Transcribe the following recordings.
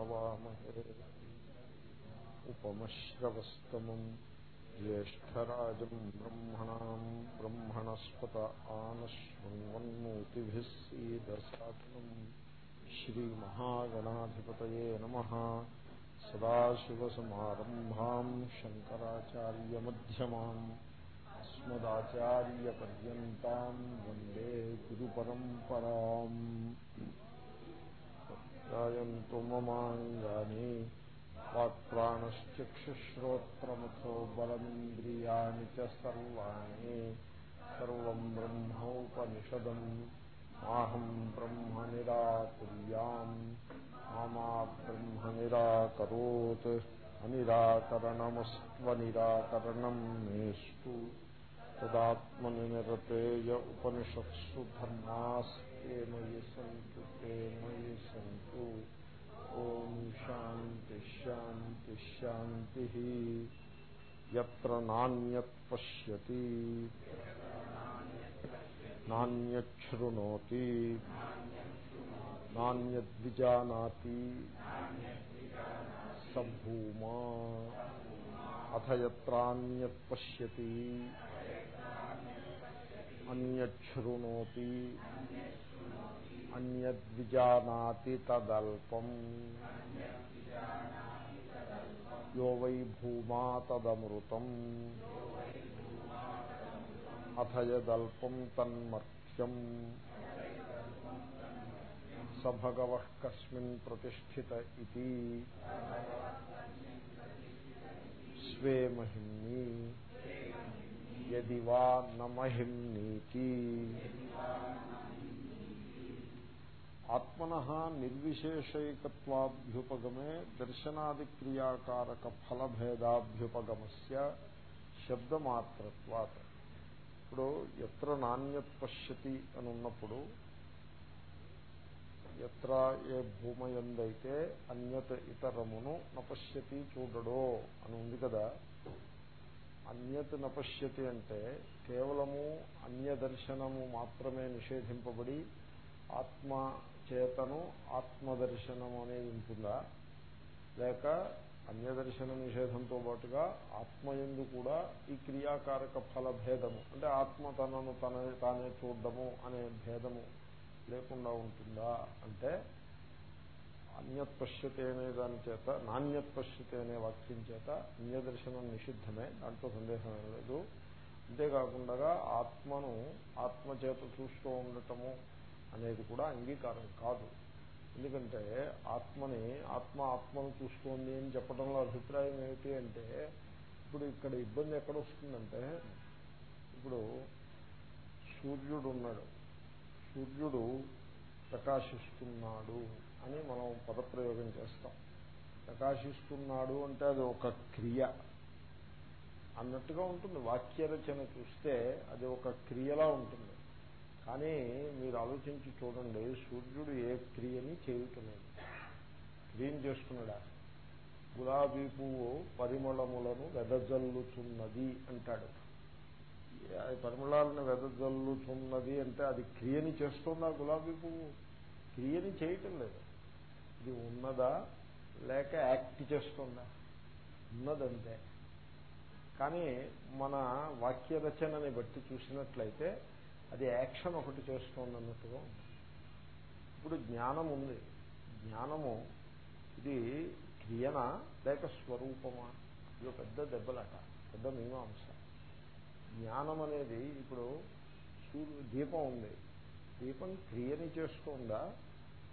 हवामहे उपमश्रवस्तमम् ज्येष्ठराजम् ब्रह्मणाम् ब्रह्मणस्पत आनश्वन्वन्मूतिभिः सीदसादनम् श्रीमहागणाधिपतये नमः। सदाशिवसमारम्भाम् शङ्कराचार्यमध्यमाम् अस्मदाचार्यपर्यन्ताम् वंदे गुरुपरम्पराम्। गायन्तु ममाङ्गानि वाक्प्राणश्चक्षुश्रोत्रमुखो बलमिन्द्रियाणि च सर्वाणि सर्वम् ब्रह्मोपनिषदम् माहम् ब्रह्म निराकुर्याम् मामा ब्रह्म निराकरोत् अनिराकरणमस्त्वनिराकरणम् मेस्तु तदात्मनिरतेय उपनिषत्सु मुझ संतु प्रेम संतु ओम शांति शांति शांति ही यत्र नान्यत् पश्यति नान्यच्छृणोति नान्यद्विजानाति सभूमा अथ यत्रान्यत् पश्यति अन्यच्छृणोति అన్యద్విజానాతి తదల్పం యో వై భూమా తదమృతం అథయదల్పం తన్మర్క్ష్యం స భగవ కస్మిన్ ప్రతిష్ఠిత ఇది స్వే మహిమ్ని యది వా నమహిమ్నీతి ఆత్మన నిర్విశేషైకత్వాభ్యుపగమే దర్శనాదిక్రియాకారక ఫలభేదాభ్యుపగమస్య శబ్దమాత్రత్వాత్. ఇప్పుడు ఎత్ర నాణ్యత్ పశ్యతి అని ఉన్నప్పుడు ఎత్ర ఏ భూమయందైతే అన్యత ఇతరమును నపశ్యతి చూడడో అని ఉంది కదా. అన్యత్ నపశ్యతి అంటే కేవలము అన్యదర్శనము మాత్రమే నిషేధింపబడి ఆత్మ చేతను ఆత్మదర్శనం అనేది ఉంటుందా లేక అన్యదర్శన నిషేధంతో పాటుగా ఆత్మయందు కూడా ఈ క్రియాకారక ఫల భేదము అంటే ఆత్మ తనను తన తానే చూడడము అనే భేదము లేకుండా ఉంటుందా? అంటే అన్యత్పశ్యతే అనే దాని చేత నాణ్యత్పశ్యతే అనే వాక్యం చేత అన్యదర్శనం నిషిద్ధమే దాంట్లో సందేహం లేదు. అంతేకాకుండా ఆత్మను ఆత్మ చేత చూస్తూ ఉండటము అనేది కూడా అంగీకారం కాదు. ఎందుకంటే ఆత్మని ఆత్మ ఆత్మను చూస్తోంది అని చెప్పడంలో అభిప్రాయం ఏమిటి అంటే ఇప్పుడు ఇక్కడ ఇబ్బంది ఎక్కడ వస్తుందంటే ఇప్పుడు సూర్యుడు ఉన్నాడు. సూర్యుడు ప్రకాశిస్తున్నాడు అని మనం పదప్రయోగం చేస్తాం. ప్రకాశిస్తున్నాడు అంటే అది ఒక క్రియ అన్నట్టుగా ఉంటుంది. వాక్యరచన చూస్తే అది ఒక క్రియలా ఉంటుంది. కానీ మీరు ఆలోచించి చూడండి సూర్యుడు ఏ క్రియని చేయటలేదు క్రియని చేస్తున్నాడా? గులాబీ పువ్వు పరిమళములను వెదజల్లుతున్నది అంటాడు. పరిమళాలను వెదజల్లుతున్నది అంటే అది క్రియని చేస్తుందా గులాబీ పువ్వు? క్రియని చేయటం లేదు. ఇది ఉన్నదా లేక యాక్ట్ చేస్తుందా? ఉన్నదంతే. కానీ మన వాక్య రచనని బట్టి చూసినట్లయితే అది యాక్షన్ ఒకటి చేస్తోంది అన్నట్టుగా ఉంది. ఇప్పుడు జ్ఞానం ఉంది. జ్ఞానము ఇది క్రియనా లేక స్వరూపమా? ఇది పెద్ద దెబ్బలాట పెద్ద మీమాంస. జ్ఞానం అనేది ఇప్పుడు సూర్యు దీపం ఉంది. దీపం క్రియని చేస్తుందా?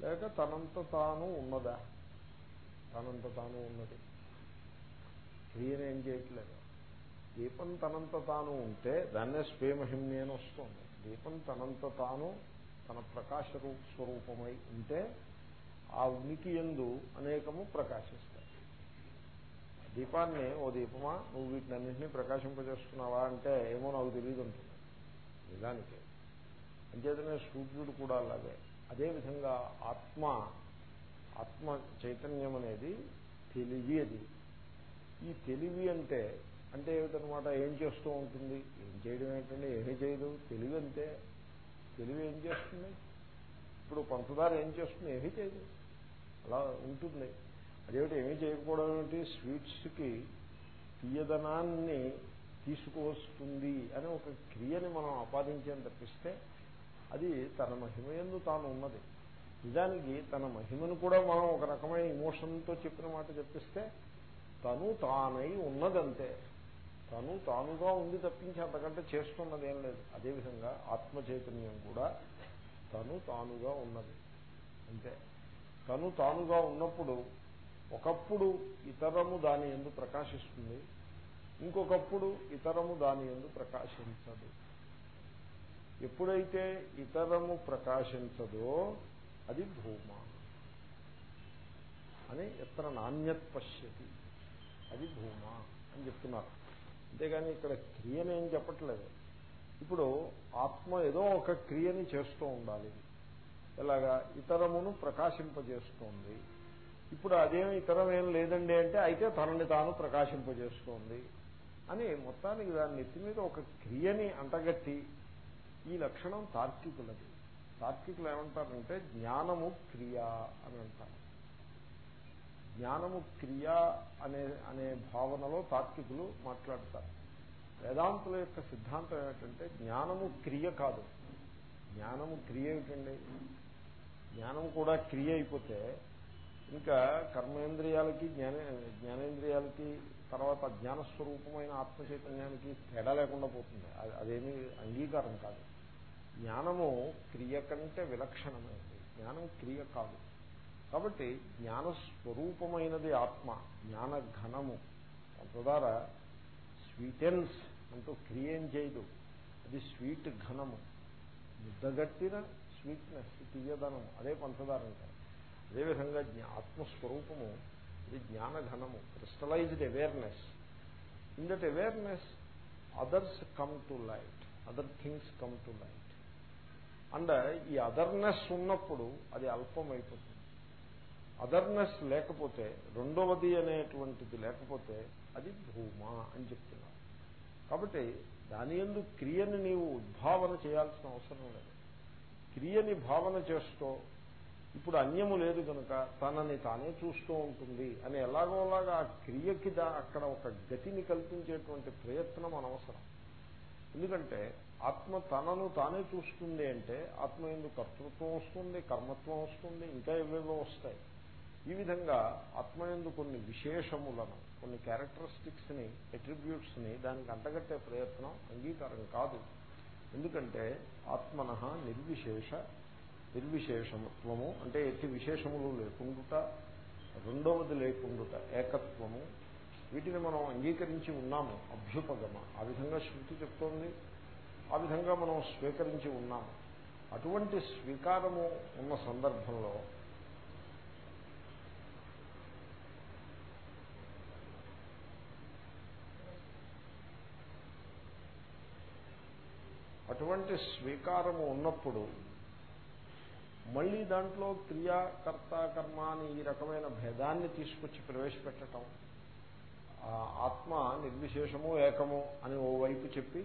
లేక తనంత తాను ఉన్నదా? తనంత తాను ఉన్నది. క్రియనేం చేయట్లేదు. దీపం తనంత తాను ఉంటే దాన్నే స్వేమహిమ్ని అని వస్తుంది. దీపం తనంత తాను తన ప్రకాశ స్వరూపమై ఉంటే ఆ ఉనికి ఎందు అనేకము ప్రకాశిస్తాయి. దీపాన్ని ఓ దీపమా నువ్వు వీటినన్నింటినీ ప్రకాశింపజేస్తున్నావా అంటే ఏమో నాకు తెలియదు ఉంటుంది నిజానికి. అంచేతనే సూర్యుడు కూడా అలాగే. అదేవిధంగా ఆత్మ ఆత్మ చైతన్యం అనేది తెలివి అది ఈ తెలివి అంటే అంటే ఏమిటనమాట ఏం చేస్తూ ఉంటుంది? ఏం చేయడం ఏంటంటే ఏమీ చేయదు. తెలివి అంతే. తెలివి ఏం చేస్తుంది? ఇప్పుడు పంచదార ఏం చేస్తుంది? ఏమీ చేయదు. అలా ఉంటుంది. అదేమిటి? ఏమీ చేయకపోవడం ఏమిటి? స్వీట్స్కి తీయదనాన్ని తీసుకువస్తుంది అని ఒక క్రియని మనం ఆపాదించేని తప్పిస్తే అది తన మహిమ ఎందు తాను ఉన్నది. నిజానికి తన మహిమను కూడా మనం ఒక రకమైన ఇమోషన్తో చెప్పిన మాట చెప్పిస్తే తను తానై ఉన్నదంతే. తను తానుగా ఉంది తప్పించి అంతకంటే చేస్తున్నది ఏం లేదు అదేవిధంగా ఆత్మచైతన్యం కూడా తను తానుగా ఉన్నది. అంతే. తను తానుగా ఉన్నప్పుడు ఒకప్పుడు ఇతరము దాని ఎందు ప్రకాశిస్తుంది. ఇంకొకప్పుడు ఇతరము దాని ఎందు ప్రకాశించదు. ఎప్పుడైతే ఇతరము ప్రకాశించదో అది భూమ అని ఎత్ర నాణ్యత్ పశ్యతి అది భూమ అని చెప్తున్నారు. అంతేగాని ఇక్కడ క్రియని ఏం చెప్పట్లేదు. ఇప్పుడు ఆత్మ ఏదో ఒక క్రియని చేస్తూ ఉండాలి. ఎలాగా? ఇతరమును ప్రకాశింపజేస్తోంది. ఇప్పుడు అదేమి ఇతరం ఏం లేదండి అంటే అయితే తనని తాను ప్రకాశింపజేస్తోంది అని మొత్తానికి దాని నెత్తి మీద ఒక క్రియని అంటగట్టి ఈ లక్షణం తార్కికులది. తార్కికులు ఏమంటారంటే జ్ఞానము క్రియ అని అంటారు. జ్ఞానము క్రియ అనే అనే భావనలో తాత్వికులు మాట్లాడతారు. వేదాంతుల యొక్క సిద్ధాంతం ఏమిటంటే జ్ఞానము క్రియ కాదు. జ్ఞానము క్రియ ఏమిటండి? జ్ఞానం కూడా క్రియ అయిపోతే ఇంకా కర్మేంద్రియాలకి జ్ఞాన జ్ఞానేంద్రియాలకి తర్వాత జ్ఞానస్వరూపమైన ఆత్మ చైతన్యానికి తేడా లేకుండా పోతుంది. అదేమీ అంగీకారం కాదు. జ్ఞానము క్రియ కంటే విలక్షణమైనది. జ్ఞానం క్రియ కాదు. కాబట్టి జ్ఞానస్వరూపమైనది ఆత్మ జ్ఞాన ఘనము తద్వారా స్వీటెన్స్ అంటూ క్రియేం చేయదు. అది స్వీట్ ఘనము. ముద్దగట్టిన స్వీట్నెస్ తీయదనం అదే పంచదార అంటారు అదేవిధంగా ఆత్మస్వరూపము ఇది జ్ఞానఘనము. Crystallised awareness. In that awareness others come to light. Other things come to light. And ఈ అదర్నెస్ ఉన్నప్పుడు అది అల్పమైపోతుంది. అదర్నెస్ లేకపోతే రెండవది అనేటువంటిది లేకపోతే అది భూమ అని చెప్తున్నారు. కాబట్టి దాని ఎందు క్రియని నీవు ఉద్భావన చేయాల్సిన అవసరం లేదు. క్రియని భావన చేస్తూ ఇప్పుడు అన్యము లేదు కనుక తనని తానే చూస్తూ ఉంటుంది అని ఎలాగోలాగా ఆ క్రియకి అక్కడ ఒక గతిని కల్పించేటువంటి ప్రయత్నం అనవసరం. ఎందుకంటే ఆత్మ తనను తానే చూస్తుంది అంటే ఆత్మ ఎందుకు కర్తృత్వం వస్తుంది కర్మత్వం వస్తుంది ఇంకా ఏవేవో వస్తాయి. ఈ విధంగా ఆత్మయందు కొన్ని విశేషములను కొన్ని క్యారెక్టరిస్టిక్స్ని అట్రిబ్యూట్స్ని దానికి అంటగట్టే ప్రయత్నం అంగీకారం కాదు. ఎందుకంటే ఆత్మన నిర్విశేష నిర్విశేషత్వము అంటే ఎట్టి విశేషములు లేకుండుట రెండవది లేకుండుట ఏకత్వము. వీటిని మనం అంగీకరించి ఉన్నాము అభ్యుపగమ. ఆ విధంగా శృతి చెప్తోంది. ఆ విధంగా మనం స్వీకరించి ఉన్నాము. అటువంటి స్వీకారము ఉన్న సందర్భంలో అటువంటి స్వీకారము ఉన్నప్పుడు మళ్ళీ దాంట్లో క్రియాకర్త కర్మ అని ఈ రకమైన భేదాన్ని తీసుకొచ్చి ప్రవేశపెట్టడం ఆత్మ నిర్విశేషము ఏకము అని ఓ వైపు చెప్పి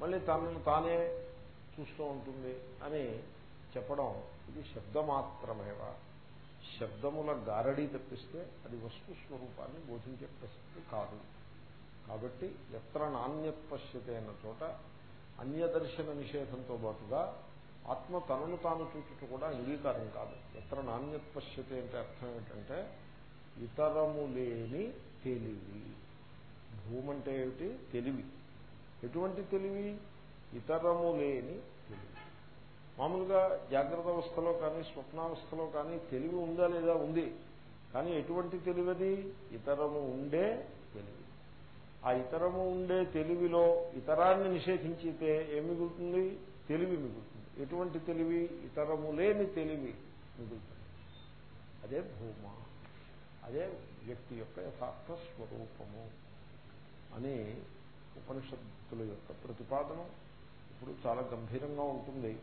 మళ్ళీ తనను తానే చూస్తూ ఉంటుంది అని చెప్పడం ఇది శబ్దమాత్రమేవ? శబ్దముల గారడీ తప్పిస్తే అది వస్తు స్వరూపాన్ని బోధించే ప్రసక్తి కాదు. కాబట్టి ఎత్ర నాణ్యత్ పశ్యతే అన్న చోట అన్యదర్శన నిషేధంతో పాటుగా ఆత్మ తనను తాను చూచుట కూడా అంగీకారం కాదు. ఎత్ర నాణ్యత పశ్యతే అంటే అర్థం ఏంటంటే ఇతరము లేని తెలివి. భూమంటే ఏమిటి? తెలివి. ఎటువంటి తెలివి? ఇతరము లేని తెలివి. మామూలుగా జాగ్రత్త అవస్థలో కానీ స్వప్నావస్థలో కానీ తెలివి ఉందా లేదా? ఉంది. కానీ ఎటువంటి తెలివిది? ఇతరము ఉండే ఆ ఇతరము ఉండే తెలివిలో ఇతరాన్ని నిషేధించితే ఏం మిగులుతుంది? తెలివి మిగులుతుంది. ఎటువంటి తెలివి? ఇతరము లేని తెలివి మిగులుతుంది. అదే భూమ. అదే వ్యక్తి యొక్క యథార్థ స్వరూపము అని ఉపనిషత్తుల యొక్క ప్రతిపాదనం ఇప్పుడు చాలా గంభీరంగా ఉంటుంది.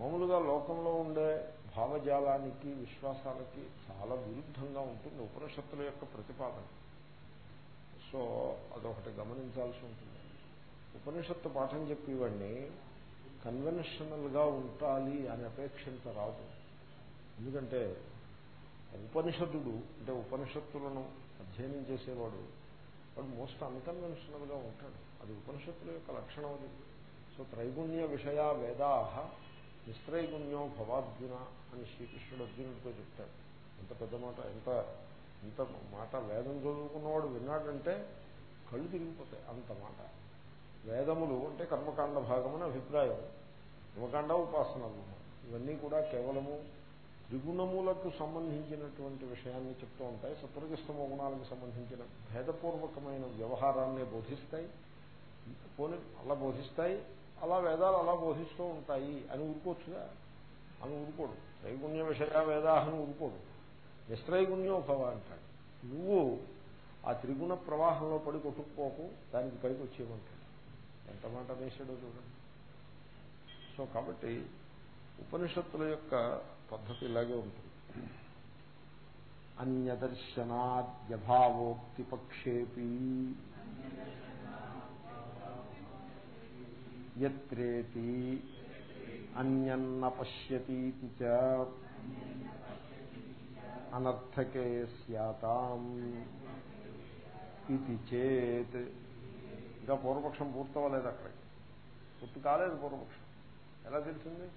మామూలుగా లోకంలో ఉండే భావజాలానికి విశ్వాసాలకి చాలా విరుద్ధంగా ఉంటుంది ఉపనిషత్తుల యొక్క ప్రతిపాదన. సో అదొకటి గమనించాల్సి ఉంటుంది. ఉపనిషత్తు పాఠం చెప్పేవాడిని కన్వెన్షనల్గా ఉండాలి అని అపేక్షించరాదు ఎందుకంటే ఉపనిషత్తుడు అంటే ఉపనిషత్తులను అధ్యయనం చేసేవాడు వాడు మోస్ట్ అన్కన్వెన్షనల్గా ఉంటాడు. అది ఉపనిషత్తుల యొక్క లక్షణం అది. సో త్రైగుణ్య విషయ వేదాహ నిస్త్రైగుణ్యో భవార్జున అని శ్రీకృష్ణుడు అర్జునుడితో చెప్తాడు ఎంత పెద్ద మాట ఎంత ఇంత మాట వేదం చదువుకున్నవాడు విన్నాడంటే కళ్ళు తిరిగిపోతాయి అంత మాట. వేదములు అంటే కర్మకాండ భాగమని అభిప్రాయం. కర్మకాండ ఉపాసనలు. ఇవన్నీ కూడా కేవలము త్రిగుణములకు సంబంధించినటువంటి విషయాన్ని చెప్తూ ఉంటాయి. సత్వరజస్తమ గుణాలకు సంబంధించిన భేదపూర్వకమైన వ్యవహారాన్ని బోధిస్తాయి. పోనీ అలా బోధిస్తాయి అలా వేదాలు అలా బోధిస్తూ ఉంటాయి అని ఊరుకోవచ్చుగా అని ఊరుకోడు. త్రైగుణ్య విషయ వేదాహని ఊరుకోడు. నిస్త్రైగుణ్యో భవ అంటాడు నువ్వు ఆ త్రిగుణ ప్రవాహంలో పడి కొట్టుకుపోకు దానికి పైకి వచ్చేయమంటాడు. ఎంత మాట వేసాడో చూడండి. సో కాబట్టి ఉపనిషత్తుల యొక్క పద్ధతి ఇలాగే ఉంటుంది. అన్యదర్శనాద్యభావోక్తి పక్షేపీ యత్రేతి అన్యన్న పశ్యతీతి చ అనర్థకే స్యాతాం ఇది చేత్. ఇంకా పూర్వపక్షం పూర్తవలేదు అక్కడికి పూర్తి కాలేదు పూర్వపక్షం. ఎలా తెలిసింది?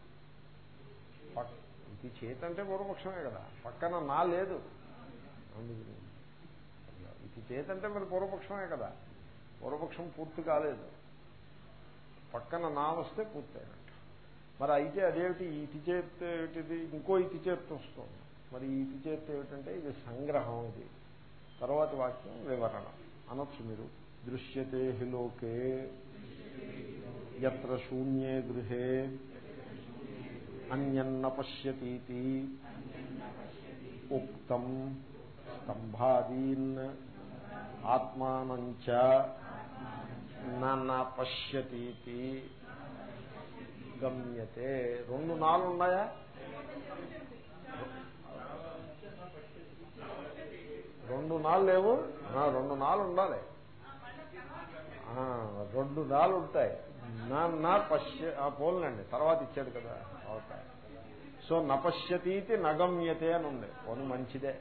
ఇది చేతి అంటే పూర్వపక్షమే కదా. పక్కన నా లేదు. ఇది చేతి అంటే మరి పూర్వపక్షమే కదా. పూర్వపక్షం పూర్తి కాలేదు. పక్కన నా వస్తే పూర్తయినట్టు. మరి అయితే అదేమిటి? ఇతి చేతి ఏమిటిది? ఇంకో ఇతి చేత్ వస్తుంది. మరి ఇది ఇటు ఏమిటంటే ఇది సంగ్రహం ఇది. తర్వాత వాక్యం వివరణ. అనొచ్చు మీరు. దృశ్యతే హి లోకే. ఎత్ర శూన్యే గృహే. అన్యన్న పశ్యతీతి. ఉక్తం స్తంభాదీన్. ఆత్మానంచ పశ్యతీతి. గమ్యతే. రెండు నాలుగు ఉన్నాయా రెండు నాళ్ళు లేవు రెండు నాలు ఉండాలి రెండు నాళ్ళు ఉంటాయి నా పశ్య పోలండి తర్వాత ఇచ్చాడు కదా ఓకే సో నపశ్యతీతి నగమ్యతే అని ఉంది కొను మంచిదే.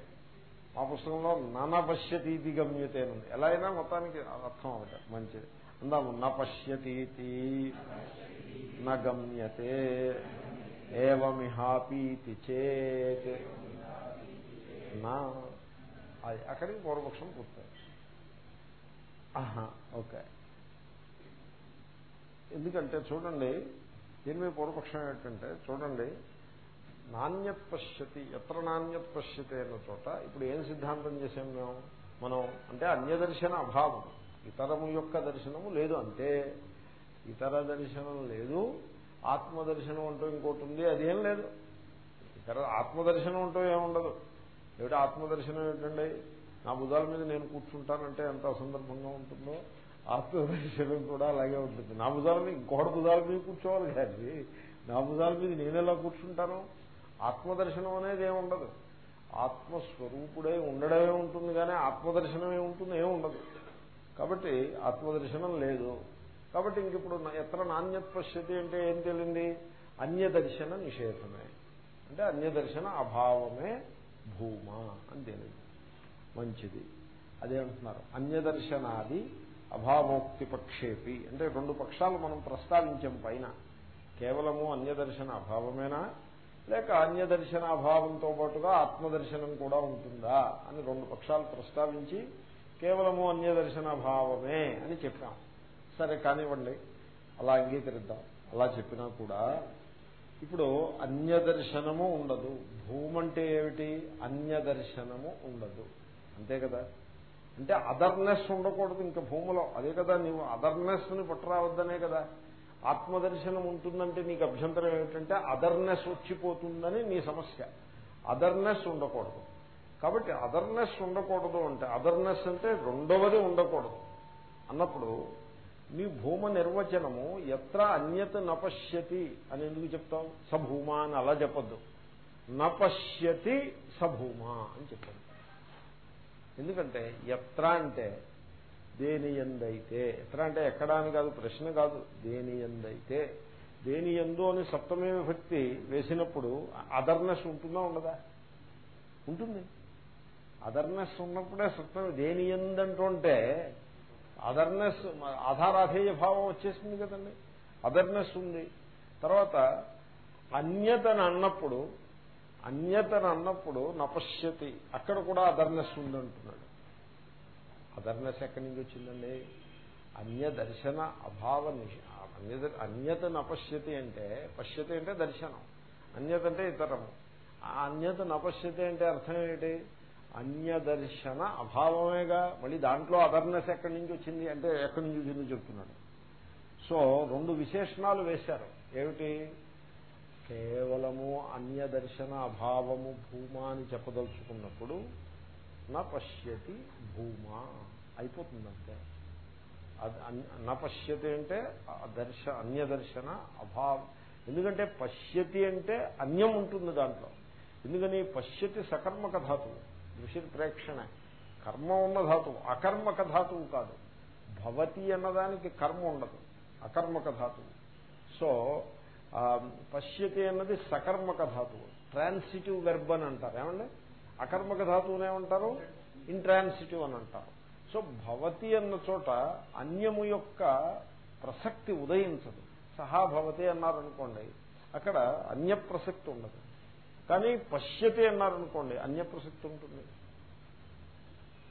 మా పుస్తకంలో ననపశ్యతీతి గమ్యతే అని ఉంది ఎలా అయినా మొత్తానికి అర్థం అవుతాయి మంచిది. అందాము నపశ్యతీతి నగమ్యతే ఏవమిహాపీతి చేత్. నా. అది అక్కడికి పూర్వపక్షం పూర్తయింది ఆహా ఓకే. ఎందుకంటే చూడండి దీని మీద పూర్వపక్షం ఏంటంటే చూడండి నాణ్యత్ పశ్యతి ఎత్ర నాణ్యత్ పశ్యతి అన్న చోట ఇప్పుడు ఏం సిద్ధాంతం చేసాం మేము? మనం అంటే అన్యదర్శన అభావం. ఇతరము యొక్క దర్శనము లేదు అంతే. ఇతర దర్శనం లేదు. ఆత్మదర్శనం అంటూ ఇంకోటి ఉంది అదేం లేదు. తర్వాత ఆత్మదర్శనం అంటూ ఏముండదు ఏమిటి ఆత్మదర్శనం ఏంటండి నా బుధాల మీద నేను కూర్చుంటానంటే ఎంత అసందర్భంగా ఉంటుందో ఆత్మదర్శనం కూడా అలాగే ఉంటుంది. నా బుధాల మీద ఇంకోటి బుధాల మీద కూర్చోవాలి కానీ నా బుధాల మీద నేను ఎలా కూర్చుంటాను? ఆత్మదర్శనం అనేది ఏముండదు ఆత్మస్వరూపుడే ఉండడమే ఉంటుంది కానీ ఆత్మదర్శనం ఏముంటుంది ఏముండదు కాబట్టి ఆత్మదర్శనం లేదు. కాబట్టి ఇంక ఇప్పుడు ఎత్ర నాణ్యత పశ్యతి అంటే ఏం తెలియంది అన్యదర్శన నిషేధమే. అంటే అన్యదర్శన అభావమే భూమా అని తెలియదు మంచిది. అదే అంటున్నారు. అన్యదర్శనాది అభావోక్తి పక్షేపి. అంటే రెండు పక్షాలు మనం ప్రస్తావించాం పైన. కేవలము అన్యదర్శన అభావమేనా? లేక అన్యదర్శన అభావంతో పాటుగా ఆత్మదర్శనం కూడా ఉంటుందా అని రెండు పక్షాలు ప్రస్తావించి కేవలము అన్యదర్శన భావమే అని చెప్పాం. సరే కానివ్వండి. అలా అంగీకరిద్దాం. అలా చెప్పినా కూడా ఇప్పుడు అన్యదర్శనము ఉండదు. భూమంటే ఏమిటి? అన్యదర్శనము ఉండదు. అంతే కదా? అంటే అదర్నెస్ ఉండకూడదు ఇంకా భూమిలో. అదే కదా నీవు అదర్నెస్ని పట్టరావద్దనే కదా. ఆత్మదర్శనం ఉంటుందంటే నీకు అభ్యంతరం ఏమిటంటే అదర్నెస్ వచ్చిపోతుందని నీ సమస్య. అదర్నెస్ ఉండకూడదు. కాబట్టి అదర్నెస్ ఉండకూడదు అంటే అదర్నెస్ అంటే రెండవది ఉండకూడదు. అన్నప్పుడు మీ భూమ నిర్వచనము ఎత్ర అన్యత నపశ్యతి అని ఎందుకు చెప్తాం? సభూమా అని అలా చెప్పద్దు. నపశ్యతి సభూమా అని చెప్పండి ఎందుకంటే ఎత్ర అంటే దేని ఎందైతే ఎత్ర అంటే ఎక్కడ అని కాదు ప్రశ్న కాదు దేని ఎందైతే దేని ఎందు అని సప్తమే విభక్తి వేసినప్పుడు అదర్నెస్ ఉంటుందా ఉండదా? ఉంటుంది. అదర్నెస్ ఉన్నప్పుడే సప్తమే దేని ఎందంటుంటే అదర్నెస్ ఆధారాధేయ భావం వచ్చేసింది కదండి. అదర్నెస్ ఉంది. తర్వాత అన్యతను అన్నప్పుడు అన్యతను అన్నప్పుడు నపశ్యతి. అక్కడ కూడా అదర్నెస్ ఉందంటున్నాడు అదర్నెస్ ఎక్కడి నుంచి వచ్చిందండి? అన్య దర్శన అభావ అన్యత అన్యత నపశ్యతి అంటే పశ్యతి అంటే దర్శనం. అన్యత అంటే ఇతరము. ఆ అన్యత నపశ్యతి అంటే అర్థం ఏంటి? అన్యదర్శన అభావమేగా. మళ్ళీ దాంట్లో అదర్నెస్ ఎక్కడి నుంచి వచ్చింది అంటే ఎక్కడి నుంచి వచ్చింది చెప్తున్నాడు. సో రెండు విశేషణాలు వేశారు. ఏమిటి? కేవలము అన్యదర్శన అభావము భూమా అని చెప్పదలుచుకున్నప్పుడు నా పశ్యతి భూమా. అయిపోతుందంటే నపశ్యతి అంటే దర్శ అన్యదర్శన అభావం ఎందుకంటే పశ్యతి అంటే అన్యం ఉంటుంది దాంట్లో. ఎందుకని? పశ్యతి సకర్మక ధాతువు. దృశ్య ప్రేక్షణ కర్మ ఉన్న ధాతువు అకర్మక ధాతువు కాదు. భవతి అన్నదానికి కర్మ ఉండదు అకర్మక ధాతువు. సో పశ్యతి అన్నది సకర్మక ధాతువు. ట్రాన్సిటివ్ వెర్బ్ అని అంటారు. ఏమండి? అకర్మక ధాతువుని ఏమంటారు? ఇంట్రాన్సిటివ్ అని అంటారు. సో భవతి అన్న చోట అన్యము యొక్క ప్రసక్తి ఉదయించదు. సహా భవతి అన్నారనుకోండి అక్కడ అన్య ప్రసక్తి ఉండదు. కానీ పశ్యతి అన్నారనుకోండి అన్య ప్రసక్తి ఉంటుంది.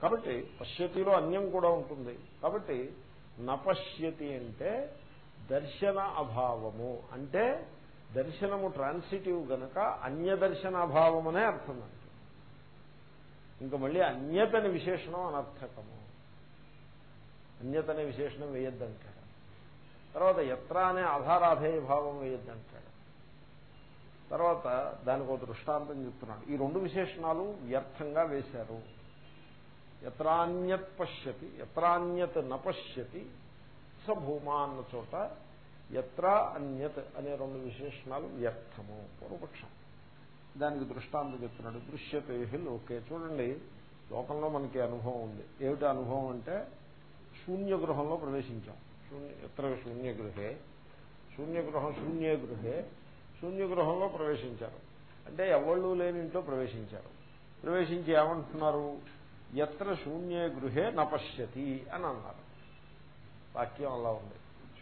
కాబట్టి పశ్యతిలో అన్యం కూడా ఉంటుంది. కాబట్టి నపశ్యతి అంటే దర్శన అభావము. అంటే దర్శనము ట్రాన్సిటివ్ గనక అన్య దర్శన అభావం అనే అర్థం అంటే ఇంకా మళ్ళీ అన్యతని విశేషణం అనర్థకము. అన్యతనే విశేషణం వేయొద్దంటాడు తర్వాత ఎత్ర అనే ఆధారాధేయ భావం వేయొద్దంటాడు తర్వాత దానికి ఒక దృష్టాంతం చెప్తున్నాడు. ఈ రెండు విశేషణాలు వ్యర్థంగా వేశారు. ఎత్రాన్యత్ పశ్యతి ఎత్రాన్యత్ నపశ్యతి స భూమా అన్న చోట ఎత్ర అన్యత్ అనే రెండు విశేషణాలు వ్యర్థము పూర్వపక్షం. దానికి దృష్టాంతం చెప్తున్నాడు. దృశ్యతే లోకే. చూడండి లోకంలో మనకి అనుభవం ఉంది. ఏమిటి అనుభవం అంటే శూన్య గృహంలో ప్రవేశించాం. శూన్య ఎత్ర శూన్యగృహే. శూన్యగృహం శూన్యగృహే. శూన్యగృహంలో ప్రవేశించారు. అంటే ఎవళ్ళు లేని ఇంట్లో ప్రవేశించారు. ప్రవేశించి ఏమంటున్నారు? ఎత్ర శూన్య గృహే నపశ్యతి అని అన్నారు. వాక్యం అలా ఉంది.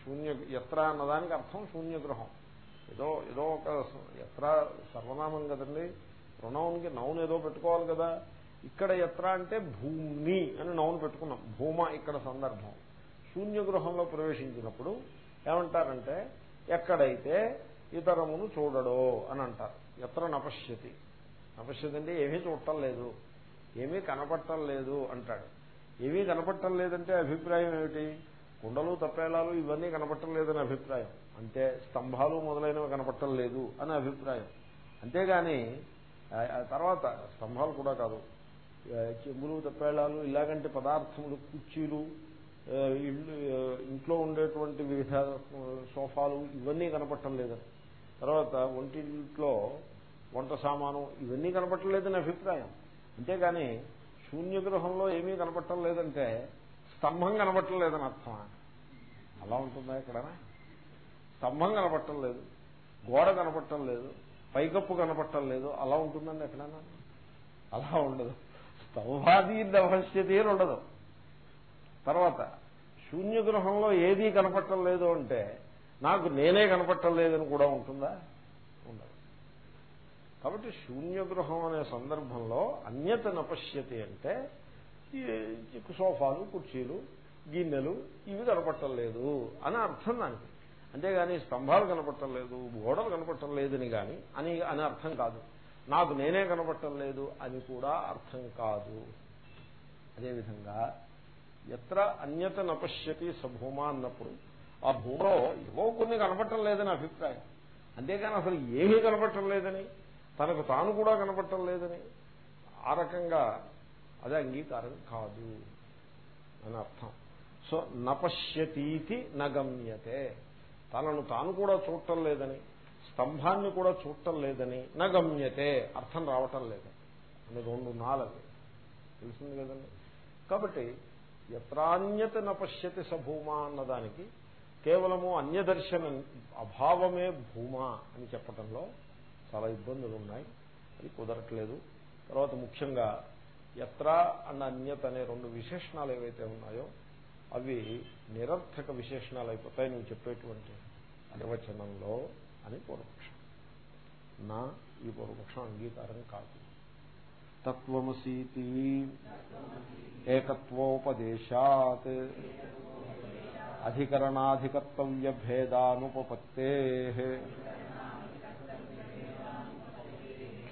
శూన్య ఎత్ర అన్నదానికి అర్థం శూన్య గృహం ఏదో ఏదో ఒక ఎత్ర సర్వనామం కదండి. రుణవునికి నౌన్ ఏదో పెట్టుకోవాలి కదా. ఇక్కడ ఎత్ర అంటే భూమి అని నౌన్ పెట్టుకున్నాం. భూమ ఇక్కడ సందర్భం. శూన్య గృహంలో ప్రవేశించినప్పుడు ఏమంటారంటే ఎక్కడైతే ఇతరమును చూడడో అని అంటారు. ఎత్ర నపశ్యతి. నపశ్యతి అంటే ఏమీ చూడటం లేదు. ఏమీ కనపడటం లేదు అంటాడు. ఏమీ కనపడటం లేదంటే అభిప్రాయం ఏమిటి? కుండలు తప్పేలాలు ఇవన్నీ కనపడటం లేదని అభిప్రాయం. అంటే స్తంభాలు మొదలైనవి కనపడటం లేదు అని అభిప్రాయం. అంతేగాని తర్వాత స్తంభాలు కూడా కాదు. చెంబులు తప్పేళాలు ఇలాగంటి పదార్థములు కుర్చీలు ఇంట్లో ఉండేటువంటి వివిధ సోఫాలు ఇవన్నీ కనపడటం లేదని. తర్వాత ఒంటింట్లో వంట సామాను ఇవన్నీ కనపడటం అభిప్రాయం. అంతేగాని శూన్యగృహంలో ఏమీ కనపడటం లేదంటే స్తంభం కనపడటం లేదని అర్థమా? అలా ఉంటుందా ఇక్కడ స్తంభం కనపట్టం లేదు గోడ కనపడటం లేదు పైకప్పు కనపడటం లేదు అలా ఉంటుందండి ఎక్కడైనా? అలా ఉండదు. స్తంభాది అని ఉండదు. తర్వాత శూన్యగృహంలో ఏదీ కనపడటం లేదు అంటే నాకు నేనే కనపట్టం లేదని కూడా ఉంటుందా? ఉండదు. కాబట్టి శూన్యగృహం అనే సందర్భంలో అన్యత నపశ్యతి అంటే సోఫాలు కుర్చీలు గిన్నెలు ఇవి కనపడటం లేదు అని అర్థం దానికి. అంతేగాని స్తంభాలు కనపడటం లేదు గోడలు కనపడటం లేదని కానీ అని అని అర్థం కాదు. నాకు నేనే కనపట్టం లేదు అని కూడా అర్థం కాదు. అదేవిధంగా ఎత్ర అన్యత నపశ్యతి సభూమా అన్నప్పుడు ఆ భూమిలో ఏవో కొన్ని కనపడటం లేదని అభిప్రాయం. అంతేకాని అసలు ఏమీ కనపడటం లేదని తనకు తాను కూడా కనపడటం లేదని ఆ రకంగా అదే అంగీకారం కాదు అని అర్థం. సో నపశ్యతీతి నగమ్యతే తనను తాను కూడా చూడటం లేదని స్తంభాన్ని కూడా చూడటం లేదని నగమ్యతే అర్థం రావటం లేదు. అని రెండు నాలుగు. తెలిసింది కదండి? కాబట్టి ఎత్రాన్యత నపశ్యతి సభూమా అన్నదానికి కేవలము అన్యదర్శన అభావమే భూమా అని చెప్పటంలో చాలా ఇబ్బందులు ఉన్నాయి అది కుదరట్లేదు. తర్వాత ముఖ్యంగా ఎత్ర అన్న అన్యత అనే రెండు విశేషణాలు ఏవైతే ఉన్నాయో అవి నిరర్థక విశేషణాలు అయిపోతాయి నువ్వు చెప్పేటువంటి నిర్వచనంలో అని పూర్వపక్షం. నా ఈ పూర్వపక్షం అంగీకారం కాదు. తత్వమసీతి ఏకత్వోపదేశాత్. అధికరణాధికర్తవ్యభేదానుపపత్తే.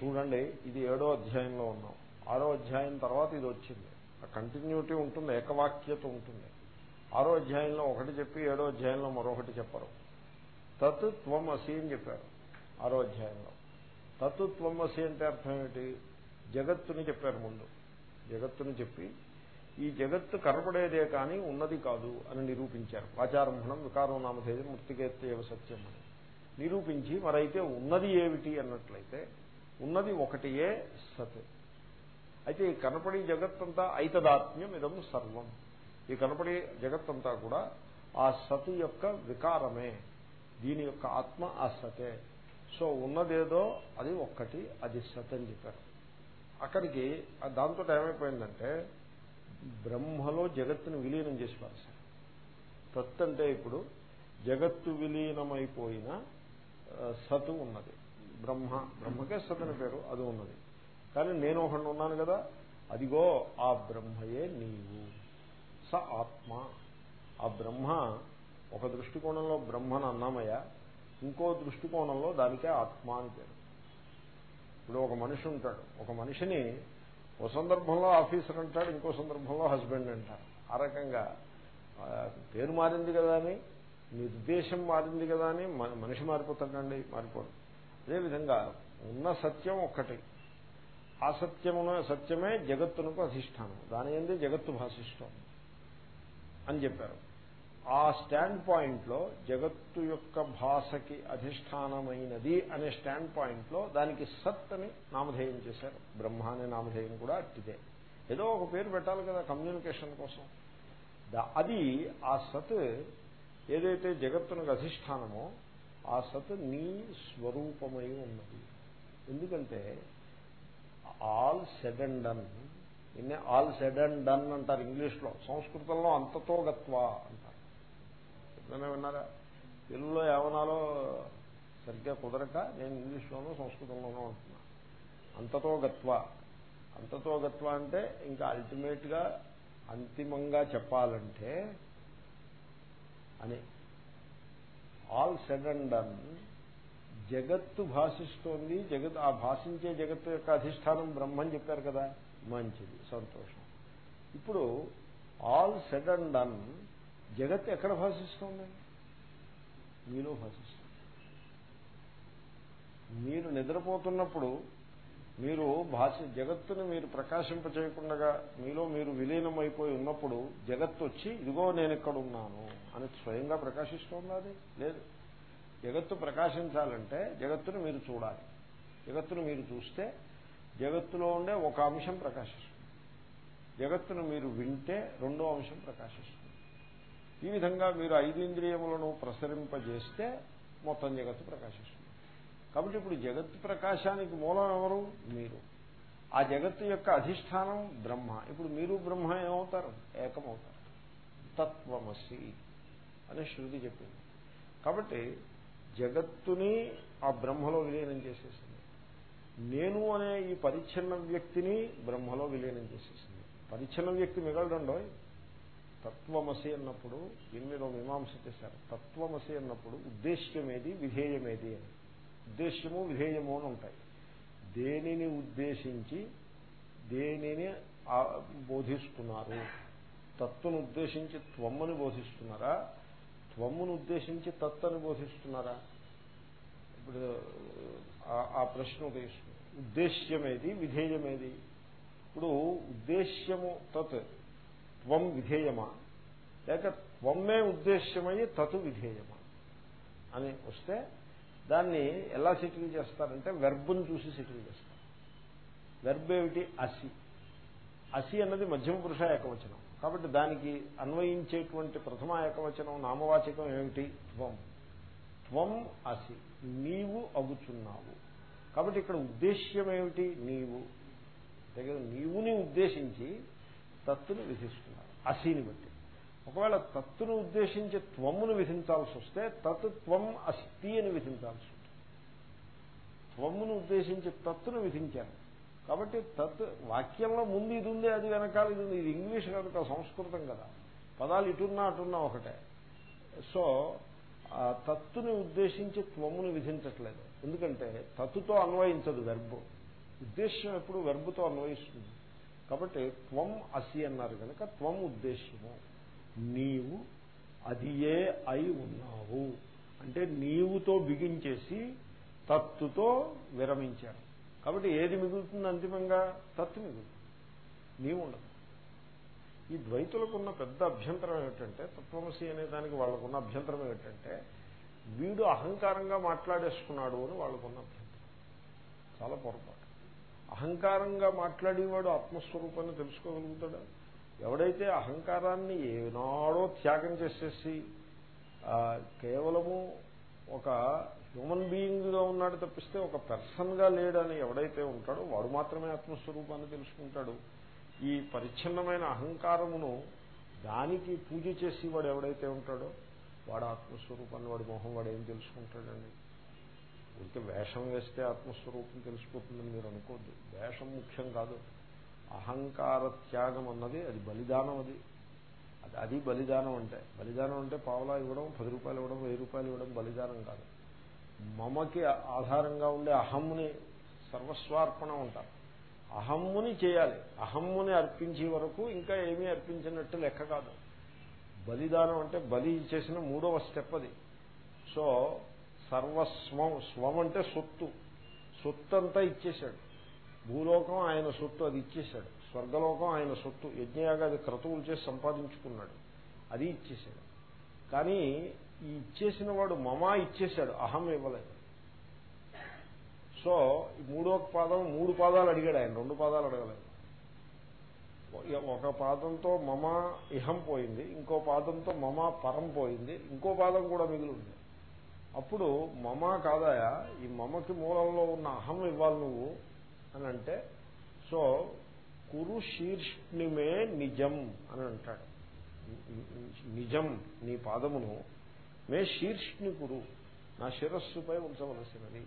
చూడండి ఇది ఏడో అధ్యాయంలో ఉన్నాం. ఆరో అధ్యాయం తర్వాత ఇది వచ్చింది. ఆ కంటిన్యూటీ ఉంటుంది ఏకవాక్యత ఉంటుంది. ఆరో అధ్యాయంలో ఒకటి చెప్పి ఏడో అధ్యాయంలో మరొకటి చెప్పరు. తత్ త్వమసి అని చెప్పారు ఆరో అధ్యాయంలో. తత్ త్వమసి అంటే అర్థం ఏమిటి? జగత్తుని చెప్పారు ముందు. జగత్తుని చెప్పి ఈ జగత్తు కనపడేదే కానీ ఉన్నది కాదు అని నిరూపించారు. వాచారంభణం వికారం నామధేయం మృతికేత్తేవ సత్యం అని. నిరూపించి మరైతే ఉన్నది ఏమిటి అన్నట్లయితే ఉన్నది ఒకటియే సత్. అయితే ఈ కనపడి జగత్తంతా ఐతదాత్మ్యం ఇదం సర్వం. ఈ కనపడి జగత్తంతా కూడా ఆ సత్ యొక్క వికారమే. దీని యొక్క ఆత్మ ఆ సతే సో ఉన్నదేదో అది ఒక్కటి అది సత్ అని చెప్పారు. అక్కడికి దాంతో ఏమైపోయిందంటే బ్రహ్మలో జగత్తును విలీనం చేసి పారేశారు. తత్ అంటే ఇప్పుడు జగత్తు విలీనమైపోయిన సతు ఉన్నది. బ్రహ్మ బ్రహ్మకే సత్ అని పేరు అది ఉన్నది. కానీ నేను ఒకటి ఉన్నాను కదా అదిగో ఆ బ్రహ్మయే నీవు. స ఆత్మ. ఆ బ్రహ్మ ఒక దృష్టికోణంలో బ్రహ్మను అన్నమయ ఇంకో దృష్టికోణంలో దానికే ఆత్మ అని పేరు. ఇప్పుడు ఒక మనిషి ఉంటాడు. ఒక మనిషిని ఓ సందర్భంలో ఆఫీసర్ అంటాడు ఇంకో సందర్భంలో హస్బెండ్ అంటారు. ఆ రకంగా పేరు మారింది కదా అని నిర్దేశం మారింది కదా అని మనిషి మారిపోతాడండి మారిపోడు. అదేవిధంగా ఉన్న సత్యం ఒక్కటి. ఆ సత్యమున సత్యమే జగత్తునకు అధిష్టానం. దాని ఏంది జగత్తు భాషిష్టం అని చెప్పారు. ఆ స్టాండ్ పాయింట్లో జగత్తు యొక్క భాషకి అధిష్టానమైనది అనే స్టాండ్ పాయింట్లో దానికి సత్ అని నామధేయం చేశారు. బ్రహ్మ అనే నామధేయం కూడా అట్టిదే. ఏదో ఒక పేరు పెట్టాలి కదా కమ్యూనికేషన్ కోసం. అది ఆ సత్ ఏదైతే జగత్తునకు అధిష్టానమో ఆ సత్ నీ స్వరూపమై ఉన్నది. ఎందుకంటే all said and done. All said and done అంటారు ఇంగ్లీష్లో. సంస్కృతంలో అంతతో గత్వా అంటారు. ఎప్పుడైనా విన్నారా? తెలుగులో ఏమన్నాలో సరిగ్గా కుదరక నేను ఇంగ్లీష్లోనూ సంస్కృతంలోనూ అంటున్నా. అంతతో గత్వ. అంతతో గత్వ అంటే ఇంకా అల్టిమేట్గా అంతిమంగా చెప్పాలంటే అని. ఆల్ సెడ్ అండ్ డన్ జగత్తు భాషిస్తోంది జగత్ ఆ భాషించే జగత్తు యొక్క అధిష్టానం బ్రహ్మని చెప్పారు కదా. మంచిది సంతోషం. ఇప్పుడు ఆల్ సెడ్ అండ్ డన్ జగత్ ఎక్కడ భాషిస్తోంది మీలో భాషిస్తుంది. మీరు నిద్రపోతున్నప్పుడు మీరు భాష జగత్తుని మీరు ప్రకాశింపచేయకుండా మీలో మీరు విలీనమైపోయి ఉన్నప్పుడు జగత్తు వచ్చి ఇదిగో నేను ఇక్కడ ఉన్నాను అని స్వయంగా ప్రకాశిస్తోందా అది? లేదు. జగత్తు ప్రకాశించాలంటే జగత్తును మీరు చూడాలి. జగత్తును మీరు చూస్తే జగత్తులో ఉండే ఒక అంశం ప్రకాశిస్తుంది. జగత్తును మీరు వింటే రెండో అంశం ప్రకాశిస్తుంది. ఈ విధంగా మీరు ఐదేంద్రియములను ప్రసరింపజేస్తే మొత్తం జగత్తు ప్రకాశిస్తుంది. కాబట్టి ఇప్పుడు జగత్తు ప్రకాశానికి మూలం ఎవరు? మీరు. ఆ జగత్తు యొక్క అధిష్టానం బ్రహ్మ. ఇప్పుడు మీరు బ్రహ్మ ఏమవుతారు? ఏకమవుతారు. తత్వమసి అని శృతి చెప్పింది. కాబట్టి జగత్తుని ఆ బ్రహ్మలో విలీనం చేసేసింది. నేను అనే ఈ పరిచ్ఛిన్న వ్యక్తిని బ్రహ్మలో విలీనం చేసేసింది. పరిచ్ఛిన్న వ్యక్తి మిగలడండో తత్వమసి అన్నప్పుడు దీని మీద మీమాంస చేశారు. తత్వమసి అన్నప్పుడు ఉద్దేశ్యమేది విధేయమేది అని. ఉద్దేశ్యము విధేయము అని ఉంటాయి. దేనిని ఉద్దేశించి దేనిని బోధిస్తున్నారు? తత్వను ఉద్దేశించి త్వమ్మని బోధిస్తున్నారా? త్వమ్మును ఉద్దేశించి తత్వని బోధిస్తున్నారా? ఇప్పుడు ఆ ప్రశ్న ఉదయిస్తుంది. ఉద్దేశ్యమేది విధేయమేది? ఇప్పుడు ఉద్దేశ్యము తత్ త్వం విధేయమా? లేక త్వమ్మే ఉద్దేశ్యమయ్యి తతు విధేయమా? అని వస్తే దాన్ని ఎలా సెటిల్ చేస్తారంటే వెర్బుని చూసి సెటిల్ చేస్తారు. వెర్బ్ ఏమిటి? అసి. అసి అన్నది మధ్యమ పురుష ఏకవచనం. కాబట్టి దానికి అన్వయించేటువంటి ప్రథమ ఏకవచనం నామవాచకం ఏమిటి? త్వం. త్వం అసి. నీవు అగుచున్నావు. కాబట్టి ఇక్కడ ఉద్దేశ్యం ఏమిటి? నీవు. అంతే నీవుని ఉద్దేశించి తత్తుని విధిస్తున్నారు. అసిని బట్టి. ఒకవేళ తత్తును ఉద్దేశించి త్వమును విధించాల్సి వస్తే తత్ త్వం అస్థి అని విధించాల్సి ఉంటుంది. త్వమును ఉద్దేశించి తత్తును విధించారు. కాబట్టి తత్ వాక్యంలో ముందు ఇది ఉంది అది వెనకాల ఇది ఉంది. ఇది ఇంగ్లీష్ కనుక సంస్కృతం కదా. పదాలు ఇటున్నా అటున్నా ఒకటే. సో తత్తుని ఉద్దేశించి త్వమును విధించట్లేదు. ఎందుకంటే తత్తుతో అన్వయించదు వెర్బు ఉద్దేశ్యం ఎప్పుడు వెర్బుతో అన్వయిస్తుంది? కాబట్టి త్వం అసి అన్నారు కనుక త్వం ఉద్దేశ్యము. నీవు అది ఏ అయి ఉన్నావు. అంటే నీవుతో బిగించేసి తత్తుతో విరమించారు. కాబట్టి ఏది మిగులుతుంది అంతిమంగా? తత్తు మిగులుతుంది. నీవు ఉండదు. ఈ ద్వైతులకు ఉన్న పెద్ద అభ్యంతరం ఏమిటంటే తత్వమసి అనే దానికి వాళ్ళకున్న అభ్యంతరం ఏమిటంటే వీడు అహంకారంగా మాట్లాడేసుకున్నాడు అని వాళ్ళకున్న అభ్యంతరం. చాలా పొరపాటు. అహంకారంగా మాట్లాడేవాడు ఆత్మస్వరూపాన్ని తెలుసుకోగలుగుతాడా? ఎవడైతే అహంకారాన్ని ఏనాడో త్యాగం చేసేసి కేవలము ఒక హ్యూమన్ బీయింగ్గా ఉన్నాడు తప్పిస్తే ఒక పర్సన్గా లేడని ఎవడైతే ఉంటాడో వాడు మాత్రమే ఆత్మస్వరూపాన్ని తెలుసుకుంటాడు. ఈ పరిచ్ఛిన్నమైన అహంకారమును దానికి పూజ చేసి వాడు ఎవడైతే ఉంటాడో వాడు ఆత్మస్వరూపాన్ని వాడి మొహం వాడు ఏం తెలుసుకుంటాడండి? ఇంకే వేషం వేస్తే ఆత్మస్వరూపం తెలిసిపోతుందని మీరు అనుకోద్దు. వేషం ముఖ్యం కాదు. అహంకార త్యాగం అన్నది అది బలిదానం అది. అది అది బలిదానం అంటే. బలిదానం అంటే పావలా ఇవ్వడం పది రూపాయలు ఇవ్వడం వెయ్యి రూపాయలు ఇవ్వడం బలిదానం కాదు. మమకి ఆధారంగా ఉండే అహమ్ముని సర్వస్వార్పణ ఉంటారు అహమ్ముని చేయాలి. అహమ్ముని అర్పించే వరకు ఇంకా ఏమీ అర్పించినట్టు లెక్క కాదు. బలిదానం అంటే బలి చేసిన మూడవ స్టెప్ అది. సో సర్వస్వం స్వం అంటే సొత్తు. సొత్తు అంతా ఇచ్చేశాడు. భూలోకం ఆయన సొత్తు అది ఇచ్చేశాడు. స్వర్గలోకం ఆయన సొత్తు. యజ్ఞయాగాది క్రతువులు చేసి సంపాదించుకున్నాడు. అది ఇచ్చేశాడు. కానీ ఈ ఇచ్చేసిన వాడు మమా ఇచ్చేశాడు. అహం ఇవ్వలేదు. సో మూడో పాదం మూడు పాదాలు అడిగాడు ఆయన. రెండు పాదాలు అడగలేదు. ఒక పాదంతో మమ ఇహం పోయింది. ఇంకో పాదంతో మమ పరం పోయింది. ఇంకో పాదం కూడా మిగిలింది అప్పుడు మమ కాదాయా ఈ మమకి మూలంలో ఉన్న అహం ఇవ్వాలి నువ్వు అని అంటే సో కురు శీర్ష్ణిమే నిజం అని అంటాడు. నిజం నీ పాదమును మే శీర్ష్ణి కురు నా శిరస్సుపై ఉంచవలసినది.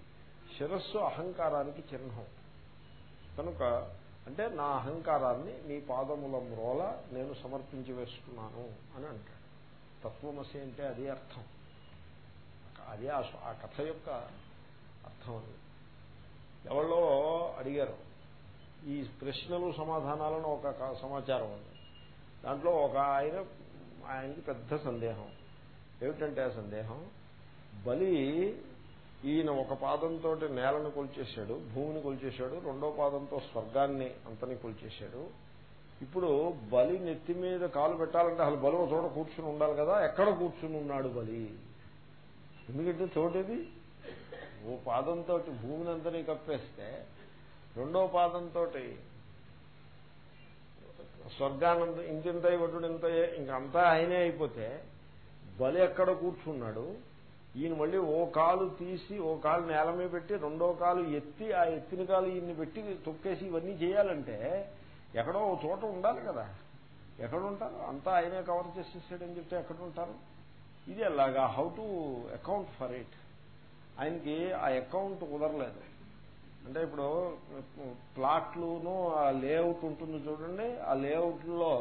శిరస్సు అహంకారానికి చిహ్నం. కనుక అంటే నా అహంకారాన్ని నీ పాదముల మ్రోల నేను సమర్పించి వేస్తున్నాను అని అంటాడు. తత్వమసి అంటే అదే అర్థం. అదే ఆ కథ యొక్క అర్థం అది. ఎవరో అడిగారు ఈ ప్రశ్నలు సమాధానాలను ఒక సమాచారం ఉంది. దాంట్లో ఒక ఆయన ఆయనకి పెద్ద సందేహం. ఏమిటంటే ఆ సందేహం బలి ఈయన ఒక పాదంతో నేలను కొలిచేశాడు భూమిని కొలిచేశాడు రెండో పాదంతో స్వర్గాన్ని అంతని కొలిచేశాడు. ఇప్పుడు బలి నెత్తి మీద కాలు పెట్టాలంటే అసలు బలి చోట కూర్చుని ఉండాలి కదా ఎక్కడ కూర్చుని ఉన్నాడు బలి? ఎందుకంటే చోటేది? ఓ పాదంతో భూమిని అంతని కప్పేస్తే రెండో పాదంతో స్వర్గానంద ఇంతింత ఇవ్వడు ఇంత ఇంకంతా ఆయనే అయిపోతే బలి ఎక్కడ కూర్చున్నాడు? ఈయన మళ్ళీ ఓ కాలు తీసి ఓ కాలు నేల మీద పెట్టి రెండో కాలు ఎత్తి ఆ ఎత్తిన కాలు ఈయన్ని పెట్టి తొక్కేసి ఇవన్నీ చేయాలంటే ఎక్కడో ఓ చోట ఉండాలి కదా. ఎక్కడ ఉంటారు? అంతా ఆయనే కవర్ చేసేసాడని చెప్తే ఎక్కడ ఉంటారు? ఇది అలాగా how to account for it ఆయనకి ఆ అకౌంట్ కుదరలేదు. అంటే ఇప్పుడు ప్లాట్లును ఆ లేఅవుట్ ఉంటుంది చూడండి. ఆ లేఅవుట్లో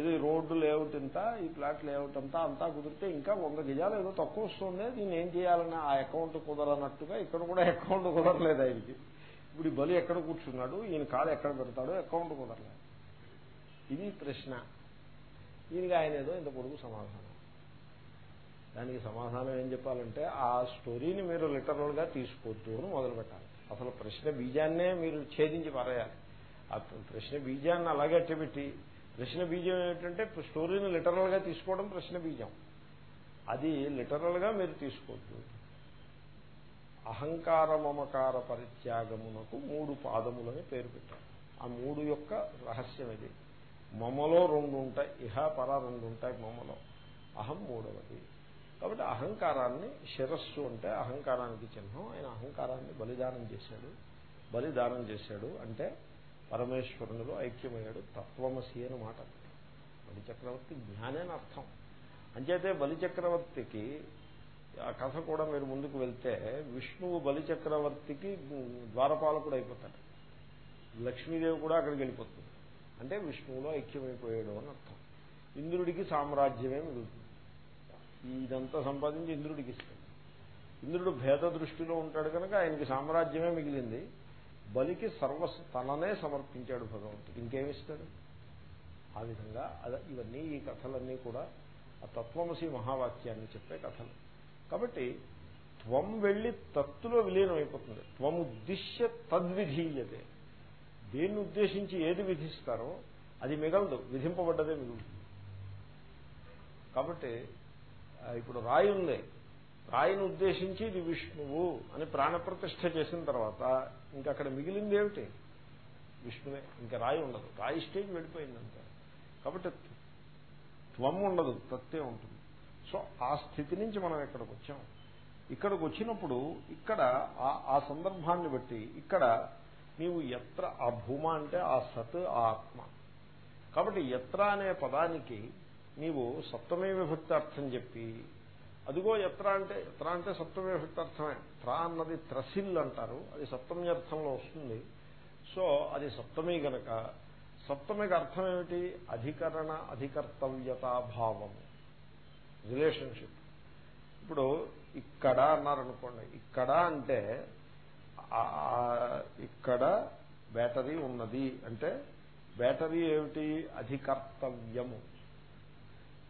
ఏదో రోడ్డు లేఅవుట్ ఇంత ఈ ప్లాట్ లేఅవుట్ అంతా అంతా కుదిరితే ఇంకా వంద గజాలు ఏదో తక్కువ వస్తుంది దీన్ని ఏం చేయాలని ఆ అకౌంట్ కుదరనట్టుగా ఇక్కడ కూడా అకౌంట్ కుదరలేదు ఆయనకి. ఇప్పుడు ఈ బలి ఎక్కడ కూర్చున్నాడు? ఈయన కాలు ఎక్కడ పెడతాడు అకౌంట్ కుదరలేదు. ఇది ప్రశ్న. దీనికి ఆయన ఏదో ఇంత పొడుగు సమాధానం. దానికి సమాధానం ఏం చెప్పాలంటే ఆ స్టోరీని మీరు లిటరల్గా తీసుకోవద్దు అని మొదలు పెట్టాలి. అసలు ప్రశ్న బీజాన్నే మీరు ఛేదించి పారేయాలి. ఆ ప్రశ్న బీజాన్ని అలాగే అట్టబెట్టి ప్రశ్న బీజం ఏమిటంటే స్టోరీని లిటరల్గా తీసుకోవడం ప్రశ్న బీజం. అది లిటరల్గా మీరు తీసుకోవద్దు. అహంకార మమకార పరిత్యాగమునకు మూడు పాదములని పేరు పెట్టారు. ఆ మూడు యొక్క రహస్యం ఇది. మమలో రెండు ఉంటాయి ఇహ పర రెండు ఉంటాయి మమలో. అహం మూడవది. కాబట్టి అహంకారాన్ని శిరస్సు అంటే అహంకారానికి చిహ్నం. ఆయన అహంకారాన్ని బలిదానం చేశాడు. బలిదానం చేశాడు అంటే పరమేశ్వరునిలో ఐక్యమయ్యాడు. తత్వమసి అని మాట. బలి చక్రవర్తి జ్ఞానేన అర్థం. అంచేతే బలి చక్రవర్తికి ఆ కథ కూడా మీరు ముందుకు వెళ్తే విష్ణువు బలి చక్రవర్తికి ద్వారపాలకుడు అయిపోతాడు. లక్ష్మీదేవి కూడా అక్కడికి వెళ్ళిపోతుంది. అంటే విష్ణువులో ఐక్యమైపోయాడు అని అర్థం. ఇంద్రుడికి సామ్రాజ్యమే మిగులుతుంది. ఇదంతా సంపాదించి ఇంద్రుడికి ఇస్తాడు. ఇంద్రుడు భేద దృష్టిలో ఉంటాడు కనుక ఆయనకి సామ్రాజ్యమే మిగిలింది. బలికి సర్వ తననే సమర్పించాడు భగవంతుడు. ఇంకేమిస్తాడు ఆ విధంగా ఇవన్నీ ఈ కథలన్నీ కూడా ఆ తత్వమసి మహావాక్యాన్ని చెప్పే కథలు. కాబట్టి త్వం వెళ్ళి తత్తులో విలీనం అయిపోతుంది త్వం ఉద్దిశ్య తద్విధీయతే. దేన్ని ఉద్దేశించి ఏది విధిస్తారో అది మిగలదు. విధింపబడ్డదే మిగులుతుంది. కాబట్టి ఇప్పుడు రాయి ఉంది. రాయిని ఉద్దేశించి ఇది విష్ణువు అని ప్రాణప్రతిష్ఠ చేసిన తర్వాత ఇంకా అక్కడ మిగిలింది ఏమిటి? విష్ణువే. ఇంకా రాయి ఉండదు. రాయి స్టేజ్ వెళ్ళిపోయిందంటే కాబట్టి త్వం ఉండదు తత్తే ఉంటుంది. సో ఆ స్థితి నుంచి మనం ఇక్కడికి వచ్చాం. ఇక్కడికి వచ్చినప్పుడు ఇక్కడ ఆ సందర్భాన్ని బట్టి ఇక్కడ నీవు ఎత్ర ఆ భూమ అంటే ఆ సత్ ఆ ఆత్మ. కాబట్టి ఎత్ర అనే పదానికి నీవు సప్తమే విభక్తి అర్థం చెప్పి అదిగో ఎత్ర అంటే ఎత్ర అంటే సప్తమే విభక్తి అర్థమే త్ర అన్నది త్రసిల్ అంటారు అది సప్తమి అర్థంలో వస్తుంది. సో అది సప్తమి గనక సప్తమికి అర్థం ఏమిటి? అధికరణ అధికర్తవ్యతాభావము రిలేషన్షిప్. ఇప్పుడు ఇక్కడ అన్నారనుకోండి ఇక్కడ అంటే ఇక్కడ బ్యాటరీ ఉన్నది అంటే బ్యాటరీ ఏమిటి? అధికర్తవ్యము.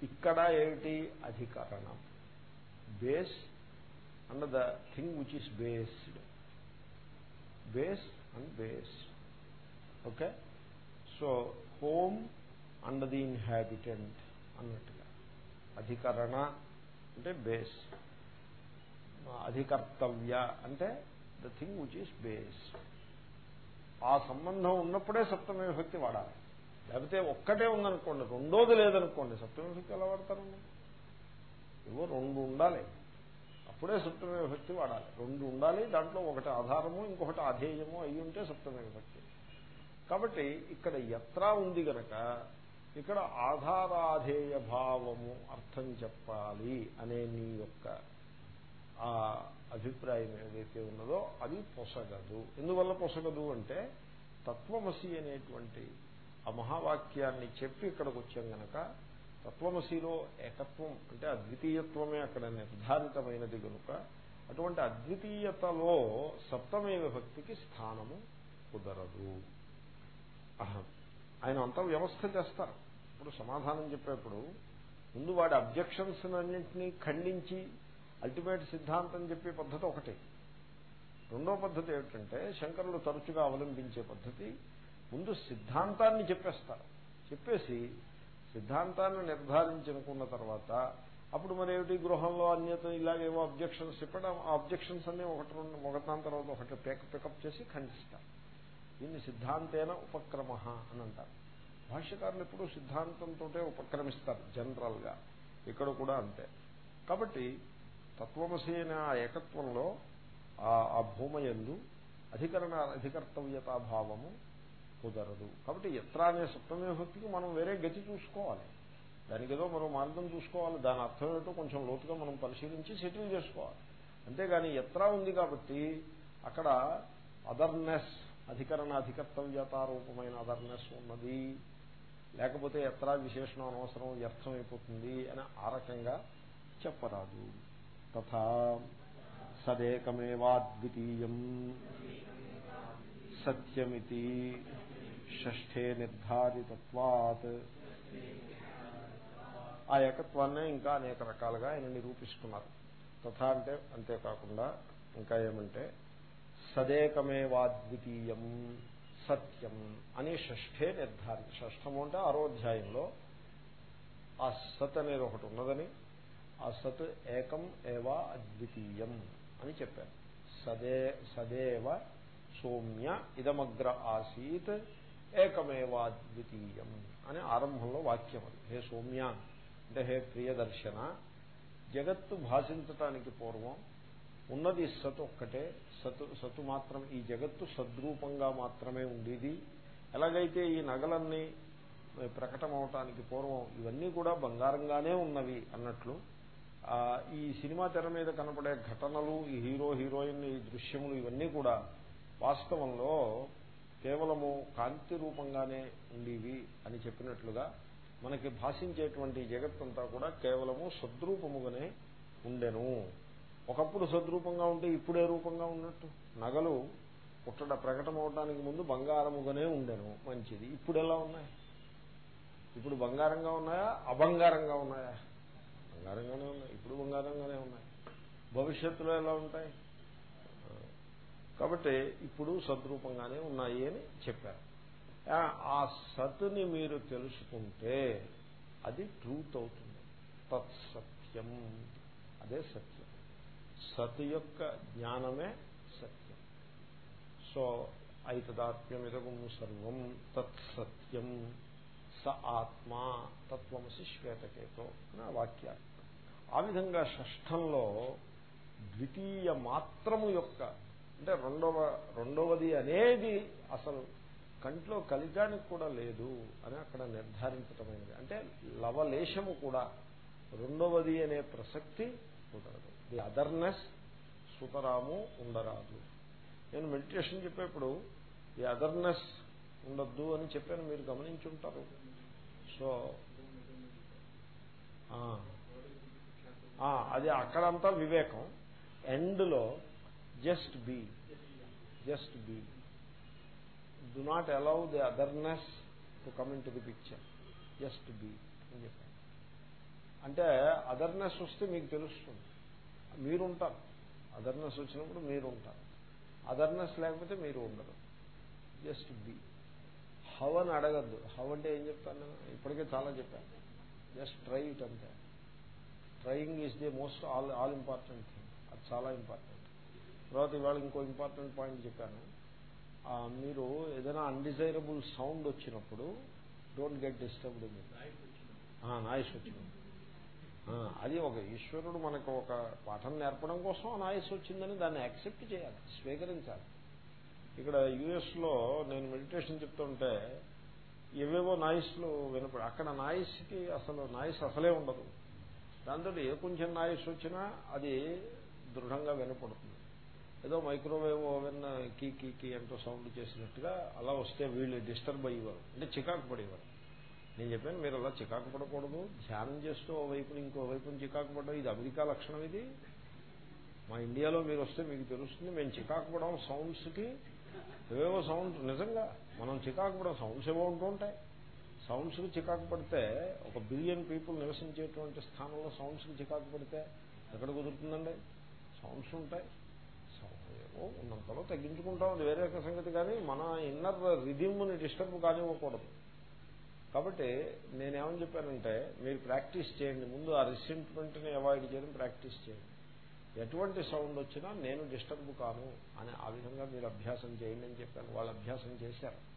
ఇక్కడ ఏమిటి అధికరణం? Base and the thing which is based. Base and base. Okay? So home and the inhabitant అన్నట్టుగా. అధికరణ అంటే బేస్. అధికర్తవ్య అంటే the thing which is base. ఆ సంబంధం ఉన్నప్పుడే సప్తమే విభక్తి వాడాలి. లేకపోతే ఒక్కటే ఉందనుకోండి రెండోది లేదనుకోండి సప్తమవిభక్తి ఎలా వాడతారండి ఏవో రెండు ఉండాలి. అప్పుడే సప్తమవిభక్తి వాడాలి. రెండు ఉండాలి దాంట్లో ఒకటి ఆధారము ఇంకొకటి అధేయము అయి ఉంటే సప్తమవిభక్తి కాబట్టి ఇక్కడ ఎత్ర ఉంది గనక ఇక్కడ ఆధారాధేయ భావము అర్థం చెప్పాలి అనే నీ యొక్క ఆ అభిప్రాయం ఏదైతే ఉన్నదో అది పొసగదు. ఎందువల్ల పొసగదు అంటే తత్వమసి అనేటువంటి ఆ మహావాక్యాన్ని చెప్పి ఇక్కడికి వచ్చాం గనక తత్వమసిలో ఏకత్వం అంటే అద్వితీయత్వమే అక్కడ నిర్ధారితమైనది కనుక అటువంటి అద్వితీయతలో సప్తమే విభక్తికి స్థానము కుదరదు. ఆయన అంతా వ్యవస్థ చేస్తారు. ఇప్పుడు సమాధానం చెప్పేప్పుడు ముందు వాడి అబ్జెక్షన్స్ అన్నింటినీ ఖండించి అల్టిమేట్ సిద్ధాంతం చెప్పే పద్ధతి ఒకటి. రెండో పద్ధతి ఏమిటంటే శంకరులు తరచుగా అవలంబించే పద్ధతి ముందు సిద్ధాంతాన్ని చెప్పేస్తారు. చెప్పేసి సిద్ధాంతాన్ని నిర్ధారించుకున్న తర్వాత అప్పుడు మరి ఏమిటి గృహంలో అన్యత ఇలాగేవో అబ్జెక్షన్స్ చెప్పడం ఆ అబ్జెక్షన్స్ అన్ని ఒకటి రెండు ఒకదాని తర్వాత ఒకటి పేక పికప్ చేసి ఖండిస్తారు. దీన్ని సిద్ధాంతేన ఉపక్రమ అని అంటారు. భాష్యకారులు ఎప్పుడూ సిద్ధాంతంతో ఉపక్రమిస్తారు జనరల్గా ఇక్కడ కూడా అంతే. కాబట్టి తత్వమసి అనే ఆ ఏకత్వంలో ఆ భూమయందు అధికరణ అధికర్తవ్యతాభావము కుదరదు. కాబట్టి ఎత్ర అనే సప్తమవిభక్తికి మనం వేరే గతి చూసుకోవాలి. దానికి ఏదో మరో మార్గం చూసుకోవాలి. దాని అర్థం ఏంటో కొంచెం లోతుగా మనం పరిశీలించి సెటిల్ చేసుకోవాలి. అంతేగాని ఎత్ర ఉంది కాబట్టి అక్కడ అదర్నెస్ అధికరణ అధికర్తవ్యతారూపమైన అదర్నెస్ ఉన్నది. లేకపోతే ఎత్ర విశేషణం అనవసరం వ్యర్థమైపోతుంది అని ఆ రకంగా చెప్పరాదు. తథా సదేకమేవాద్వితీయం. సత్యమితి షష్ఠే నిర్ధారితత్వాత్. ఆ ఏకత్వాన్నే ఇంకా అనేక రకాలుగా ఆయన నిరూపిస్తున్నారు. తథా అంటే అంతేకాకుండా ఇంకా ఏమంటే సదేకమేవాద్వితీయం సత్యం అని షష్ఠే నిర్ధారిత. షష్ఠము అంటే ఆరోధ్యాయంలో ఆ సత్ అనేది ఒకటి ఉన్నదని ఆ సత్ ఏకం ఏవా అద్వితీయం అని చెప్పారు. సదే సదేవ సౌమ్య ఇదమగ్ర ఆసీత్ ఏకమేవా ద్వితీయం అని ఆరంభంలో వాక్యం అది. హే సౌమ్య అంటే హే ప్రియదర్శన జగత్తు భాషించటానికి పూర్వం ఉన్నది సత్ ఒక్కటే. సతు సతు మాత్రం ఈ జగత్తు సద్రూపంగా మాత్రమే ఉండేది. ఎలాగైతే ఈ నగలన్నీ ప్రకటమవటానికి పూర్వం ఇవన్నీ కూడా బంగారంగానే ఉన్నవి అన్నట్లు ఈ సినిమా తెర మీద కనపడే ఘటనలు ఈ హీరో హీరోయిన్ ఈ దృశ్యములు ఇవన్నీ కూడా వాస్తవంలో కేవలము కాంతి రూపంగానే ఉండేవి అని చెప్పినట్లుగా మనకి భాషించేటువంటి జగత్తంతా కూడా కేవలము సద్రూపముగానే ఉండెను. ఒకప్పుడు సద్రూపంగా ఉంటే ఇప్పుడే రూపంగా ఉన్నట్టు. నగలు పుట్టడ ప్రకటమవడానికి ముందు బంగారముగానే ఉండెను. మంచిది. ఇప్పుడు ఎలా ఉన్నాయి? ఇప్పుడు బంగారంగా ఉన్నాయా? అబంగారంగా ఉన్నాయా? బంగారంగానే ఉన్నాయి. ఇప్పుడు బంగారంగానే ఉన్నాయి. భవిష్యత్తులో ఎలా ఉంటాయి? కాబట్టి ఇప్పుడు సద్రూపంగానే ఉన్నాయి అని చెప్పారు. ఆ సత్ని మీరు తెలుసుకుంటే అది ట్రూత్ అవుతుంది. తత్సత్యం. అదే సత్యం. సత్ యొక్క జ్ఞానమే సత్యం. సో ఐతదాత్మ్యమిదగం సర్వం తత్సత్యం. స ఆత్మా తత్వమసి శ్వేతకేతో అని వాక్యాలు. ఆ విధంగా షష్ఠంలో ద్వితీయ మాత్రము యొక్క అంటే రెండవ రెండవది అనేది అసలు కంట్లో కలిగానికి కూడా లేదు అని అక్కడ నిర్ధారించటమైనది. అంటే లవలేశము కూడా రెండవది అనే ప్రసక్తి కుదరదు ది అదర్నెస్ సుతరాము ఉండరాదు. నేను మెడిటేషన్ చెప్పేప్పుడు ఈ అదర్నెస్ ఉండద్దు అని చెప్పాను మీరు గమనించుంటారు. సో అది అక్కడంతా వివేకం. ఎండ్లో just be just be do not allow the otherness to come into the picture just be అని చెప్పాను అంటే అదర్నెస్ వస్తే మీకు తెలుస్తుంది. మీరుంటారు అదర్నెస్ వచ్చినప్పుడు మీరు ఉంటారు. అదర్నెస్ లేకపోతే మీరు ఉండరు. జస్ట్ బీ హవ్ అని అడగద్దు. హవ్ అంటే ఏం చెప్తాను? నేను ఇప్పటికే చాలా చెప్పాను. జస్ట్ ట్రై ఇట్ అంతే. Trying is the most all all important thing అది చాలా ఇంపార్టెంట్ తర్వాత ఇవాళ ఇంకో ఇంపార్టెంట్ పాయింట్ చెప్పాను. మీరు ఏదైనా అన్డిజైరబుల్ సౌండ్ వచ్చినప్పుడు డోంట్ గెట్ డిస్టర్బ్డ్ నాయిస్ వచ్చింది. అది ఒక ఈశ్వరుడు మనకు ఒక పాఠం నేర్పడం కోసం నాయిస్ వచ్చిందని దాన్ని యాక్సెప్ట్ చేయాలి స్వీకరించాలి. ఇక్కడ యుఎస్లో నేను మెడిటేషన్ చెప్తుంటే ఏవేవో నాయిస్లు వినపడి అక్కడ నాయిస్కి అసలు నాయిస్ అసలే ఉండదు. దాంతో ఏ కొంచెం నాయిస్ వచ్చినా అది దృఢంగా వినపడుతుంది. ఏదో మైక్రోవేవ్ ఓవెన్ కీ కీ కీ అంటూ సౌండ్ చేసినట్టుగా అలా వస్తే వీళ్ళు డిస్టర్బ్ అయ్యేవారు. అంటే చికాకు పడేవారు. నేను చెప్పాను మీరు అలా చికాకు పడకూడదు. ధ్యానం చేస్తూ ఓవైపుని ఇంకోవైపుని చికాకు పడడం ఇది అమెరికా లక్షణం ఇది. మా ఇండియాలో మీరు వస్తే మీకు తెలుస్తుంది మేము చికాకు పడడం సౌండ్స్కి ఏవేవో సౌండ్స్ నిజంగా మనం చికాకు పడడం సౌండ్స్ ఏవో ఉంటూ ఉంటాయి. సౌండ్స్కి చికాకు పడితే ఒక బిలియన్ పీపుల్ నివసించేటువంటి స్థానంలో సౌండ్స్కి చికాకు పడితే ఎక్కడ కుదురుతుందండి? సౌండ్స్ ఉంటాయి. ఉన్నంతలో తగ్గించుకుంటాం అది వేరే సంగతి కానీ మన ఇన్నర్ రిధిమ్ని డిస్టర్బ్ కానివ్వకూడదు. కాబట్టి నేనేమని చెప్పానంటే మీరు ప్రాక్టీస్ చేయండి. ముందు ఆ రిసెంట్మెంట్ని అవాయిడ్ చేయడం ప్రాక్టీస్ చేయండి. ఎటువంటి సౌండ్ వచ్చినా నేను డిస్టర్బ్ కాను అని ఆ విధంగా మీరు అభ్యాసం చేయండి అని చెప్పాను. వాళ్ళు అభ్యాసం చేశారు.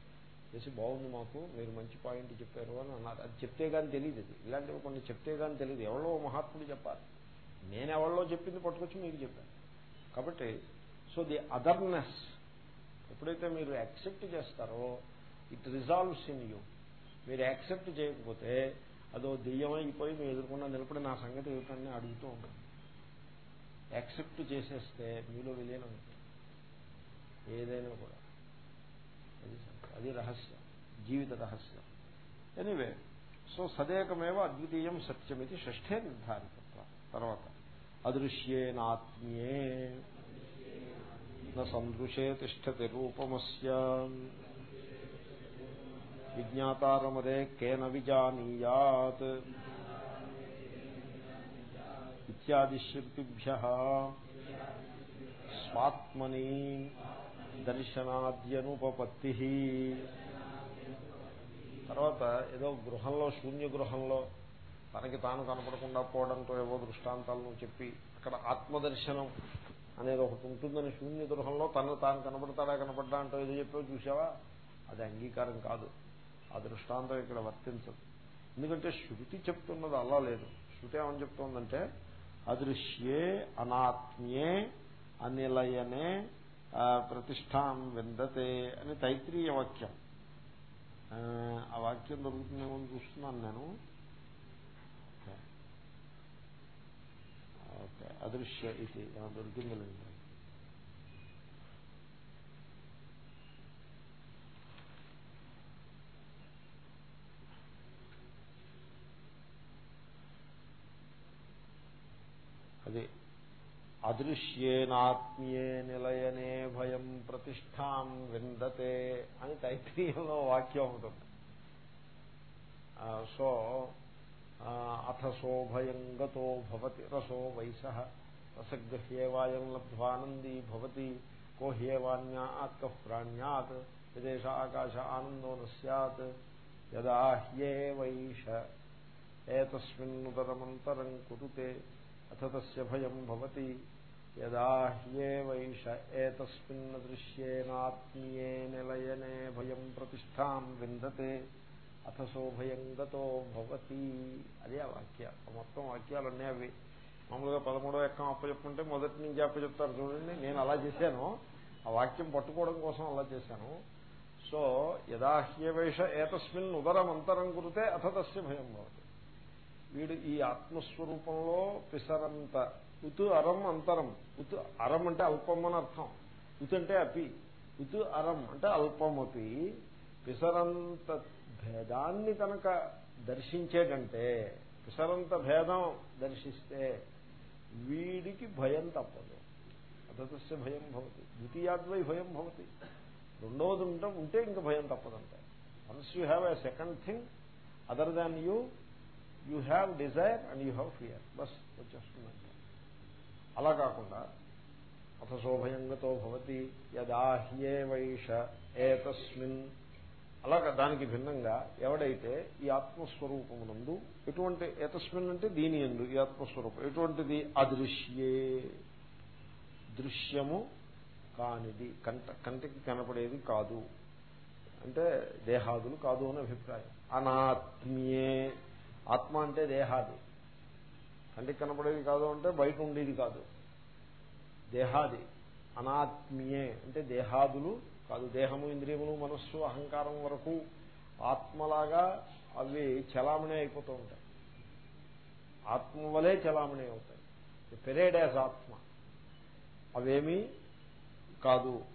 చేసి బాగుంది మాకు మీరు మంచి పాయింట్ చెప్పారు అని అన్నారు. అది చెప్తే కానీ తెలియదు ఇది ఇలాంటివి కొన్ని చెప్తే కానీ తెలియదు ఎవరో మహాత్ముడు చెప్పాలి నేను ఎవరిలో చెప్పింది పట్టుకొచ్చి మీకు చెప్పాను. కాబట్టి సో ది అదర్నెస్ ఎప్పుడైతే మీరు యాక్సెప్ట్ చేస్తారో ఇట్ రిజాల్వ్స్ ఇన్ యూ మీరు యాక్సెప్ట్ చేయకపోతే అదో దెయ్యమైపోయి మీ ఎదుర్కొన్న నిలబడి నా సంగతి ఏమిటని అడుగుతూ ఉంటుంది యాక్సెప్ట్ చేసేస్తే మీలో విలీనం ఏదైనా కూడా. అది రహస్యం. జీవిత రహస్యం. ఎనివే సో సదేకమేవ అద్వితీయం సత్యమితి షష్ఠే నిర్ధారితత్వ. తర్వాత అదృశ్యేనాత్మ్యే. సందృశే తిష్టతి రూపమస్య. విజ్ఞాతారమదే కేన విజానీయాత్. ఇత్యాది శృతిభ్య స్వాత్మని దర్శనాద్యనుపపత్తి. తర్వాత ఏదో గృహంలో శూన్య గృహంలో తనకి తాను కనపడకుండా పోవడంతో ఏవో దృష్టాంతాలను చెప్పి అక్కడ ఆత్మదర్శనం అనేది ఒకటి ఉంటుందని శూన్య దృహంలో తను తాను కనపడతాడా కనపడ్డా అంటూ ఏదో చెప్పో చూసావా అది అంగీకారం కాదు. ఆ దృష్టాంతం ఇక్కడ వర్తించదు. ఎందుకంటే శృతి చెప్తున్నది అలా లేదు. శృతి ఏమని చెప్తోందంటే అదృశ్యే అనాత్మ్యే అనిలయనే ప్రతిష్టాం విందతే అని తైత్రీయ వాక్యం. ఆ వాక్యం దొరుకుతుందేమో చూస్తున్నాను నేను ఓకే ఓకే అదృశ్య ఇది దొరికింది లేదు అది అదృశ్యేనాత్మ్యే నిలయనే భయం ప్రతిష్టాం విందతే అని తైత్రీయంలో వాక్యం ఉంటుంది. సో అథసో భయం గతో భవతి రసో వయస రసగ్రహ్యేవాయం లబ్ధ్వానందీ భవతి కోహ్యేవాన్యాత్ కః ప్రాణ్యాత్ విదేశ ఆకాశ ఆనందో న సత్ యదా హ్యేవైష ఏతస్మిన్నుదరమంతరం కురుతే అథ తస్య భయం భవతి యదా హ్యేవైష ఏతస్మిన్న దృశ్యేనాత్మీయే నిలయనే భయం ప్రతిష్టాం విందతే అథ శోభయం గతో భవతి. అదే ఆ వాక్య. మొత్తం వాక్యాలన్నీ అవి. మామూలుగా పదమూడో ఎక్కం అప్పచెప్పుకుంటే మొదటి నుంచి అప్పచెప్తారు చూడండి. నేను అలా చేశాను. ఆ వాక్యం పట్టుకోవడం కోసం అలా చేశాను. సో యదాహ్యవేష ఏతస్మిన్ ఉదరం అంతరం కురితే అథ తస్య భయం భవతి. వీడు ఈ ఆత్మస్వరూపంలో పిసరంత. ఉతు అరం అంతరం. ఉతు అరం అంటే అల్పం అని అర్థం. ఉతు అంటే అపి ఉతు అరం అంటే అల్పమపి. పిసరంత భేదాన్ని కనుక దర్శించేటంటే పిసరంత భేదం దర్శిస్తే వీడికి భయం తప్పదు. అతస్య భయం భవతి. ద్వితీయాద్వై భయం భవతి. రెండవది ఉంటాం ఉంటే ఇంకా భయం తప్పదంటే. Once you have a second thing other than you you have desire and you have fear bus వచ్చేస్తుందంటే. అలా కాకుండా అథ శోభయంగతో భవతి యదాహ్యే వైష ఏతస్మిన్ అలాగా దానికి భిన్నంగా ఎవడైతే ఈ ఆత్మస్వరూపమునందు ఎటువంటి ఏతస్మిన్ అంటే దీని ఎందు ఈ ఆత్మస్వరూపం ఎటువంటిది? అదృశ్యే. దృశ్యము కానిది. కంట కంటికి కనపడేది కాదు. అంటే దేహాదులు కాదు అని అభిప్రాయం. అనాత్మీయే. ఆత్మ అంటే దేహాది. కంటికి కనపడేది కాదు అంటే బయట ఉండేది కాదు. దేహాది. అనాత్మీయే. అంటే దేహాదులు కాదు దేహము ఇంద్రియములు మనస్సు అహంకారం వరకు ఆత్మలాగా అవి చలామణి అయిపోతూ ఉంటాయి. ఆత్మ వలే చలామణి అవుతాయి. పెరేడ్ యాజ్ ఆత్మ. అవేమీ కాదు.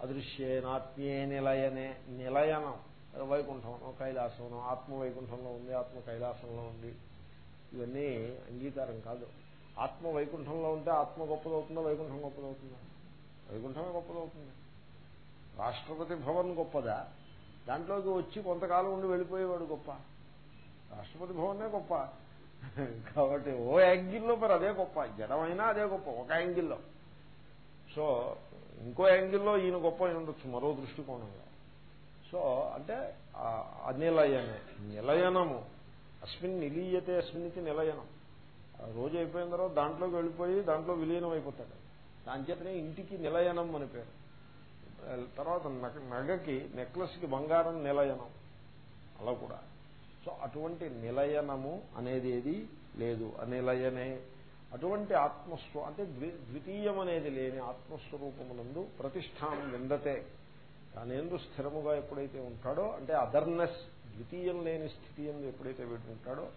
అదృశ్యేనాత్మీయే నిలయనే నిలయనం. వైకుంఠం కైలాసం ఆత్మ వైకుంఠంలో ఉంది ఆత్మ కైలాసంలో ఉంది. ఇవన్నీ అంగీకారం కాదు. ఆత్మ వైకుంఠంలో ఉంటే ఆత్మ గొప్పదవుతుందా వైకుంఠం గొప్పదవుతుందా? వైకుంఠమే గొప్పదవుతుంది. రాష్ట్రపతి భవన్ గొప్పదా? దాంట్లోకి వచ్చి కొంతకాలం ఉండి వెళ్ళిపోయేవాడు గొప్ప. రాష్ట్రపతి భవనే గొప్ప. కాబట్టి ఓ యాంగిల్లో మరి అదే గొప్ప. జడమైనా అదే గొప్ప ఒక యాంగిల్లో. సో ఇంకో యాంగిల్లో ఈయన గొప్ప ఉండొచ్చు మరో దృష్టికోణంగా సో అంటే అనిలయనే నిలయనము. అస్మిన్ నిలీయతే అస్మిన్కి నిలయనం. రోజు అయిపోయిన తర్వాత దాంట్లోకి వెళ్ళిపోయి దాంట్లో విలీనం అయిపోతాడు దాని చేతనే ఇంటికి నిలయనం అని పేరు. తర్వాత నగకి నెక్లెస్కి బంగారం నిలయనం. అలా కూడా. సో అటువంటి నిలయనము అనేది ఏది? లేదు. అనిలయనే. అటువంటి ఆత్మస్వ అంటే ద్వితీయం అనేది లేని ఆత్మస్వరూపమునందు ప్రతిష్టాం విందతే తానేందు స్థిరముగా ఎప్పుడైతే ఉంటాడో అంటే అదర్నెస్ ద్వితీయం లేని స్థితి ఎందు ఎప్పుడైతే వీడు ఉంటాడో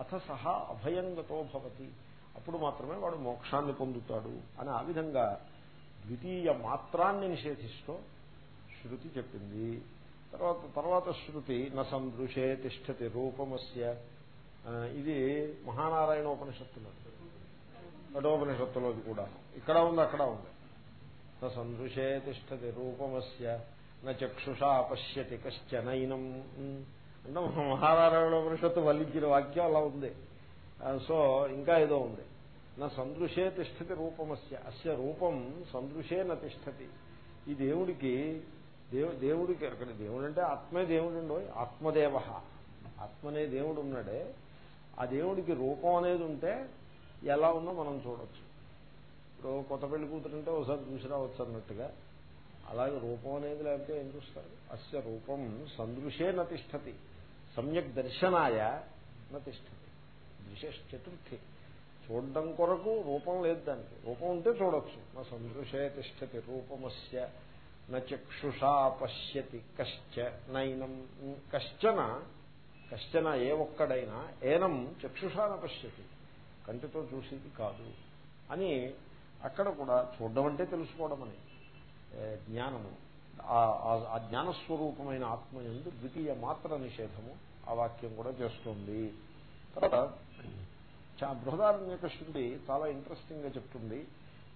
అథ సహా అభయంగతో భవతి. అప్పుడు మాత్రమే వాడు మోక్షాన్ని పొందుతాడు అని ఆ విధంగా ద్వితీయ మాత్రాన్ని నిషేధిస్తూ శృతి చెప్పింది. తర్వాత తర్వాత శృతి న సందృశే తిష్టతి రూపమస్య. ఇది మహానారాయణ ఉపనిషత్తులో. కఠోపనిషత్తులోది కూడా. ఇక్కడ ఉంది అక్కడ ఉంది. న సందృశే తిష్టతి రూపమస్య. నక్షుషా పశ్యతి కశ్చనైనం అంటే మహానారాయణ ఉపనిషత్తు వల్లించిన వాక్యం అలా ఉంది. సో ఇంకా ఏదో ఉంది. నా సందృశే తిష్టతి రూపమస్య. అస్య రూపం సందృశే న ఈ దేవుడికి దేవు దేవుడికి అక్కడ దేవుడు అంటే ఆత్మే దేవుడు ఆత్మదేవ. ఆత్మనే దేవుడు ఉన్నాడే ఆ దేవుడికి రూపం అనేది ఉంటే ఎలా ఉందో మనం చూడొచ్చు. ఇప్పుడు కొత్త పెళ్ళి కూతురుంటే ఒకసారి చూసి రావచ్చు అన్నట్టుగా. అలాగే రూపం అనేది లేకపోతే ఏం చూస్తారు? అస్య రూపం సందృశే నతిష్టతి సమ్యక్ దర్శనాయ నతిష్టతి విశేష చతుర్థి. చూడడం కొరకు రూపం లేదు దానికి. రూపం ఉంటే చూడొచ్చు. నా సందృశే తిష్టతి రూపమస్య నక్షుషా పశ్యతి కశ్చ నైనం. కశ్చన కశ్చన ఏ ఒక్కడైనా ఏనం చక్షుషాన పశ్యతి. కంటితో చూసేది కాదు అని అక్కడ కూడా చూడడం అంటే తెలుసుకోవడం అని. జ్ఞానము. ఆ జ్ఞానస్వరూపమైన ఆత్మ ఎందు ద్వితీయ మాత్ర నిషేధము ఆ వాక్యం కూడా చేస్తుంది. తర్వాత బృహదారణ్యక శృతి చాలా ఇంట్రెస్టింగ్గా చెప్తుంది.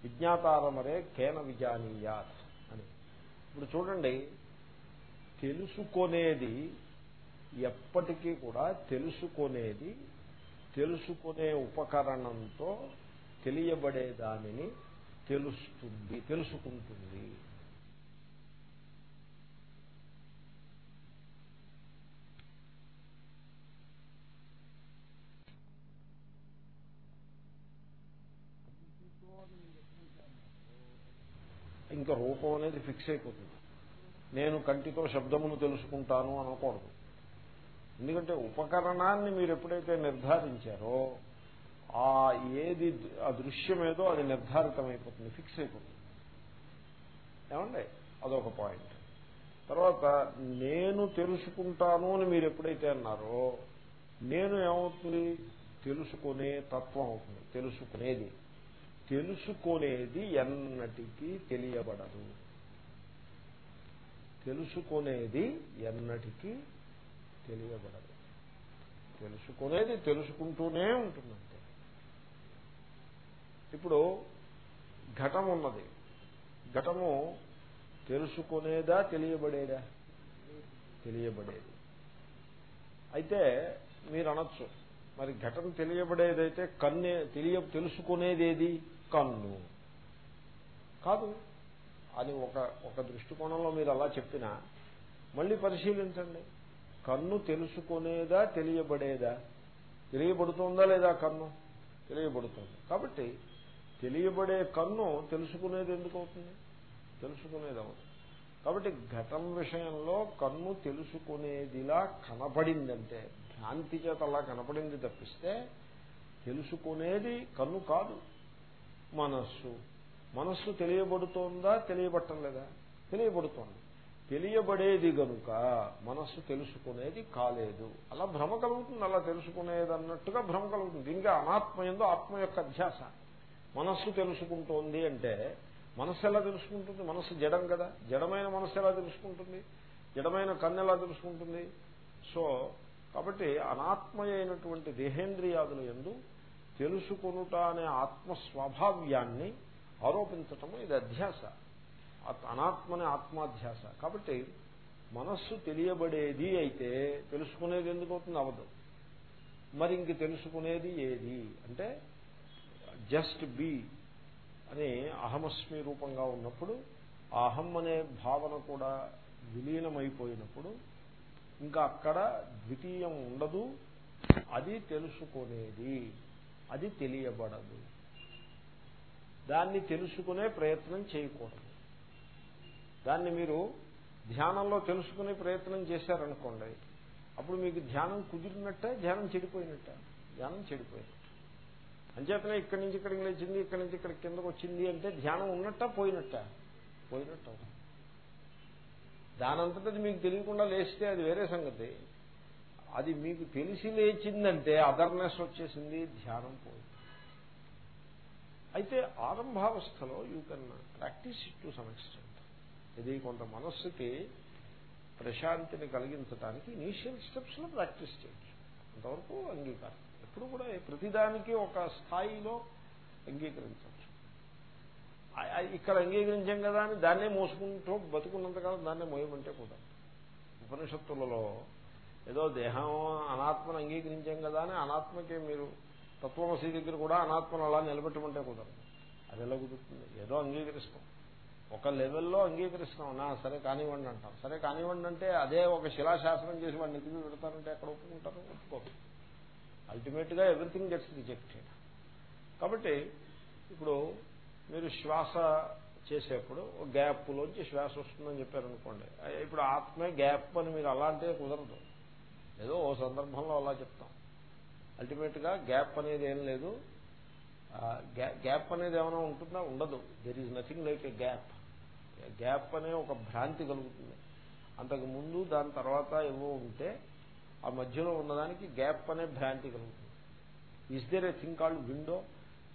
విజ్ఞాతారమరే కేన విజానీయాత్ అని. ఇప్పుడు చూడండి తెలుసుకొనేది ఎప్పటికీ కూడా తెలుసుకొనేది తెలుసుకునే ఉపకరణంతో తెలియబడే దానిని తెలుస్తుంది తెలుసుకుంటుంది. ఇంకా రూపం అనేది ఫిక్స్ అయిపోతుంది. నేను కంటితో శబ్దమును తెలుసుకుంటాను అనకూడదు. ఎందుకంటే ఉపకరణాన్ని మీరు ఎప్పుడైతే నిర్ధారించారో ఆ ఏది ఆ దృశ్యం ఏదో అది నిర్ధారితమైపోతుంది ఫిక్స్ అయిపోతుంది. ఏమండి? అదొక పాయింట్. తర్వాత నేను తెలుసుకుంటాను అని మీరు ఎప్పుడైతే అన్నారో నేను ఏమవుతుంది? తెలుసుకునే తత్వం అవుతుంది. తెలుసుకునేది. తెలుసుకునేది ఎన్నటికీ తెలియబడదు. తెలుసుకునేది ఎన్నటికీ తెలియబడదు. తెలుసుకునేది తెలుసుకుంటూనే ఉంటుందంటే. ఇప్పుడు ఘటం ఉన్నది. ఘటము తెలుసుకునేదా తెలియబడేదా? తెలియబడేది. అయితే మీరు అనొచ్చు. మరి ఘటన తెలియబడేదైతే కన్నే తెలియ తెలుసుకునేదేది? కన్ను. కాదు అది ఒక ఒక దృష్టికోణంలో మీరు అలా చెప్పినా మళ్ళీ పరిశీలించండి. కన్ను తెలుసుకునేదా తెలియబడేదా? తెలియబడుతుందా లేదా కన్ను? తెలియబడుతుంది. కాబట్టి తెలియబడే కన్ను తెలుసుకునేది ఎందుకు అవుతుంది? తెలుసుకునేది అవుతుంది. కాబట్టి ఘటం విషయంలో కన్ను తెలుసుకునేదిలా కనపడిందంటే భ్రాంతి చేత అలా కనపడింది తప్పిస్తే తెలుసుకునేది కన్ను కాదు. మనస్సు. మనస్సు తెలియబడుతోందా తెలియబట్టం లేదా? తెలియబడుతోంది. తెలియబడేది గనుక మనస్సు తెలుసుకునేది కాలేదు. అలా భ్రమ కలుగుతుంది అలా తెలుసుకునేది అన్నట్టుగా భ్రమ కలుగుతుంది. దీనికి అనాత్మ ఎందు ఆత్మ యొక్క అధ్యాస. మనస్సు తెలుసుకుంటోంది అంటే మనస్సు ఎలా తెలుసుకుంటుంది? మనస్సు జడం కదా. జడమైన మనస్సు ఎలా తెలుసుకుంటుంది? జడమైన కన్ను ఎలా తెలుసుకుంటుంది? సో కాబట్టి అనాత్మ అయినటువంటి దేహేంద్రియాదుల ఎందు తెలుసుకొనుట అనే ఆత్మస్వభావ్యాన్ని ఆరోపించటము ఆరోపించటం ఇది అధ్యాస. అనాత్మనే ఆత్మాధ్యాస. కాబట్టి మనస్సు తెలియబడేది అయితే తెలుసుకునేది ఎందుకు అవుతుంది అవదు. మరి ఇంక తెలుసుకునేది ఏది? అంటే జస్ట్ బీ అని అహమస్మి రూపంగా ఉన్నప్పుడు అహం అనే భావన కూడా విలీనమైపోయినప్పుడు ఇంకా అక్కడ ద్వితీయం ఉండదు అది తెలుసుకునేది. అది తెలియబడదు. దాన్ని తెలుసుకునే ప్రయత్నం చేయకూడదు. దాన్ని మీరు ధ్యానంలో తెలుసుకునే ప్రయత్నం చేశారనుకోండి అప్పుడు మీకు ధ్యానం కుదిరినట్టే ధ్యానం చెడిపోయినట్టే ధ్యానం చెడిపోయినట్టు అంచేతనే ఇక్కడి నుంచి ఇక్కడికి లేచింది ఇక్కడి నుంచి ఇక్కడికి కిందకు వచ్చింది అంటే ధ్యానం ఉన్నట్ట పోయినట్ట? పోయినట్టు దానంతటది మీకు తెలియకుండా లేస్తే అది వేరే సంగతి. అది మీకు తెలిసి లేచిందంటే అదర్నెస్ వచ్చేసింది ధ్యానం పోయింది. అయితే ఆరంభావస్థలో you can practise to some extent ఇది కొంత మనస్సుకి ప్రశాంతిని కలిగించడానికి ఇనీషియల్ స్టెప్స్లో ప్రాక్టీస్ చేయొచ్చు. అంతవరకు అంగీకారం. ఎప్పుడు కూడా ప్రతిదానికి ఒక స్థాయిలో అంగీకరించవచ్చు. ఇక్కడ అంగీకరించాం కదా అని దాన్నే మోసుకుంటూ బతుకున్నంతకాలం దాన్నే మోయమంటే కూడా ఉపనిషత్తులలో ఏదో దేహం అనాత్మను అంగీకరించాం కదా అని అనాత్మకే మీరు తత్వమసి దగ్గర కూడా అనాత్మను అలా నిలబెట్టుకుంటే కుదరదు. అది ఎలా కుదురుతుంది? ఏదో అంగీకరిస్తాం. ఒక లెవెల్లో అంగీకరిస్తాం. నా సరే కానివ్వండి అంటాం. సరే కానివ్వండి అంటే అదే ఒక శిలాశాసనం చేసి వాడిని నిధులు పెడతారంటే ఎక్కడ ఒప్పుకుంటారు ఒప్పుకోరు. అల్టిమేట్గా ఎవ్రీథింగ్ గెట్స్ రిజెక్టెడ్ కాబట్టి ఇప్పుడు మీరు శ్వాస చేసేప్పుడు గ్యాప్లోంచి శ్వాస వస్తుందని చెప్పారనుకోండి. ఇప్పుడు ఆత్మే గ్యాప్ అని మీరు అలా అంటే కుదరదు. ఏదో ఓ సందర్భంలో అలా చెప్తాం. అల్టిమేట్గా గ్యాప్ అనేది ఏం లేదు. గ్యాప్ అనేది ఏమైనా ఉంటుందా? ఉండదు. There is nothing like a gap gap అనే ఒక భ్రాంతి కలుగుతుంది. అంతకు ముందు దాని తర్వాత ఏవో ఉంటే ఆ మధ్యలో ఉన్నదానికి గ్యాప్ అనే భ్రాంతి కలుగుతుంది. Is there a thing called window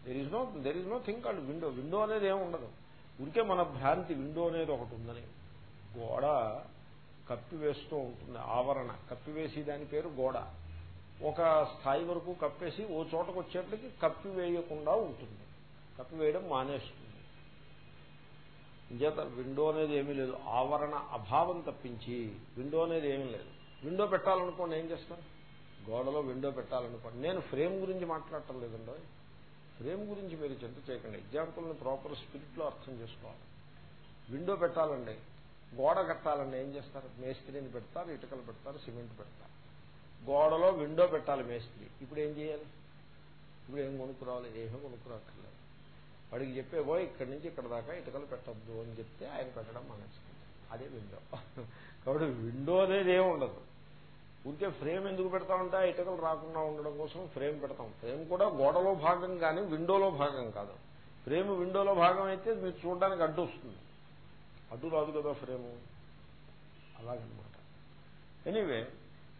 there is no there is no thing called window window అనేది ఏమి ఉండదు. ఉంటే మన భ్రాంతి విండో అనేది ఒకటి ఉందని. గోడ కప్పివేస్తూ ఉంటుంది ఆవరణ. కప్పివేసి దాని పేరు గోడ. ఒక స్థాయి వరకు కప్పేసి ఓ చోటకు వచ్చేప్పటికి కప్పివేయకుండా ఉంటుంది. కప్పివేయడం మానేస్తుంది. ఇంచేత విండో అనేది ఏమీ లేదు. ఆవరణ అభావం తప్పించి విండో అనేది ఏమీ లేదు. విండో పెట్టాలనుకోండి ఏం చేస్తాను గోడలో విండో పెట్టాలనుకోండి. నేను ఫ్రేమ్ గురించి మాట్లాడటం లేదండి. ఫ్రేమ్ గురించి మీరు చింత చేయకండి. ఎగ్జాంపుల్ని ప్రాపర్ స్పిరిట్లో అర్థం చేసుకోవాలి. విండో పెట్టాలండి. గోడ కట్టాలని ఏం చేస్తారు? మేస్త్రిని పెడతారు ఇటుకలు పెడతారు సిమెంట్ పెడతారు. గోడలో విండో పెట్టాలి మేస్త్రి. ఇప్పుడు ఏం చేయాలి? ఇప్పుడు ఏం కొనుక్కురావాలి? ఏమో కొనుక్కురాక్కర్లేదు. వాడికి చెప్పే పోయి ఇక్కడి నుంచి ఇక్కడ దాకా ఇటుకలు పెట్టద్దు అని చెప్తే ఆయన పెట్టడం మానేస్తుంది అదే విండో. కాబట్టి విండో అనేది ఏమి ఉండదు. ఉంటే ఫ్రేమ్ ఎందుకు పెడతా పెడతామంటే ఇటుకలు రాకుండా ఉండడం కోసం ఫ్రేమ్ పెడతాం. ఫ్రేమ్ కూడా గోడలో భాగం కానీ విండోలో భాగం కాదు. ఫ్రేమ్ విండోలో భాగం అయితే మీరు చూడడానికి అడ్డు వస్తుంది. అడ్డు రాదు కదా ఫ్రేము? అలాగనమాట. ఎనీవే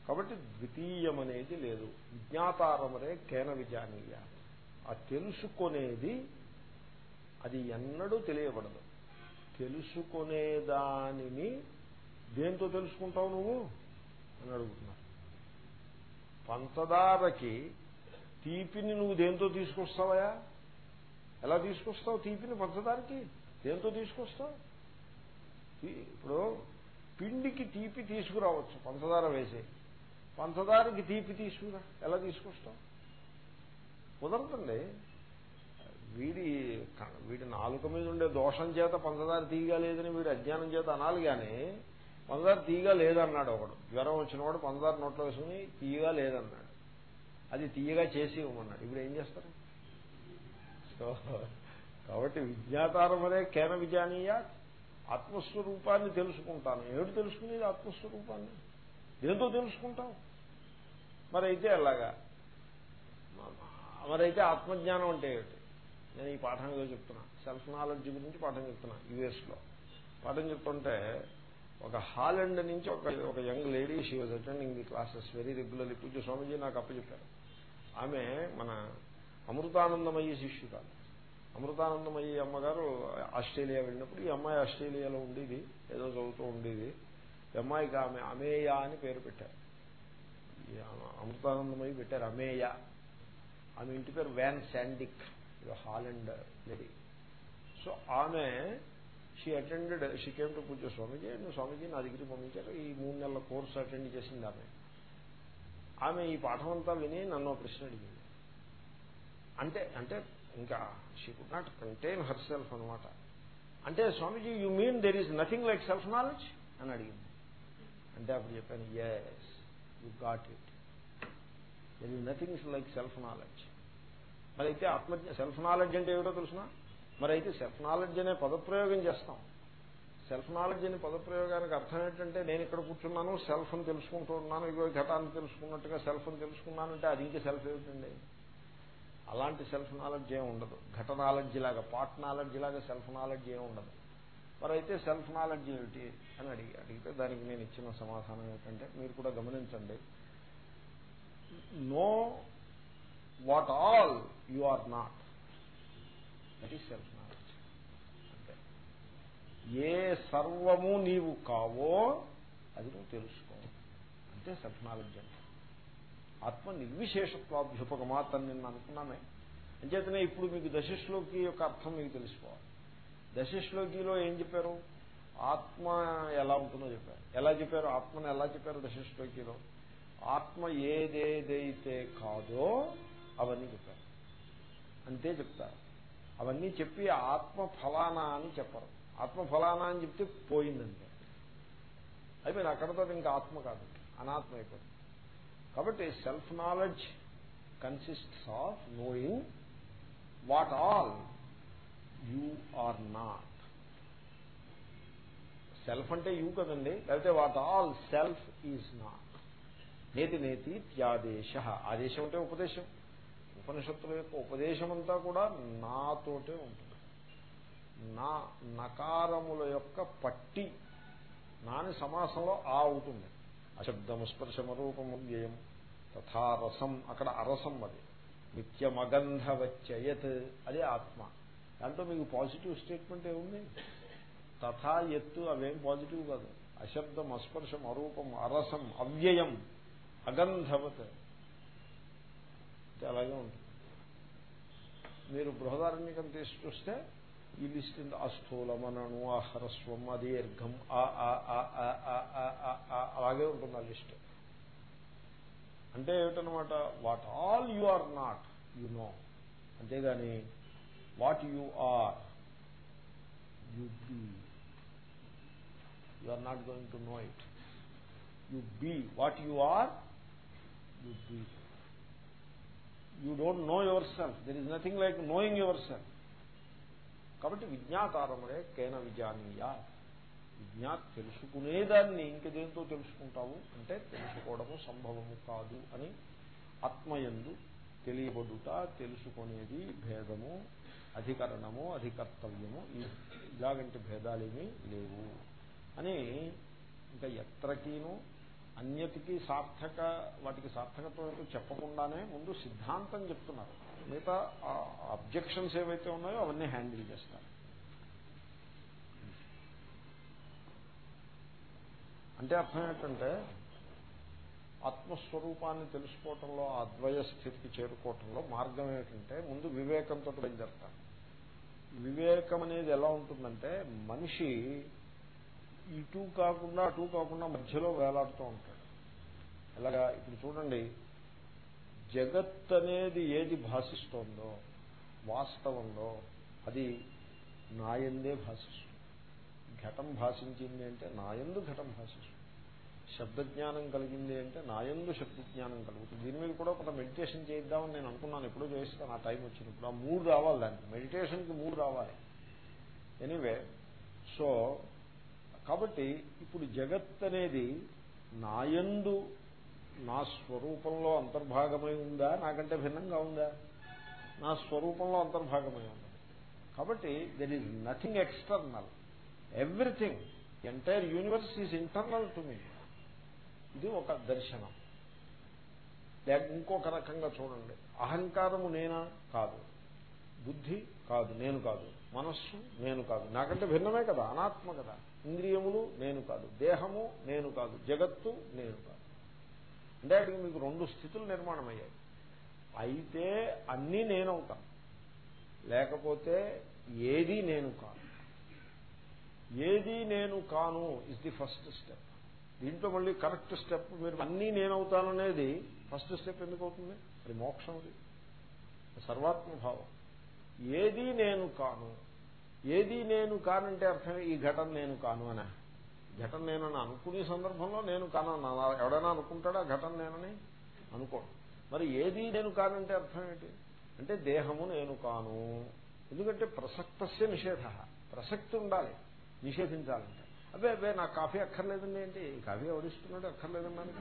కాబట్టి ద్వితీయం అనేది లేదు. విజ్ఞాతారమరే కేన విజానీయ. ఆ తెలుసుకునేది అది ఎన్నడూ తెలియబడదు. తెలుసుకునేదానిని దేంతో తెలుసుకుంటావు నువ్వు? అని అడుగుతున్నాను పంచదారకి తీపిని నువ్వు దేంతో తీసుకొస్తావయా ఎలా తీసుకొస్తావు తీపిని పంచదారకి? దేంతో తీసుకొస్తావు? ఇప్పుడు పిండికి తీపి తీసుకురావచ్చు పంచదార వేసి. పంచదారకి తీపి తీసుకురా ఎలా తీసుకొస్తాం? కుదరదండి. వీడి వీడి నాలుక మీద ఉండే దోషం చేత పంచదార తీయగా లేదని వీడి అజ్ఞానం చేత అనాలి కానీ పంచదార తీయగా లేదన్నాడు ఒకడు. జ్వరం వచ్చినవాడు పంచదార నోట్లో వేసుకుని తీయగా లేదన్నాడు. అది తీయగా చేసి ఇవ్వమన్నాడు. ఇప్పుడు ఏం చేస్తారు? సో కాబట్టి విజ్ఞాతారం అనే కేన విజానీయ ఆత్మస్వరూపాన్ని తెలుసుకుంటాను. ఏమిటి తెలుసుకునేది ఆత్మస్వరూపాన్ని? దేంతో తెలుసుకుంటావు మరైతే ఎలాగా మరైతే ఆత్మజ్ఞానం అంటే ఏమిటి? నేను ఈ పాఠం ఏదో చెప్తున్నా. సెల్ఫ్ నాలెడ్జ్ గురించి పాఠం చెప్తున్నా యుఎస్లో పాఠం చెప్తుంటే ఒక హాలండ్ నుంచి ఒక ఒక young lady she was attending the classes very regularly పూజ స్వామిజీ నాకు అప్పచెప్పారు. ఆమె మన అమృతానందమయ్యే శిష్యురాలు. అమృతానందమయ్యి అమ్మగారు ఆస్ట్రేలియా వెళ్ళినప్పుడు ఈ అమ్మాయి ఆస్ట్రేలియాలో ఉండేది ఏదో చదువుతూ ఉండేది. ఈ అమ్మాయికి ఆమె అమేయ అని పేరు పెట్టారు. అమృతానందమయ్యి పెట్టారు అమేయ. ఆమె ఇంటి పేరు van Sandick Holland lady. So ఆమె she attended she came to puja Swamiji and Swamiji నా దగ్గరికి పంపించారు. ఈ మూడు నెలల కోర్సు అటెండ్ చేసింది ఆమె. ఆమె ఈ పాఠం అంతా విని నన్ను ప్రశ్న అడిగింది. అంటే అంటే ఇంకా she could not contain herself అనమాట అంటే Swamiji you mean there is nothing like self knowledge అని అడిగింది. అంటే అప్పుడు చెప్పాను yes you got it there is nothing like self knowledge మరి అయితే ఆత్మ సెల్ఫ్ నాలెడ్జ్ అంటే ఏమిటో తెలుసునా? మరి అయితే సెల్ఫ్ నాలెడ్జ్ అనే పదప్రయోగం చేస్తాం. సెల్ఫ్ నాలెడ్జ్ అనే పదప్రయోగానికి అర్థం ఏంటంటే నేను ఇక్కడ కూర్చున్నాను సెల్ఫ్ అని తెలుసుకుంటూ ఉన్నాను ఇగో ఘటాన్ని తెలుసుకున్నట్టుగా సెల్ఫ్ అని తెలుసుకున్నానంటే అది ఇంకా సెల్ఫ్ ఏమిటండి? అలాంటి సెల్ఫ్ నాలెడ్జ్ ఏమి ఉండదు. ఘట నాలెడ్జ్ లాగా పాట్ నాలెడ్జ్ లాగా సెల్ఫ్ నాలెడ్జ్ ఏమి ఉండదు. మరి అయితే సెల్ఫ్ నాలెడ్జ్ ఏమిటి అని అడిగి అడిగితే దానికి నేను ఇచ్చిన సమాధానం ఏంటంటే మీరు కూడా గమనించండి. Know what all you are not. That is self knowledge. అంటే ఏ సర్వము నీవు కావో అది నువ్వు తెలుసుకో. అంటే సెల్ఫ్ నాలెడ్జ్ అంటే ఆత్మ నిర్విశేషత్వాభ్యుపగమాత్ తను నిన్న అనుకున్నామే అంచేతనే ఇప్పుడు మీకు దశశ్లోకి యొక్క అర్థం మీకు తెలిసిపోవాలి. దశశ్లోకిలో ఏం చెప్పారు? ఆత్మ ఎలా ఉంటుందో చెప్పారు. ఎలా చెప్పారు? ఆత్మను ఎలా చెప్పారు దశశ్లోకిలో? ఆత్మ ఏదేదైతే కాదో అవన్నీ చెప్పారు. అంతే చెప్తారు. అవన్నీ చెప్పి ఆత్మ ఫలానా అని చెప్పరు. ఆత్మ ఫలానా అని చెప్తే పోయిందంటే అయిపోయింది. అక్కడతో ఇంకా ఆత్మ కాదు. అనాత్మ అయిపోతుంది. కాబట్టి self knowledge consists of knowing what all you are not self అంటే యూ కదండి? లేకపోతే what all self is not నేతి నేతి త్యాదేశ. ఆదేశం అంటే ఉపదేశం. ఉపనిషత్తుల యొక్క ఉపదేశం అంతా కూడా నాతోటే ఉంటుంది. నా నకారముల యొక్క పట్టి నాని సమాసంలో ఆ అవుతుంది. అశబ్దము స్పర్శమ రూపము వ్యయం తథా రసం అక్కడ అరసం అది. నిత్యమగంధవచ్చయత్. అదే ఆత్మ. దాంట్లో మీకు పాజిటివ్ స్టేట్మెంట్ ఏముంది? తథా ఎత్తు అవేం పాజిటివ్ కాదు. అశబ్దం అస్పర్శం అరూపం అరసం అవ్యయం అగంధవత్. అలాగే ఉంటుంది. మీరు బృహదారణ్యకం తీసి చూస్తే ఈ లిస్ట్ కింద అస్థూలమనను అహరస్వం అదీర్ఘం అలాగే ఉంటుంది ఆ లిస్ట్. అంటే ఏమిటనమాట what all you are not you know అంతేగాని what you are you be you are not going to know it you be what you are you be you don't know yourself there is nothing like knowing yourself కాబట్టి విజ్ఞాతారముడే కేన విజానీయ. విజ్ఞా తెలుసుకునేదాన్ని ఇంక దేంతో తెలుసుకుంటావు? అంటే తెలుసుకోవడము సంభవము కాదు అని ఆత్మయందు తెలియబడుట తెలుసుకునేది భేదము అధికరణము అధికర్తవ్యము ఇలాగంటి భేదాలేమీ లేవు. అని ఇంకా ఎత్రకీను అన్యతికి సార్థక వాటికి సార్థకత్వం చెప్పకుండానే ముందు సిద్ధాంతం చెప్తున్నారు. మిగతా అబ్జెక్షన్స్ ఏవైతే ఉన్నాయో అవన్నీ హ్యాండిల్ చేస్తారు. అంటే అర్థం ఏంటంటే ఆత్మస్వరూపాన్ని తెలుసుకోవటంలో అద్వయ స్థితికి చేరుకోవటంలో మార్గం ఏంటంటే ముందు వివేకంతో బయలుదేరతారు. వివేకం అనేది ఎలా ఉంటుందంటే మనిషి ఇటు కాకుండా అటు కాకుండా మధ్యలో వేలాడుతూ ఉంటాడు. ఎలాగా? ఇప్పుడు చూడండి జగత్ అనేది ఏది భాషిస్తోందో వాస్తవంలో అది నాయందే భాషిస్తుంది. ఘటం భాషించింది అంటే నాయందు ఘటం భాషిస్తుంది. శబ్దజ్ఞానం కలిగింది అంటే నాయందు శబ్దజ్ఞానం కలుగుతుంది. దీని మీద కూడా కొంత మెడిటేషన్ చేద్దామని నేను అనుకున్నాను. ఎప్పుడూ చేస్తాను ఆ టైం వచ్చినప్పుడు ఆ మూడు రావాలి దానికి. మెడిటేషన్కి మూడు రావాలి. ఎనీవే సో కాబట్టి ఇప్పుడు జగత్ అనేది నాయందు నా స్వరూపంలో అంతర్భాగమై ఉందా? నాకంటే భిన్నంగా ఉందా? నా స్వరూపంలో అంతర్భాగమై ఉంది? కాబట్టి there is nothing external everything entire universe is internal to me ఇది ఒక దర్శనం. లేక ఇంకొక రకంగా చూడండి. అహంకారము నేనా? కాదు. బుద్ధి కాదు నేను కాదు. మనస్సు నేను కాదు. నాకంటే భిన్నమే కదా అనాత్మ కదా. ఇంద్రియములు నేను కాదు. దేహము నేను కాదు. జగత్తు నేను కాదు. అంటే అక్కడికి మీకు రెండు స్థితులు నిర్మాణం అయ్యాయి అయితే అన్నీ నేనవుతాను లేకపోతే ఏది నేను కాను. ఏది నేను కాను ఇస్ ది ఫస్ట్ స్టెప్ దీంట్లో మళ్ళీ కరెక్ట్ స్టెప్ మీరు అన్నీ నేనవుతాననేది ఫస్ట్ స్టెప్ ఎందుకు అవుతుంది? అది మోక్షం అది. సర్వాత్మభావం ఏది నేను కాను. ఏది నేను కానంటే అర్థం ఈ ఘటన నేను కాను అనే. ఘటన నేనని అనుకునే సందర్భంలో నేను కాను ఎవడైనా అనుకుంటాడా ఘటన నేనని? అనుకోడు మరి ఏది నేను కానంటే అర్థం ఏంటి? అంటే దేహము నేను కాను. ఎందుకంటే ప్రసక్తస్య నిషేధ. ప్రసక్తి ఉండాలి నిషేధించాలంటే. అబ్బే అబ్బే నాకు కాఫీ అక్కర్లేదండి ఏంటి? కాఫీ ఎవడిస్తున్నాడు అక్కర్లేదన్నానికి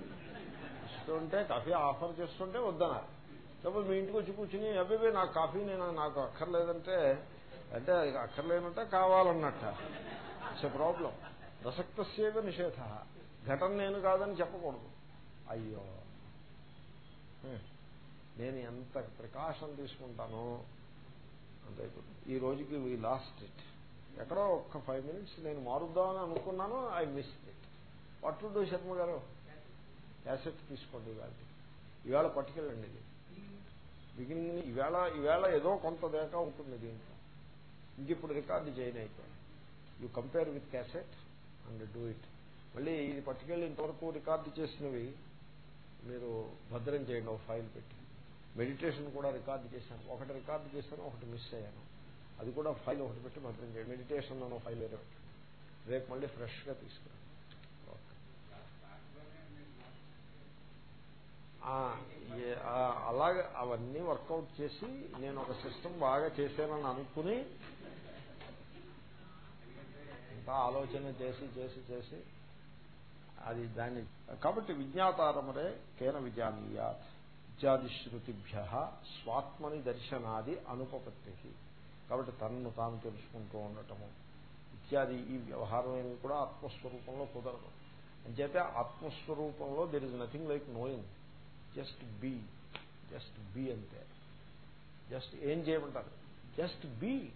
ఇస్తుంటే కాఫీ ఆఫర్ చేస్తుంటే వద్దన్నారు. లేకపోతే మీ ఇంటికి వచ్చి కూర్చుని అబ్బాయి నాకు కాఫీ నేను నాకు అక్కర్లేదంటే అంటే అక్కర్లేనంటే కావాలన్నట్ట. It's a problem. ప్రసక్తసేవ నిషేధ. ఘటన నేను కాదని చెప్పకూడదు. అయ్యో. నేను ఎంత ప్రికాషన్ తీసుకుంటానో అంతే ఈ రోజుకి వీ లాస్ట్ ఇట్. ఎక్కడో ఒక్క ఫైవ్ మినిట్స్ నేను మారుద్దామని అనుకున్నాను I miss it. What to do Sharma garu? Asset తీసుకోండి ఇవాళ ఇవాళ పట్టుకెళ్ళండి ఇది. బిగినింగ్ ఈవేళ ఈవేళ ఏదో కొంత దాకా ఉంటుంది దీంట్లో. ఇంక ఇప్పుడు రికార్డు చేయనైతే అయితే you compare with cassette. And do it మళ్ళీ ఇది పట్టుకెళ్ళి ఇంతవరకు రికార్డు చేసినవి మీరు భద్రం చేయండి ఒక ఫైల్ పెట్టి. మెడిటేషన్ కూడా రికార్డు చేశాను. ఒకటి రికార్డు చేశాను ఒకటి మిస్ అయ్యాను. అది కూడా ఫైల్ ఒకటి పెట్టి భద్రం చేయండి. మెడిటేషన్ అన్న ఫైల్ వేరే రేపు మళ్ళీ ఫ్రెష్గా తీసుకురా అలాగే అవన్నీ వర్కౌట్ చేసి నేను ఒక సిస్టమ్ బాగా చేశానని అనుకుని అంతా ఆలోచన చేసి చేసి చేసి అది దాన్ని కాబట్టి విజ్ఞాతారమరే కేన విజానీయా ఇత్యాది శృతిభ్య స్వాత్మని దర్శనాది అనుపపత్తి కాబట్టి తనను తాను తెలుసుకుంటూ ఉండటము. ఇత్యాది ఈ వ్యవహారం కూడా ఆత్మస్వరూపంలో కుదరదు. అంచేతే ఆత్మస్వరూపంలో there is nothing like knowing just be just be అంతే. జస్ట్ ఏం చేయమంటారు? జస్ట్ బీ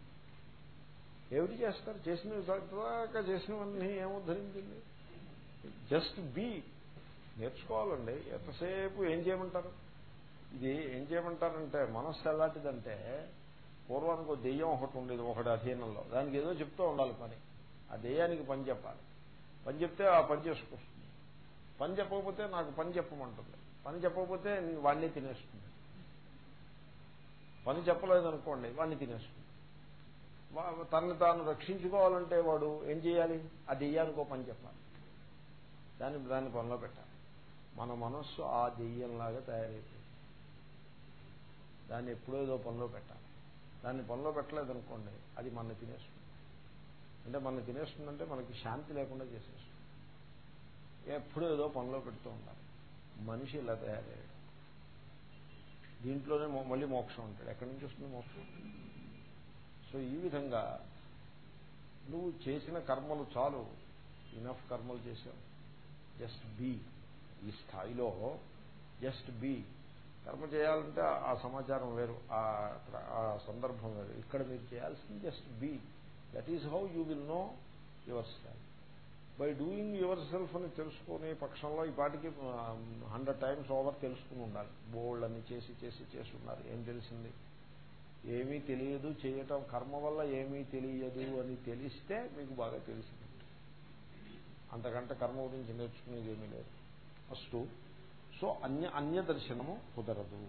ఏమిటి చేస్తారు? చేసినవి దాకా చేసినవన్నీ ఏముద్ధరించింది జస్ట్ బీ. నేర్చుకోవాలండి. ఎంతసేపు ఏం చేయమంటారు? ఇది ఏం చేయమంటారంటే మనస్సు ఎలాంటిదంటే పూర్వానికి ఒక దెయ్యం ఒకటి ఉండేది ఒకటి అధీనంలో. దానికి ఏదో చెప్తూ ఉండాలి పని. ఆ దెయ్యానికి పని చెప్పాలి. పని చెప్తే ఆ పని చేసుకొస్తుంది. పని చెప్పకపోతే నాకు పని చెప్పమంటుంది. పని చెప్పకపోతే వాడిని తినేస్తుంది. పని చెప్పలేదనుకోండి వాడిని తినేస్తుంది. తనని తాను రక్షించుకోవాలంటే వాడు ఏం చేయాలి? ఆ దెయ్యానికో పని చెప్పాలి. దాన్ని దాన్ని పనిలో పెట్టాలి. మన మనస్సు ఆ దెయ్యంలాగా తయారైపోయింది. దాన్ని ఎప్పుడేదో పనిలో పెట్టాలి. దాన్ని పనిలో పెట్టలేదనుకోండి అది మన తినేస్తుంది. అంటే మన తినేస్తుందంటే మనకి శాంతి లేకుండా చేసేస్తుంది. ఎప్పుడో ఏదో పనిలో పెడుతూ ఉండాలి. మనిషి ఇలా తయారయ్యాడు. దీంట్లోనే మళ్ళీ మోక్షం ఉంటాడు ఎక్కడి నుంచి వస్తుంది మోక్షం? సో ఈ విధంగా నువ్వు చేసిన కర్మలు చాలు. ఇనఫ్ కర్మలు చేశావు. జస్ట్ బీ ఈ స్థాయిలో జస్ట్ బీ కర్మ చేయాలంటే ఆ సమాచారం వేరు ఆ సందర్భం వేరు. ఇక్కడ మీరు చేయాల్సింది just be that is how you will know yourself by doing yourself అని తెలుసుకునే పక్షంలో ఈ పాటికి హండ్రెడ్ టైమ్స్ ఓవర్ తెలుసుకుని ఉండాలి. బోల్డ్ అని చేసి చేసి చేసి ఉన్నారు ఏం తెలిసింది? ఏమీ తెలియదు చేయటం కర్మ వల్ల ఏమీ తెలియదు అని తెలిస్తే మీకు బాగా తెలిసింది అంతకంటే కర్మ గురించి నేర్చుకునేది ఏమీ లేదు. ఫస్ట్ సో అన్య అన్య దర్శనము కుదరదు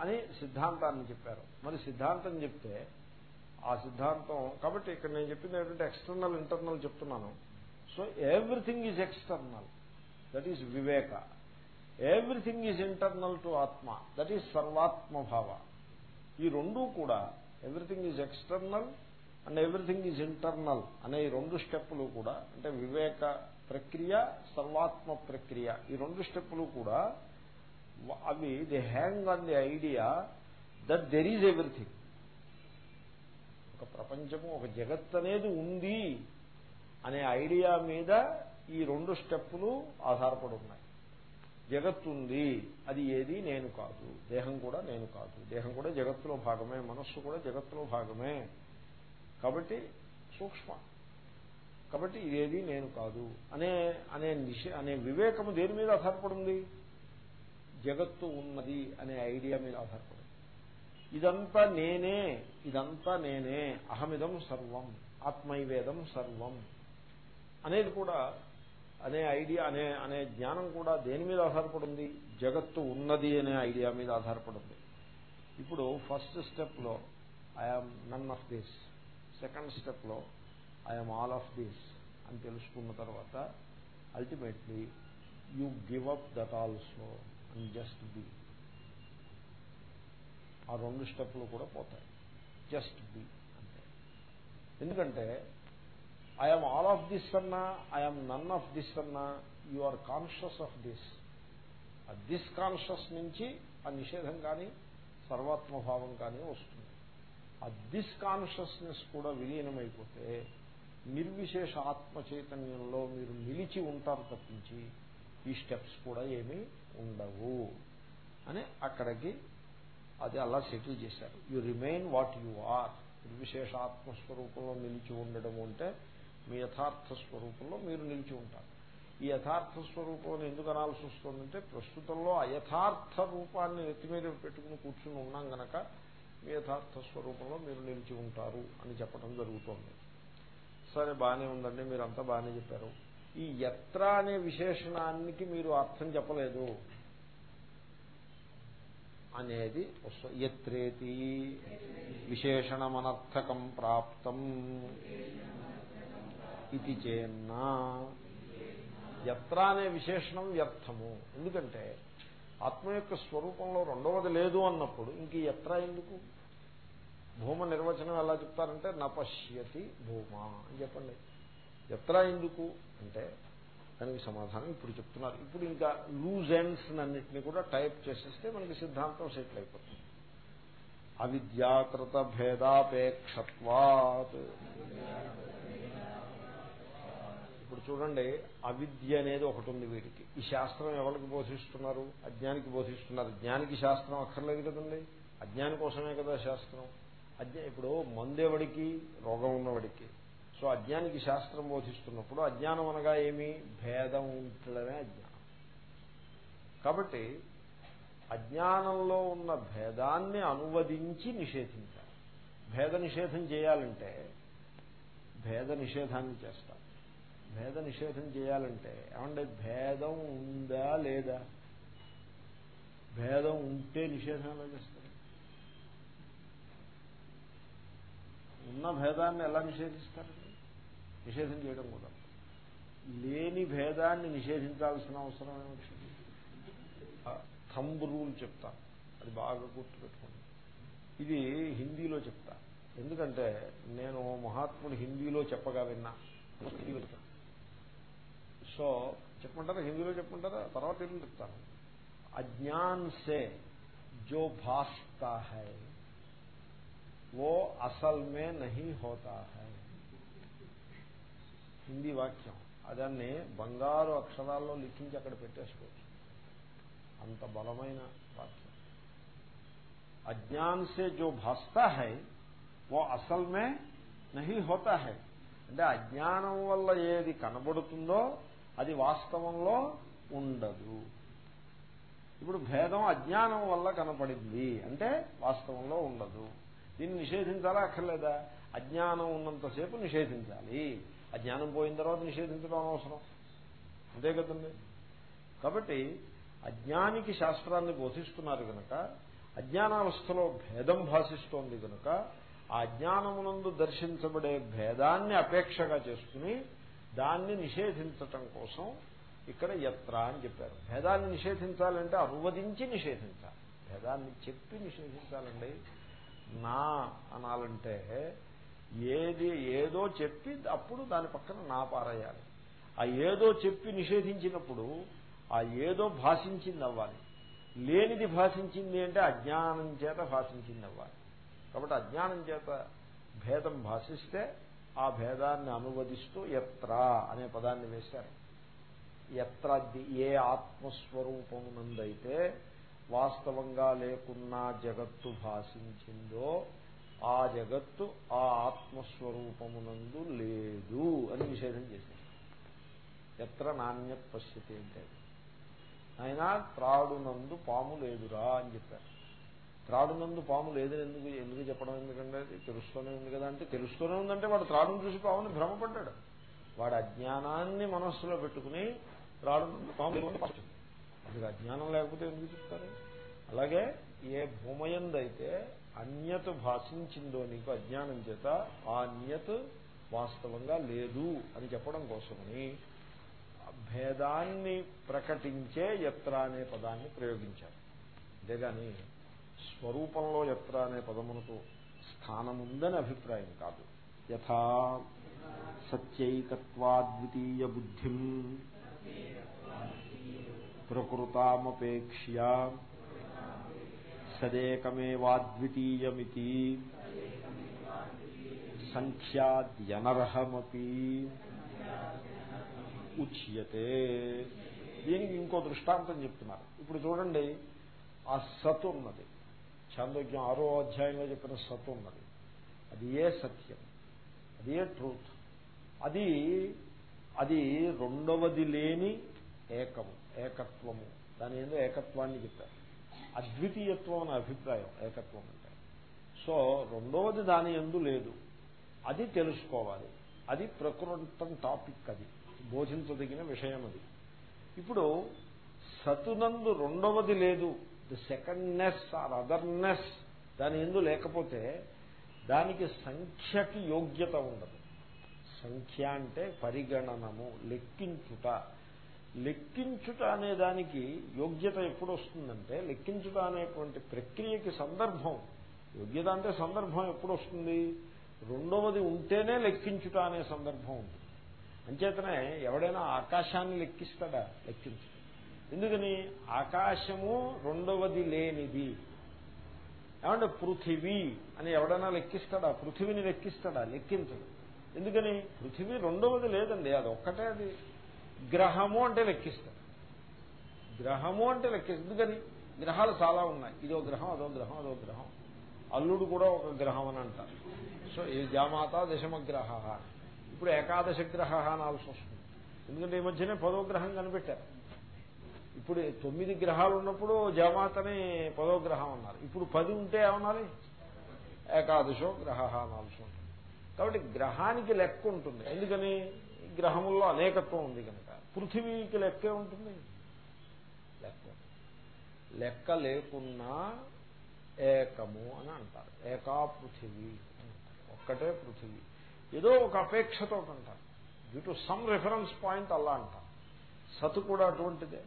అని సిద్ధాంతాన్ని చెప్పారు. మరి సిద్ధాంతం చెప్తే ఆ సిద్ధాంతం కాబట్టి ఇక్కడ నేను చెప్పింది ఏంటంటే ఎక్స్టర్నల్ ఇంటర్నల్ చెప్తున్నాను. So everything is external that is Viveka everything is internal to ఆత్మ. దట్ ఈజ్ సర్వాత్మభావ. ఈ రెండూ కూడా everything is external and everything is internal అనే ఈ రెండు స్టెప్పులు కూడా అంటే వివేక ప్రక్రియ సర్వాత్మ ప్రక్రియ ఈ రెండు స్టెప్పులు కూడా అవి the hang on the idea that there is everything ఒక ప్రపంచము ఒక జగత్ అనేది ఉంది అనే ఐడియా మీద ఈ రెండు స్టెప్పులు ఆధారపడి ఉన్నాయి. జగత్ ఉంది అది ఏది? నేను కాదు. దేహం కూడా నేను కాదు. దేహం కూడా జగత్తులో భాగమే. మనస్సు కూడా జగత్తులో భాగమే. కాబట్టి సూక్ష్మ. కాబట్టి ఇదేది? నేను కాదు. అనే అనే నిష అనే వివేకము దేని మీద ఆధారపడింది? జగత్తు ఉన్నది అనే ఐడియా మీద ఆధారపడింది. ఇదంతా నేనే ఇదంతా నేనే. అహమిదం సర్వం. ఆత్మైవేదం సర్వం. అనేది కూడా అనే ఐడియా అనే అనే జ్ఞానం కూడా దేని మీద ఆధారపడింది? జగత్తు ఉన్నది అనే ఐడియా మీద ఆధారపడింది. ఇప్పుడు ఫస్ట్ స్టెప్లో I'm none of this second స్టెప్లో ఐఎమ్ ఆల్ ఆఫ్ దిస్ అని తెలుసుకున్న తర్వాత ultimately you give up that also and just be ఆ రెండు స్టెప్లు కూడా పోతాయి. జస్ట్ బీ అంటే. ఎందుకంటే ఐఎమ్ ఆల్ ఆఫ్ దిస్ అన్నా ఐఎమ్ నన్ ఆఫ్ దిస్ అన్నా you are conscious of this ఆ దిస్ కాన్షియస్ నుంచి ఆ నిషేధం కానీ సర్వాత్మభావం కానీ వస్తుంది. ఆ దిస్ కాన్షియస్నెస్ కూడా విలీనమైపోతే నిర్విశేష ఆత్మ చైతన్యంలో మీరు నిలిచి ఉంటారు తప్పించి ఈ స్టెప్స్ కూడా ఏమీ ఉండవు. అని అక్కడికి అది అలా సెటిల్ చేశారు. You remain what you are నిర్విశేష ఆత్మస్వరూపంలో నిలిచి ఉండడం అంటే మీ యథార్థ స్వరూపంలో మీరు నిలిచి ఉంటారు. ఈ యథార్థ స్వరూపం ఎందుకు అనాల్సి వస్తుందంటే ప్రస్తుతంలో అయథార్థ రూపాన్ని నెత్తి మీద పెట్టుకుని కూర్చుని ఉన్నాం గనక మీ యథార్థ స్వరూపంలో మీరు నిలిచి ఉంటారు అని చెప్పడం జరుగుతోంది. సరే బాగానే ఉందండి మీరంతా బాగానే చెప్పారు. ఈ యత్ర అనే విశేషణానికి మీరు అర్థం చెప్పలేదు అనేది యత్రేతి. విశేషణమనర్థకం ప్రాప్తం. ఇది చేన్నా ఎత్ర అనే విశేషణం వ్యర్థము. ఎందుకంటే ఆత్మ యొక్క స్వరూపంలో రెండవది లేదు అన్నప్పుడు ఇంక ఎత్ర ఎందుకు? భూమ నిర్వచనం ఎలా చెప్తారంటే నపశ్యతి భూమ అని చెప్పండి. ఎత్ర ఎందుకు? అంటే దానికి సమాధానం ఇప్పుడు చెప్తున్నారు. ఇప్పుడు ఇంకా లూజ్ ఎండ్స్ అన్నింటినీ కూడా టైప్ చేసేస్తే మనకి సిద్ధాంతం సెటిల్ అయిపోతుంది. అవిద్యాకృత భేదాపేక్షత్వాత్. ఇప్పుడు చూడండి అవిద్య అనేది ఒకటి ఉంది వీడికి ఈ శాస్త్రం ఎవరికి బోధిస్తున్నారు? అజ్ఞానికి బోధిస్తున్నారు. జ్ఞానికి శాస్త్రం అక్కర్లేదు కదండి. అజ్ఞాని కోసమే కదా శాస్త్రం. అజ్ఞా ఇప్పుడు మందేవడికి రోగం ఉన్నవాడికి. సో అజ్ఞానికి శాస్త్రం బోధిస్తున్నప్పుడు అజ్ఞానం అనగా ఏమి? భేదం ఉంటుందనే అజ్ఞానం. కాబట్టి అజ్ఞానంలో ఉన్న భేదాన్ని అనువదించి నిషేధించాలి. భేద నిషేధం చేయాలంటే భేద నిషేధాన్ని చేస్తారు. భేద నిషేధం చేయాలంటే ఏమంటే భేదం ఉందా లేదా? భేదం ఉంటే నిషేధం ఎలా చేస్తారు? ఉన్న భేదాన్ని ఎలా నిషేధిస్తారండి నిషేధం చేయడం కూడా. లేని భేదాన్ని నిషేధించాల్సిన అవసరం ఏమిటి థంబ్ రూల్ చెప్తా. అది బాగా గుర్తుపెట్టుకోండి. ఇది హిందీలో చెప్తా. ఎందుకంటే నేను మహాత్ముడు హిందీలో చెప్పగా విన్నా. హిందీలో సో చెప్పమంటారా హిందీలో చెప్పమంటారా తర్వాత ఏం చెప్తాను అజ్ఞాన్ సే జో భాస్తా హై वो అసల్ మే నహీ హోతా హై. హిందీ వాక్యం. అదాన్ని బంగారు అక్షరాల్లో లిఖించి అక్కడ పెట్టేసుకోవచ్చు. అంత బలమైన వాక్యం. అజ్ఞాన్ సే జో భాస్తా హై ఓ అసల్ మే నహీ హోతా హై. అంటే అజ్ఞానం వల్ల ఏది కనబడుతుందో అది వాస్తవంలో ఉండదు. ఇప్పుడు భేదం అజ్ఞానం వల్ల కనపడింది అంటే వాస్తవంలో ఉండదు. దీన్ని నిషేధించాలా అక్కర్లేదా? అజ్ఞానం ఉన్నంతసేపు నిషేధించాలి. అజ్ఞానం పోయిన తర్వాత నిషేధించడం అనవసరం. అంతే కదండి? కాబట్టి అజ్ఞానికి శాస్త్రాన్ని బోధిస్తున్నారు కనుక అజ్ఞానావస్థలో భేదం భాషిస్తోంది కనుక ఆ అజ్ఞానమునందు దర్శించబడే భేదాన్ని అపేక్షగా చేసుకుని దాన్ని నిషేధించటం కోసం ఇక్కడ యత్ర అని చెప్పారు. భేదాన్ని నిషేధించాలంటే అనువదించి నిషేధించాలి. భేదాన్ని చెప్పి నిషేధించాలండి. నా అనాలంటే ఏది ఏదో చెప్పి అప్పుడు దాని పక్కన నా పారేయాలి. ఆ ఏదో చెప్పి నిషేధించినప్పుడు ఆ ఏదో భాషించింది అవ్వాలి. లేనిది భాషించింది అంటే అజ్ఞానం చేత భాషించింది అవ్వాలి. కాబట్టి అజ్ఞానం చేత భేదం భాషిస్తే ఆ భేదాన్ని అనువదిస్తూ ఎత్ర అనే పదాన్ని వేశారు. ఎత్ర ఏ ఆత్మస్వరూపమునందైతే వాస్తవంగా లేకున్నా జగత్తు భాషించిందో ఆ జగత్తు ఆ ఆత్మస్వరూపమునందు లేదు అని నిషేధం చేశారు. ఎత్ర నాణ్య పశ్యతి అంటే ఆయన త్రాడునందు పాము లేదురా అని చెప్పారు. త్రాడునందు పాము లేదని ఎందుకు ఎందుకు చెప్పడం ఎందుకంటే తెలుస్తూనే ఉంది కదా అంటే తెలుస్తూనే ఉందంటే వాడు త్రాడును చూసి పాముని భ్రమపడ్డాడు. వాడు అజ్ఞానాన్ని మనస్సులో పెట్టుకుని త్రాడునందు పాము అది అజ్ఞానం లేకపోతే ఎందుకు చెప్తారు? అలాగే ఏ భూమయందైతే అన్యత భాషించిందో నీకు అజ్ఞానం చేత ఆ అన్యత్ వాస్తవంగా లేదు అని చెప్పడం కోసమని భేదాన్ని ప్రకటించే ఎత్ర అనే పదాన్ని ప్రయోగించారు. అంతేగాని స్వరూపంలో ఎత్ర అనే పదమునకు స్థానముందని అభిప్రాయం కాదు. యథా సత్యైకత్వాద్వితీయ బుద్ధిం ప్రకృతామపేక్ష్య సదేకమేవాద్వితీయమితి సంఖ్యాద్యనర్హమీ ఉచ్యతే. దీనికి ఇంకో దృష్టాంతం చెప్తున్నారు. ఇప్పుడు చూడండి ఆ సత్ ఉన్నది. చాందోగ్యం ఆరో అధ్యాయంలో చెప్పిన సత్ ఉన్నది. అది ఏ సత్యం? అది ఏ ట్రూత్? అది అది రెండవది లేని ఏకము ఏకత్వము. దాని ఏదో ఏకత్వాన్ని చెప్పారు. అద్వితీయత్వం అనే అభిప్రాయం ఏకత్వం అంటే. సో రెండవది దాని ఎందు లేదు. అది తెలుసుకోవాలి. అది ప్రకృతం టాపిక్ అది. బోధించదగిన విషయం అది. ఇప్పుడు సతునందు రెండవది లేదు. ది సెకండ్నెస్ ఆర్ అదర్నెస్ దాని ఎందు లేకపోతే దానికి సంఖ్యకి యోగ్యత ఉండదు. సంఖ్య అంటే పరిగణనము లెక్కించుట. లెక్కించుట అనే దానికి యోగ్యత ఎప్పుడు వస్తుందంటే లెక్కించుట అనేటువంటి ప్రక్రియకి సందర్భం. యోగ్యత అంటే సందర్భం ఎప్పుడు వస్తుంది రెండవది ఉంటేనే లెక్కించుట అనే సందర్భం ఉంటుంది. అంచేతనే ఎవడైనా ఆకాశాన్ని లెక్కిస్తాడా? లెక్కించుట ఎందుకని ఆకాశము రెండవది లేనిది. ఏమంటే పృథివీ అని ఎవడైనా లెక్కిస్తాడా? పృథివీని లెక్కిస్తాడా? లెక్కించడు. ఎందుకని? పృథివీ రెండవది లేదండి అది ఒక్కటే అది. గ్రహము అంటే లెక్కిస్తారు గ్రహము అంటే లెక్కిస్తా ఎందుకని? గ్రహాలు చాలా ఉన్నాయి. ఇదో గ్రహం అదో గ్రహం అదో గ్రహం. అల్లుడు కూడా ఒక గ్రహం అని అంటారు. సో ఈ జామాత దశమగ్రహ. ఇప్పుడు ఏకాదశ గ్రహ అనాల్సి వస్తుంది. ఎందుకంటే ఈ మధ్యనే పదో గ్రహం కనిపెట్టారు. ఇప్పుడు తొమ్మిది గ్రహాలు ఉన్నప్పుడు జామాతని పదో గ్రహం అన్నారు. ఇప్పుడు పది ఉంటే ఏమనాలి? ఏకాదశో గ్రహ అనాల్సి ఉంటుంది. కాబట్టి గ్రహానికి లెక్క ఉంటుంది. ఎందుకని? గ్రహముల్లో అనేకత్వం ఉంది కనుక. పృథివీకి లెక్కే ఉంటుంది. లెక్క. లెక్క లేకున్నా ఏకము అని అంటారు. ఏకా పృథివీ ఒక్కటే పృథివీ. ఏదో ఒక అపేక్షతో అంటారు. Due to some reference point అలా అంటారు. సతు కూడా అటువంటిదే.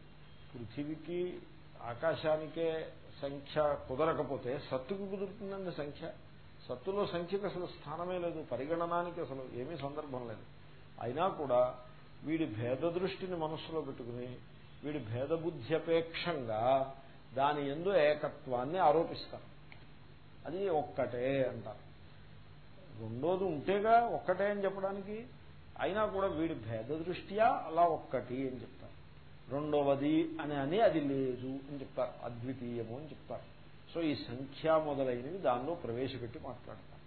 పృథివీకి ఆకాశానికే సంఖ్య కుదరకపోతే సత్తుకు కుదురుతుందండి సంఖ్య. సత్తులో సంఖ్యకు అసలు స్థానమే లేదు పరిగణనానికి అసలు ఏమీ సందర్భం లేదు. అయినా కూడా వీడి భేద దృష్టిని మనస్సులో పెట్టుకుని వీడి భేద బుద్ధి అపేక్షంగా దాని ఎందు ఏకత్వాన్ని ఆరోపిస్తారు. అది ఒక్కటే అంటారు. రెండోది ఉంటేగా ఒక్కటే అని చెప్పడానికి అయినా కూడా వీడి భేద దృష్ట్యా అలా ఒక్కటి అని చెప్తారు రెండవది అని అని అది లేదు అని చెప్తారు. అద్వితీయము అని చెప్తారు. సో ఈ సంఖ్య మొదలైనవి దానిలో ప్రవేశపెట్టి మాట్లాడతారు.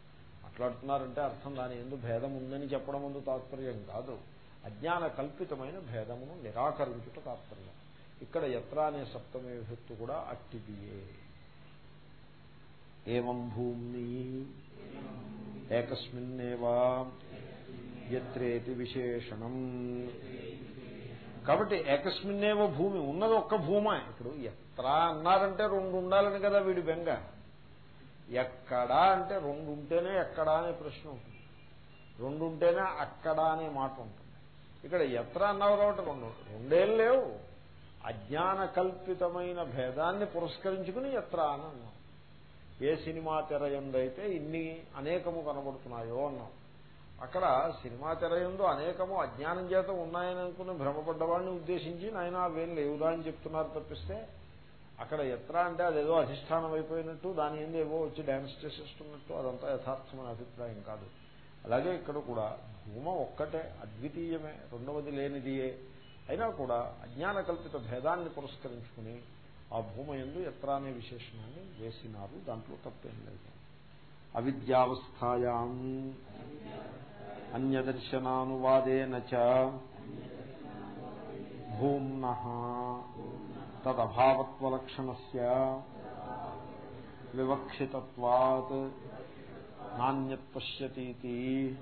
మాట్లాడుతున్నారంటే అర్థం దాని ఎందు భేదం ఉందని చెప్పడం ముందు తాత్పర్యం కాదు. అజ్ఞాన కల్పితమైన భేదమును నిరాకరించుట తాత్పర్యం. ఇక్కడ ఎత్ర అనే సప్తమే విభక్తి కూడా అట్టిదియే. ఏం భూమి ఏకస్మిన్నేవా? ఎత్రేతి విశేషణం. కాబట్టి ఏకస్మిన్నేవ భూమి ఉన్నది ఒక్క భూమా. ఇప్పుడు ఎత్ర అన్నారంటే రెండు ఉండాలని కదా వీడి బెంగ. ఎక్కడా అంటే రెండు ఉంటేనే ఎక్కడా అనే ప్రశ్న ఉంటుంది. రెండు ఉంటేనే అక్కడా అనే మాట ఉంటుంది. ఇక్కడ ఎత్ర అన్నావు కాబట్టి రెండు రెండేం లేవు. అజ్ఞాన కల్పితమైన భేదాన్ని పురస్కరించుకుని ఎత్ర అని అన్నాం ఏ సినిమా తెర ఎందైతే ఇన్ని అనేకము కనబడుతున్నాయో అన్నాం అక్కడ సినిమా తెర ఎందు అనేకము అజ్ఞానం చేత ఉన్నాయని అనుకుని భ్రమపడ్డవాడిని ఉద్దేశించి నాయన అవేం లేవుదా అని చెప్తున్నారు తప్పిస్తే అక్కడ ఎత్ర అంటే అదేదో అధిష్టానం అయిపోయినట్టు దాని ఏంది ఏవో వచ్చి డ్యాన్స్ చేసేస్తున్నట్టు అదంతా యథార్థమైన అభిప్రాయం కాదు. అలాగే ఇక్కడ కూడా భూమ ఒక్కటే అద్వితీయమే రెండవది లేనిదియే. అయినా కూడా అజ్ఞాన కల్పిత భేదాన్ని పురస్కరించుకుని ఆ భూమ ఎందు ఎత్ర అనే విశేషణాన్ని వేసినారు. దాంట్లో తప్పేం లేదు. అవిద్యావస్థాయాం. అన్యదర్శనానువాదేన భూమ్న తదభావత్వలక్షణ వివక్షితత్వాత్ నాణ్యత్ పశ్యతీతి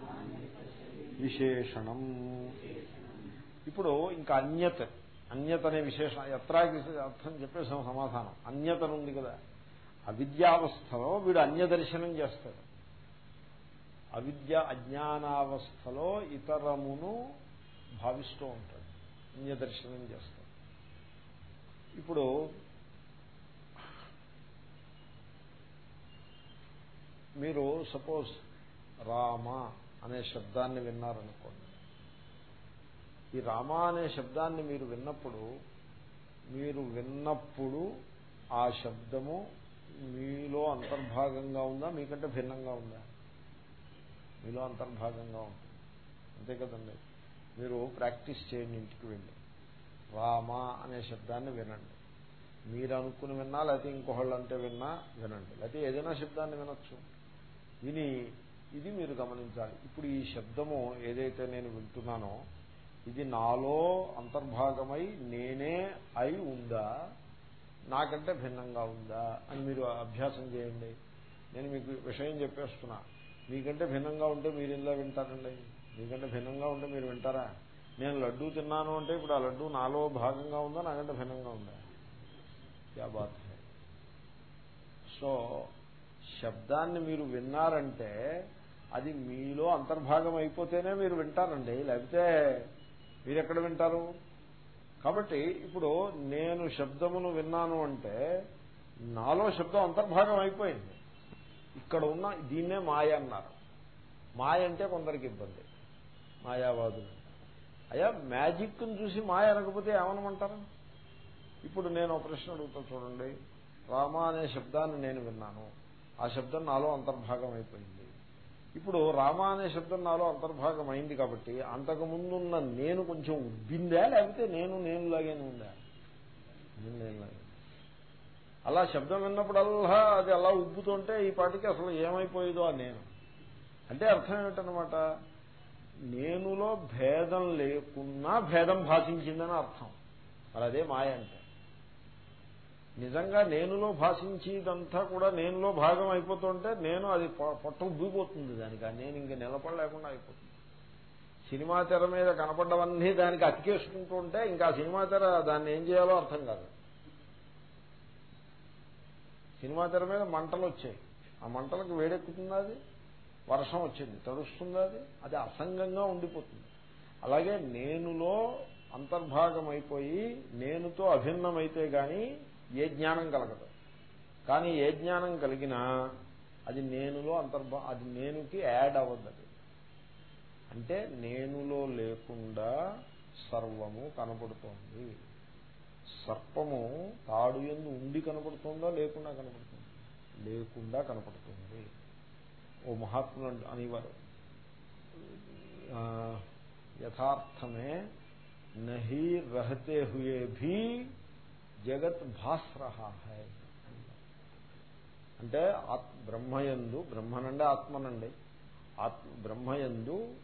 విశేషణం ఇప్పుడు ఇంకా అన్యత్ అన్యత్ అనే విశేషణ ఎత్రాకి అర్థం చెప్పేసాం సమాధానం. అన్యతనుంది కదా. అవిద్యావస్థలో వీడు అన్యదర్శనం చేస్తాడు. అవిద్య అజ్ఞానావస్థలో ఇతరమును భావిస్తూ ఉంటాడు. అన్యదర్శనం చేస్తాడు. ఇప్పుడు మీరు సపోజ్ రామ అనే శబ్దాన్ని విన్నారనుకోండి. ఈ రామ అనే శబ్దాన్ని మీరు విన్నప్పుడు మీరు విన్నప్పుడు ఆ శబ్దము మీలో అంతర్భాగంగా ఉందా? మీకంటే భిన్నంగా ఉందా? మీలో అంతర్భాగంగా ఉంటుంది. అంతే కదండి? మీరు ప్రాక్టీస్ చేయండి ఇంటికి వెళ్ళి. రామ అనే శబ్దాన్ని వినండి. మీరు అనుకుని విన్నా లేకపోతే ఇంకొకళ్ళు అంటే విన్నా వినండి. లేకపోతే ఏదైనా శబ్దాన్ని వినొచ్చు. విని ఇది మీరు గమనించాలి. ఇప్పుడు ఈ శబ్దము ఏదైతే నేను వింటున్నానో ఇది నాలో అంతర్భాగమై నేనే అయి ఉందా? నాకంటే భిన్నంగా ఉందా? అని మీరు అభ్యాసం చేయండి. నేను మీకు విషయం చెప్పేస్తున్నా. మీకంటే భిన్నంగా ఉంటే మీరు ఇలా వింటారండి. మీకంటే భిన్నంగా ఉంటే మీరు వింటారా? నేను లడ్డూ తిన్నాను అంటే ఇప్పుడు ఆ లడ్డూ నాలో భాగంగా ఉందా? నాకంటే భిన్నంగా ఉందా? క్యా బాత్ సో శబ్దాన్ని మీరు విన్నారంటే అది మీలో అంతర్భాగం అయిపోతేనే మీరు వింటారండి. లేకపోతే మీరు ఎక్కడ వింటారు? కాబట్టి ఇప్పుడు నేను శబ్దమును విన్నాను అంటే నాలో శబ్దం అంతర్భాగం అయిపోయింది. ఇక్కడ ఉన్న దీన్నే మాయ అన్నారు. మాయ అంటే కొందరికి ఇబ్బంది. మాయావాదులు. అయ్యా మ్యాజిక్ను చూసి మాయ అనకపోతే ఏమనమంటారు? ఇప్పుడు నేను ఒక ప్రశ్న అడుగుతా చూడండి. రామ అనే శబ్దాన్ని నేను విన్నాను. ఆ శబ్దం నాలో అంతర్భాగం అయిపోయింది ఇప్పుడు రామ అనే శబ్దం నాలో అంతర్భాగం అయింది కాబట్టి అంతకుముందున్న నేను కొంచెం ఉబ్బిందా లేకపోతే నేను నేనులాగానే ఉందా? నేను నేనులాగే. అలా శబ్దం విన్నప్పుడల్లా అది అలా ఉబ్బుతుంటే ఈ పాటికి అసలు ఏమైపోయేదో ఆ నేను. అంటే అర్థం ఏమిటనమాట నేనులో భేదం లేకున్నా భేదం భాషించిందని అర్థం. మరి అదే మాయ అంటే. నిజంగా నేనులో భాషించేదంతా కూడా నేనులో భాగం అయిపోతుంటే నేను అది పొట్ట ఉబ్బిపోతుంది దానికి. నేను ఇంక నిలబడలేకుండా అయిపోతుంది. సినిమా తెర మీద కనపడ్డవన్నీ దానికి అతికేసుకుంటూ ఉంటే ఇంకా సినిమా తెర దాన్ని ఏం చేయాలో అర్థం కాదు. సినిమా తెర మీద మంటలు వచ్చాయి. ఆ మంటలకు వేడెక్కుతుంది అది? వర్షం వచ్చింది తడుస్తుంది అది? అది అసంగంగా ఉండిపోతుంది. అలాగే నేనులో అంతర్భాగం అయిపోయి నేనుతో అభిన్నమైతే గాని ఏ జ్ఞానం కలగదు. కానీ ఏ జ్ఞానం కలిగినా అది నేనులో అంతర్భా అది నేనుకి యాడ్ అవ్వద్దు అంటే నేనులో లేకుండా సర్వము కనపడుతోంది. సర్పము తాడు ఎందు ఉండి కనపడుతుందా? లేకుండా కనపడుతుంది? లేకుండా కనపడుతుంది. ఓ మహాత్ములు అనేవారు. యథార్థమే నహి రహతే హుయే భీ జగత్ భాస్ రహా హై. అంటే బ్రహ్మయందు బ్రహ్మనండి ఆత్మనండి. ఆత్మ బ్రహ్మయందు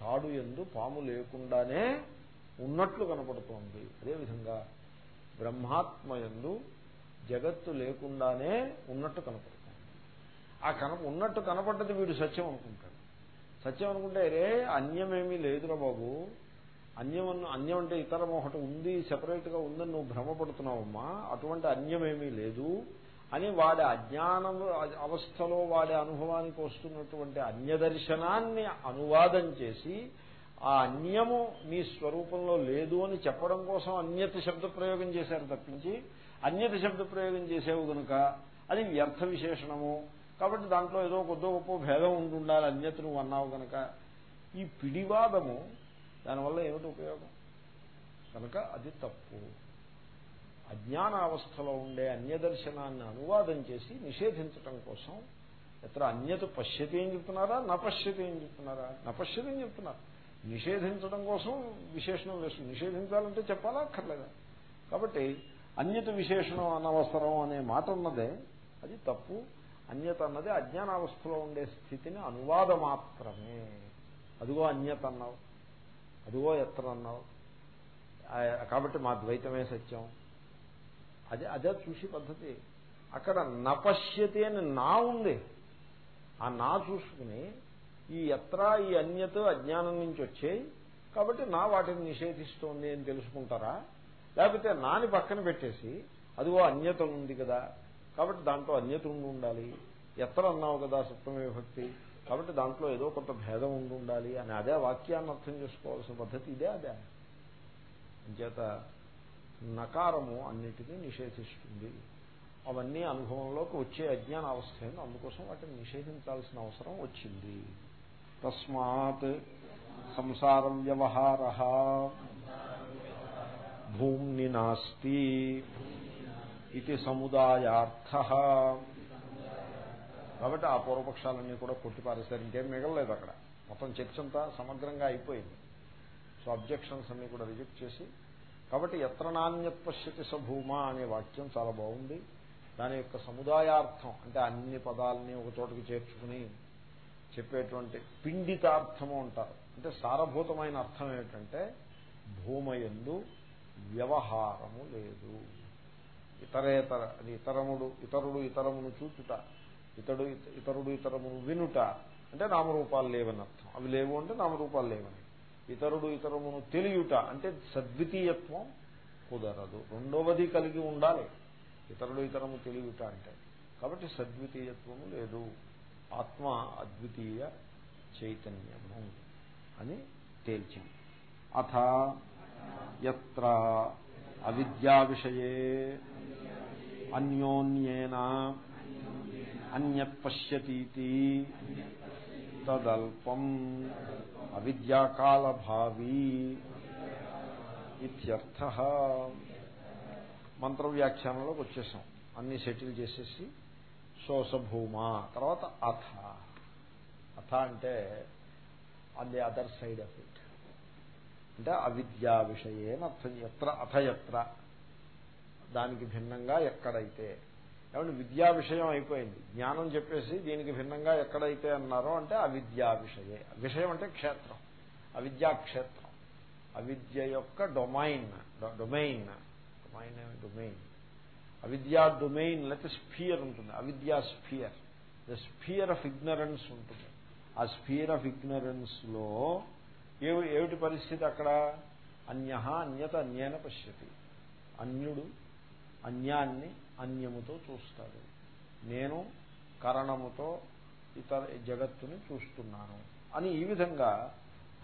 తాడు ఎందు పాము లేకుండానే ఉన్నట్లు కనపడుతోంది. అదేవిధంగా బ్రహ్మాత్మయందు జగత్తు లేకుండానే ఉన్నట్టు కనపడుతుంది. ఆ కన ఉన్నట్టు కనపడ్డది వీడు సత్యం అనుకుంటాడు. సత్యం అనుకుంటే రే అన్యమేమీ లేదురా బాబు. అన్యం అన్యం అంటే ఇతరం ఒకటి ఉంది గా ఉందని నువ్వు భ్రమపడుతున్నావమ్మా. అటువంటి అన్యమేమీ లేదు అని వాడి అజ్ఞానం అవస్థలో వాడి అనుభవానికి వస్తున్నటువంటి అన్యదర్శనాన్ని అనువాదం చేసి ఆ అన్యము నీ స్వరూపంలో లేదు అని చెప్పడం కోసం అన్యత శబ్ద ప్రయోగం చేశారు తప్పించి అన్యత శబ్ద ప్రయోగం చేసేవు గనుక అది వ్యర్థ విశేషణము. కాబట్టి దాంట్లో ఏదో కొద్దో గొప్ప భేదం ఉండాలి అన్యత నువ్వు అన్నావు గనక. ఈ పిడివాదము దానివల్ల ఏమిటి ఉపయోగం? కనుక అది తప్పు. అజ్ఞానావస్థలో ఉండే అన్యదర్శనాన్ని అనువాదం చేసి నిషేధించటం కోసం ఎత్ర అన్యత పశ్యతి ఏం చెప్తున్నారా నపశ్యతి ఏం చెప్తున్నారా? నపశ్యతి ఏం చెప్తున్నారు. నిషేధించడం కోసం విశేషణం వేస్తుంది. నిషేధించాలంటే చెప్పాలా? అక్కర్లేదా? కాబట్టి అన్యత విశేషణం అనవసరం అనే మాట ఉన్నదే. అది తప్పు. అన్యత అన్నది అజ్ఞానావస్థలో ఉండే స్థితిని అనువాద మాత్రమే అదిగో అన్యత అన్నావు. అదిగో ఎత్ర అన్నావు. కాబట్టి మా ద్వైతమే సత్యం. అదే అదే చూసి పద్ధతి. అక్కడ నపశ్యతి అని నా ఉంది. ఆ నా చూసుకుని ఈ ఎత్ర ఈ అన్యత అజ్ఞానం నుంచి వచ్చాయి. కాబట్టి నా వాటిని నిషేధిస్తోంది అని తెలుసుకుంటారా? లేకపోతే నాని పక్కన పెట్టేసి అదిగో అన్యత ఉంది కదా. కాబట్టి దాంట్లో అన్యత ఉండి ఉండాలి. ఎత్ర అన్నావు కదా సప్తమే భక్తి. కాబట్టి దాంట్లో ఏదో కొంత భేదం ఉండి ఉండాలి అని అదే వాక్యాన్ని అర్థం చేసుకోవాల్సిన పద్ధతి ఇదే అదే. అంచేత నకారము అన్నిటినీ నిషేధిస్తుంది. అవన్నీ అనుభవంలోకి వచ్చే అజ్ఞాన అవస్థ అందుకోసం వాటిని నిషేధించాల్సిన అవసరం వచ్చింది. తస్మాత్ సంసార వ్యవహార. భూమ్ని నాస్తి ఇది సముదాయార్థ. కాబట్టి ఆ పూర్వపక్షాలన్నీ కూడా కొట్టిపారేశారు. ఇంకేం మిగలలేదు అక్కడ. మొత్తం చర్చ అంతా సమగ్రంగా అయిపోయింది. సో అబ్జెక్షన్స్ అన్ని కూడా రిజెక్ట్ చేసి కాబట్టి ఎత్ర నాణ్యత్పశ్యతి సభూమా అనే వాక్యం చాలా బాగుంది. దాని యొక్క సముదాయార్థం అంటే అన్ని పదాలని ఒక చోటకి చేర్చుకుని చెప్పేటువంటి పిండితార్థము అంటారు. అంటే సారభూతమైన అర్థం ఏమిటంటే భూమయందు వ్యవహారము లేదు. ఇతరేతర అది ఇతరముడు ఇతరుడు ఇతరమును చూచుట ఇతడు ఇతరుడు ఇతరమును వినుట అంటే నామరూపాలు లేవని అర్థం. అవి లేవు అంటే నామరూపాలు లేవని. ఇతరుడు ఇతరమును తెలియుట అంటే సద్వితీయత్వం కుదరదు. రెండవది కలిగి ఉండాలి. ఇతరుడు ఇతరము తెలియట అంటే. కాబట్టి సద్వితీయత్వము లేదు. ఆత్మ అద్వితీయ చైతన్యము అని తేల్చింది అథ ఎత్ర అవిద్యా విషయే అన్యోన్యేన అన్యత్ పశ్యతీతి తదల్పం అవిద్యాకాలభావీ ఇత్యర్థ. మంత్ర వ్యాఖ్యానంలోకి వచ్చేసాం. అన్ని సెటిల్ చేసేసి శోసభూమా తర్వాత అథ. అథ అంటే on the other side of it అంటే అవిద్యా విషయేన అర్థం ఎత్ర అథయత్ర దానికి భిన్నంగా ఎక్కడైతే. ఏమంటే విద్యా విషయం అయిపోయింది. జ్ఞానం చెప్పేసి దీనికి భిన్నంగా ఎక్కడైతే అన్నారో అంటే అవిద్యా విషయే. విషయం అంటే క్షేత్రం. అవిద్యా క్షేత్రం. అవిద్య యొక్క డొమైన్ డొమైన్. Domain domain. అవిద్యా డొమైన్ లేకపోతే స్ఫియర్ ఉంటుంది. అవిద్యా sphere the sphere of ignorance ఉంటుంది. ఆ స్ఫియర్ ఆఫ్ ఇగ్నరెన్స్లో ఏమిటి పరిస్థితి అక్కడ? అన్య అన్యత అన్యేన పశ్యతి. అన్యుడు అన్యాన్ని అన్యముతో చూస్తాడు. నేను కరణముతో ఇతర జగత్తుని చూస్తున్నాను. అని ఈ విధంగా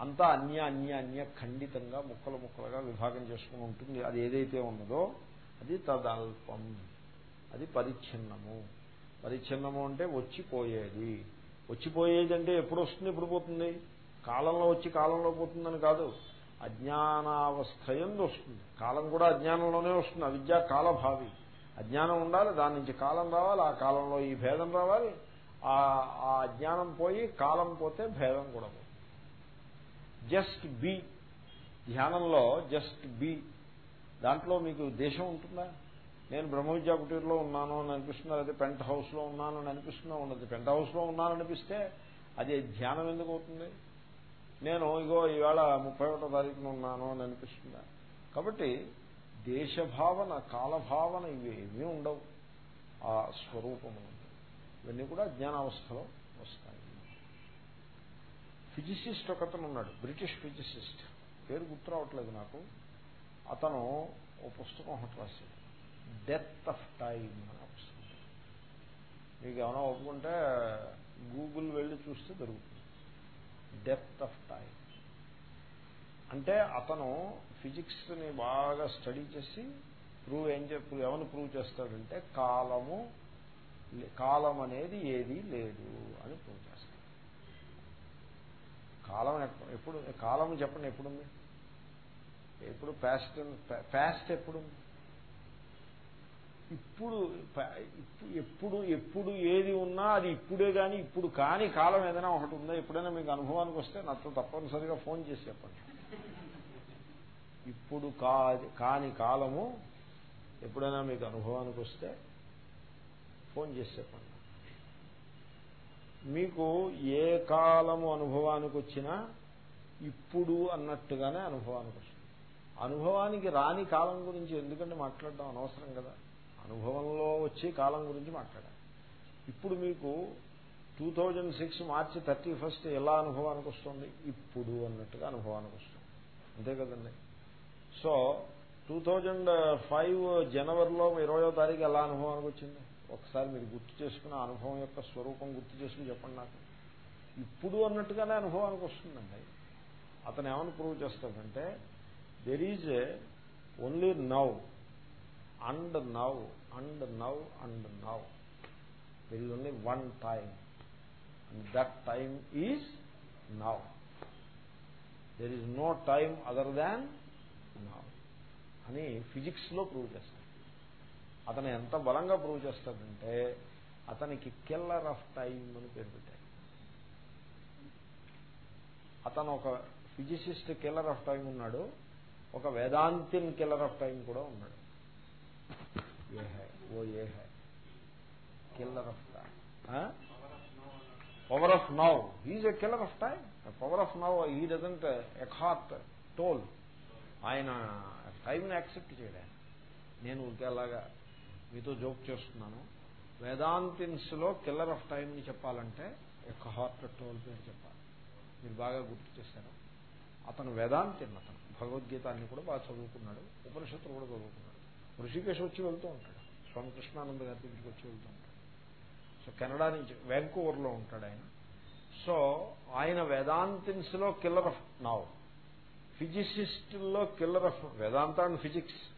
అంతా అన్య అన్య అన్య ఖండితంగా ముక్కలు ముక్కలుగా విభాగం చేసుకుని ఉంటుంది. అది ఏదైతే ఉన్నదో అది తదల్పం. అది పరిచ్ఛిన్నము. పరిచ్ఛిన్నము అంటే వచ్చిపోయేది. వచ్చిపోయేది అంటే ఎప్పుడు వస్తుంది ఎప్పుడు పోతుంది? కాలంలో వచ్చి కాలంలో పోతుందని కాదు. అజ్ఞానావస్థ ఎందు వస్తుంది కాలం కూడా అజ్ఞానంలోనే వస్తుంది. అవిద్య కాలభావి. అజ్ఞానం ఉండాలి దాని నుంచి కాలం రావాలి ఆ కాలంలో ఈ భేదం రావాలి. ఆ అజ్ఞానం పోయి కాలం పోతే భేదం కూడా పోతుంది. Just be. ధ్యానంలో జస్ట్ బి. దాంట్లో మీకు దేశం ఉంటుందా? నేను బ్రహ్మవిద్యా కుటీర్లో ఉన్నాను అని అనిపిస్తుంది? అది పెంట్ హౌస్లో ఉన్నాను అని అనిపిస్తున్నా ఉండదు. పెంట్ హౌస్లో ఉన్నాననిపిస్తే అది ధ్యానం ఎందుకు అవుతుంది? నేను ఇగో ఈవేళ ముప్పై ఒకటో తారీఖున ఉన్నాను అని అనిపిస్తుందా? కాబట్టి దేశభావన కాలభావన ఇవి ఏమీ ఉండవు. ఆ స్వరూపము ఇవన్నీ కూడా జ్ఞానావస్థలో వస్తాయి. ఫిజిసిస్ట్ ఒకతను ఉన్నాడు. British physicist. పేరు గుర్తు రావట్లేదు నాకు. అతను ఓ పుస్తకం ఒకటి రాశాడు. డెత్ ఆఫ్ టైమ్ అని పుస్తకం. మీకు ఏమైనా ఒప్పుకుంటే గూగుల్ వెళ్ళి చూస్తే దొరుకుతుంది. డెత్ ఆఫ్ టైం అంటే అతను ఫిజిక్స్ని బాగా స్టడీ చేసి ప్రూవ్ ఏం చెప్పు ఏమని ప్రూవ్ చేస్తాడంటే కాలము కాలం అనేది ఏది లేదు అని ప్రూవ్ చేస్తాడు. కాలం ఎప్పుడు కాలం చెప్పండి ఎప్పుడుంది? ఎప్పుడు ప్యాస్ట్ ప్యాస్ట్ ఎప్పుడు? ఇప్పుడు ఎప్పుడు ఎప్పుడు ఏది ఉన్నా అది ఇప్పుడే కానీ ఇప్పుడు కాని కాలం ఏదైనా ఒకటి ఉందా? ఎప్పుడైనా మీకు అనుభవానికి వస్తే నాతో తప్పనిసరిగా ఫోన్ చేసి చెప్పండి. ఇప్పుడు కాని కాలము ఎప్పుడైనా మీకు అనుభవానికి వస్తే ఫోన్ చేసి చెప్పండి. మీకు ఏ కాలము అనుభవానికి వచ్చినా ఇప్పుడు అన్నట్టుగానే అనుభవానికి వస్తుంది. అనుభవానికి రాని కాలం గురించి ఎందుకంటే మాట్లాడడం అనవసరం కదా. అనుభవంలో వచ్చి కాలం గురించి మాట్లాడాలి. ఇప్పుడు మీకు two thousand six March thirty first ఎలా అనుభవానికి వస్తుంది? ఇప్పుడు అన్నట్టుగా అనుభవానికి వస్తుంది. అంతే కదండి. సో టూ థౌజండ్ ఫైవ్ జనవరిలో ఇరవయో తారీఖు ఎలా అనుభవానికి వచ్చింది? ఒకసారి మీరు గుర్తు చేసుకున్న అనుభవం యొక్క స్వరూపం గుర్తు చేసుకుని చెప్పండి నాకు. ఇప్పుడు అన్నట్టుగానే అనుభవానికి వస్తుందండి. అతను ఏమని ప్రూవ్ చేస్తాడంటే there is only now and now and now and now there is only one time and that time is now there is no time other than now అని ఫిజిక్స్లో ప్రూవ్ చేస్తాడు. అతను ఎంత బలంగా ప్రూవ్ చేస్తాడంటే అతనికి కిల్లర్ ఆఫ్ టైం అని పేరు పెట్టాడు. అతను ఒక ఫిజిసిస్ట్ కిల్లర్ ఆఫ్ టైం ఉన్నాడు. ఒక వేదాంతిన్ కిల్లర్ ఆఫ్ టైం కూడా ఉన్నాడు. ఏ హై? ఓ ఏ high? Killer of time power of now he's a killer of time power of now he doesn't Eckhart Tolle ఆయన టైంని యాక్సెప్ట్ చేయడానికి నేను ఇంకేలాగా మీతో జోక్ చేస్తున్నాను. వేదాంతిన్స్లో కిల్లర్ ఆఫ్ టైంని చెప్పాలంటే ఎక్హార్ట్ టోల్ పేరు చెప్పాలి. మీరు బాగా గుర్తు చేశారు. అతను వేదాంతి అతను. భగవద్గీతాన్ని కూడా బాగా చదువుకున్నాడు. ఉపనిషత్తులు కూడా చదువుకున్నాడు. ఋషికేశ్ వచ్చి వెళ్తూ ఉంటాడు. స్వామి కృష్ణానంద గారి దగ్గరికి వచ్చి వెళ్తూ ఉంటాడు. సో కెనడా నుంచి వ్యాంకూవర్లో ఉంటాడు ఆయన. సో ఆయన వేదాంతిన్స్లో killer of now ఫిజిసిస్టుల్లో killer of Vedanta and physics.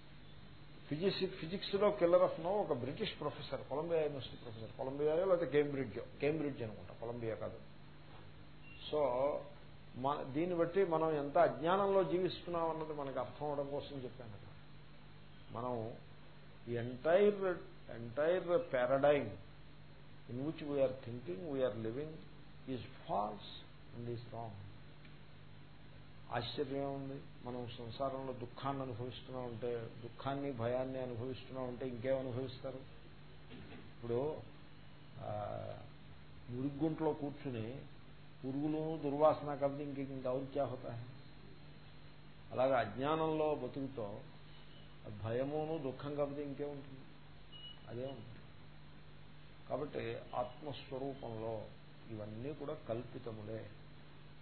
Physics ఫిజిక్స్లో కిల్లర్ ఆఫ్ నో ఒక British professor Columbia University professor. కొలంబియాయో లేకపోతే కేంబ్రిడ్జ్ కేంబ్రిడ్జ్ అనుకుంటా. కొలంబియా కాదు. సో దీన్ని బట్టి మనం ఎంత అజ్ఞానంలో జీవిస్తున్నాం అన్నది మనకు అర్థం అవడం కోసం చెప్పాను మనం entire entire paradigm in which we are thinking we are living is false and is wrong ఆశ్చర్యం ఉంది మనం సంసారంలో దుఃఖాన్ని అనుభవిస్తున్నా ఉంటే దుఃఖాన్ని భయాన్ని అనుభవిస్తున్నా ఉంటే ఇంకేం అనుభవిస్తారు? ఇప్పుడు మురిగుంట్లో కూర్చుని పురుగులు దుర్వాసన కాబట్టి ఇంక ఇంకా ఔర్క్యా హోతా అలాగే అజ్ఞానంలో బతుకుతో భయమును దుఃఖం కాబట్టి ఇంకేముంటుంది అదే ఉంటుంది. కాబట్టి ఆత్మస్వరూపంలో ఇవన్నీ కూడా కల్పితములే.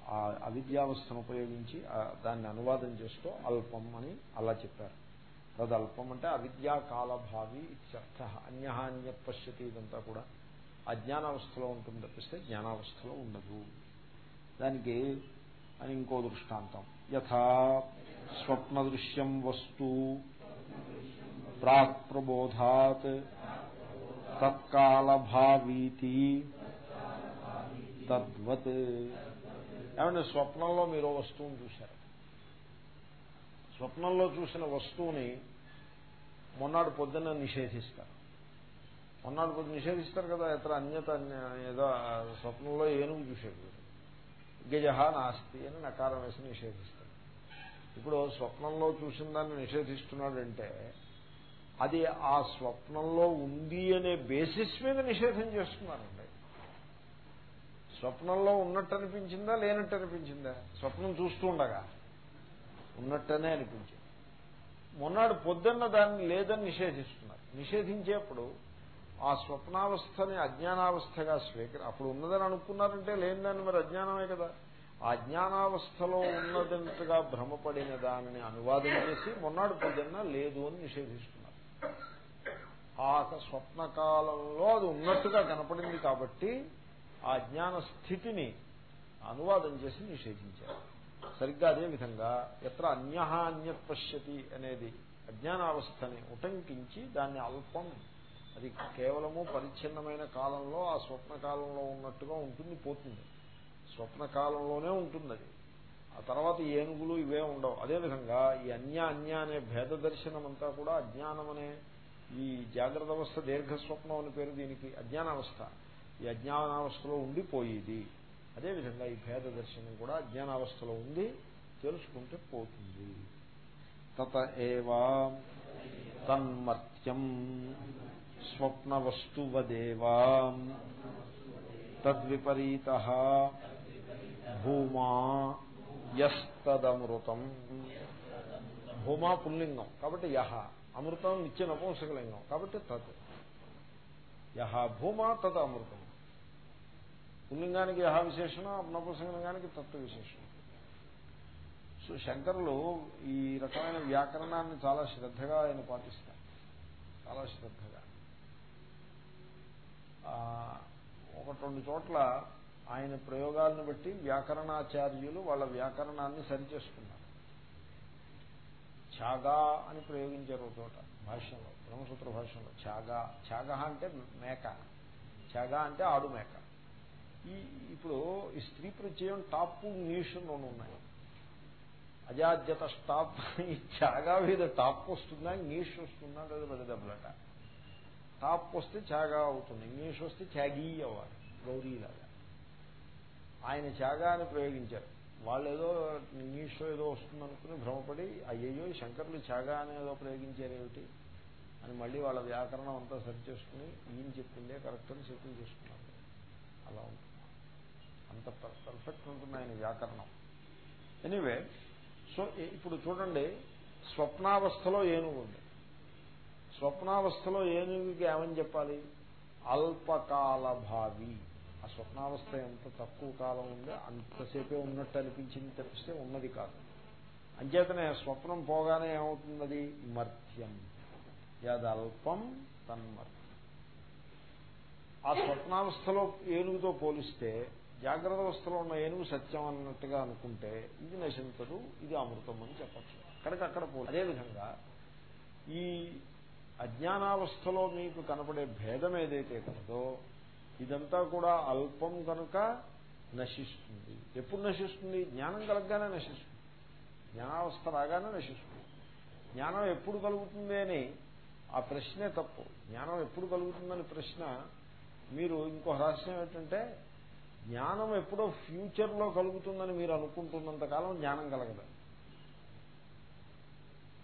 ఆ అవిద్యావస్థను ఉపయోగించి దాన్ని అనువాదం చేస్తూ అల్పం అని అలా చెప్పారు. తదల్పం అంటే అవిద్యాకాలభావి ఇత్యర్థ అన్యహాన్య పశ్యతి ఇదంతా కూడా అజ్ఞానావస్థలో ఉంటుంది తప్పిస్తే జ్ఞానావస్థలో ఉండదు. దానికి అని ఇంకో దృష్టాంతం. యథా స్వప్న దృశ్యం వస్తు ప్రాక్ ప్రబోధాత్ తత్కాలభావీతి తద్వత్. ఏమంటే స్వప్నంలో మీరు వస్తువుని చూశారు. స్వప్నంలో చూసిన వస్తువుని మొన్నటి పొద్దున్న నిషేధిస్తారు. మొన్నాడు పొద్దున్న నిషేధిస్తారు కదా ఇతర అన్యత ఏదో స్వప్నంలో ఏనుగు చూసేది గజహ నాస్తి అని నకారం వేసి నిషేధిస్తాడు. ఇప్పుడు స్వప్నంలో చూసిన దాన్ని నిషేధిస్తున్నాడంటే అది ఆ స్వప్నంలో ఉంది అనే బేసిస్ మీద నిషేధం చేస్తున్నారండి. స్వప్నంలో ఉన్నట్టు అనిపించిందా లేనట్టు అనిపించిందా? స్వప్నం చూస్తూ ఉండగా ఉన్నట్టనే అనిపించింది. మొన్నాడు పొద్దున్న దాన్ని లేదని నిషేధిస్తున్నారు. నిషేధించేప్పుడు ఆ స్వప్నావస్థని అజ్ఞానావస్థగా స్వీకరి అప్పుడు ఉన్నదని అనుకున్నారంటే లేనిదాన్ని మరి అజ్ఞానమే కదా. ఆ అజ్ఞానావస్థలో ఉన్నదంతగా భ్రమపడిన దానిని అనువాదం చేసి మొన్నాడు పొద్దున్న లేదు అని నిషేధిస్తున్నారు. ఆ స్వప్నకాలంలో అది ఉన్నట్టుగా కనపడింది కాబట్టి ఆ జ్ఞాన స్థితిని అనువాదం చేసి నిషేధించారు. సరిగ్గా అదేవిధంగా ఎత్ర అన్య అన్యత్ పశ్యతి అనేది అజ్ఞానావస్థని ఉటంకించి దాన్ని అల్పం అది కేవలము పరిచ్ఛిన్నమైన కాలంలో ఆ స్వప్న కాలంలో ఉన్నట్టుగా ఉంటుంది పోతుంది. స్వప్న కాలంలోనే ఉంటుంది అది ఆ తర్వాత ఏనుగులు ఇవే ఉండవు. అదేవిధంగా ఈ అన్య అన్య అనే భేద దర్శనం అంతా కూడా అజ్ఞానం అనే ఈ జాగ్రత్త అవస్థ దీర్ఘస్వప్నం అని పేరు దీనికి అజ్ఞానావస్థ. ఈ అజ్ఞానావస్థలో ఉండిపోయేది. అదేవిధంగా ఈ భేద దర్శనం కూడా అజ్ఞానావస్థలో ఉంది తెలుసుకుంటే పోతుంది. తత ఏవా తన్మత్యం స్వప్న వస్తువదేవా తద్విపరీత భూమా యస్తదమృతం భూమా పుల్లింగం కాబట్టి యహ. అమృతం నిత్య నపుంసకలింగం కాబట్టి తత్. యహ భూమా తద్ అమృతం. పుల్లింగానికి యహ విశేషణం నపుంసకలింగానికి తత్వ విశేషణం. సో శంకరులు ఈ రకమైన వ్యాకరణాన్ని చాలా శ్రద్ధగా ఆయన పాటిస్తారు. చాలా శ్రద్ధగా. ఒకటి రెండు చోట్ల ఆయన ప్రయోగాలను బట్టి వ్యాకరణాచార్యులు వాళ్ళ వ్యాకరణాన్ని సరిచేసుకున్నారు. ఛాగా అని ప్రయోగించారు ఒక చోట భాష్యంలో బ్రహ్మసూత్ర భాష్యంలో. ఛాగా ఛాగా అంటే మేక. ఛాగా అంటే ఆడు మేక. ఈ ఇప్పుడు ఈ స్త్రీ ప్రత్యయం టాప్ నీషన్ ఉన్నాయి. అజాద్యత స్టాప్ ఈ ఛాగా మీద టాప్ వస్తుందా నీష్ వస్తుందా లేదా పెద్ద దెబ్బలట. టాప్ వస్తే ఛాగా అవుతుంది ఇంగ్లీష్ వస్తే ఛాగీ అవ్వాలి గౌరీలాగా. ఆయన ఛాగా అని ప్రయోగించారు. వాళ్ళు ఏదో ఇంగ్లీష్లో ఏదో వస్తుందనుకుని భ్రమపడి అయ్యయ్యో శంకర్లు త్యాగా అని ఏదో ప్రయోగించారేమిటి అని మళ్ళీ వాళ్ళ వ్యాకరణం అంతా సరి చేసుకుని ఈయన చెప్పిందే కరెక్ట్ అని సెటిల్ చేసుకున్నారు. అలా ఉంటుంది. అంత పర్ఫెక్ట్ ఉంటుంది ఆయన వ్యాకరణం. ఎనీవే సో ఇప్పుడు చూడండి స్వప్నావస్థలో ఏనుగు ఉంది. స్వప్నావస్థలో ఏనుగుకి ఏమని చెప్పాలి? అల్పకాల భావి ఆ స్వప్నావస్థ ఎంత తక్కువ కాలం ఉందో అంతసేపే ఉన్నట్టు అనిపించింది తప్పిస్తే ఉన్నది కాదు. అంచేతనే స్వప్నం పోగానే ఏమవుతున్నది మర్త్యం. యదల్పం తన్మర్త్యం. ఆ స్వప్నావస్థలో ఏనుగుతో పోలిస్తే జాగ్రత్త అవస్థలో ఉన్న ఏనుగు సత్యం అన్నట్టుగా అనుకుంటే ఇది నశించదు ఇది అమృతం అని చెప్పచ్చు. అక్కడికక్కడ పోలి అదేవిధంగా ఈ అజ్ఞానావస్థలో మీకు కనపడే భేదం ఏదైతే కలదో ఇదంతా కూడా అల్పం కనుక నశిస్తుంది. ఎప్పుడు నశిస్తుంది? జ్ఞానం కలగగానే నశిస్తుంది. జ్ఞానావస్థ రాగానే నశిస్తుంది. జ్ఞానం ఎప్పుడు కలుగుతుంది అని ఆ ప్రశ్నే తప్పు. జ్ఞానం ఎప్పుడు కలుగుతుందని ప్రశ్న మీరు ఇంకో రహస్యం ఏంటంటే జ్ఞానం ఎప్పుడో ఫ్యూచర్లో కలుగుతుందని మీరు అనుకుంటున్నంత కాలం జ్ఞానం కలగదు.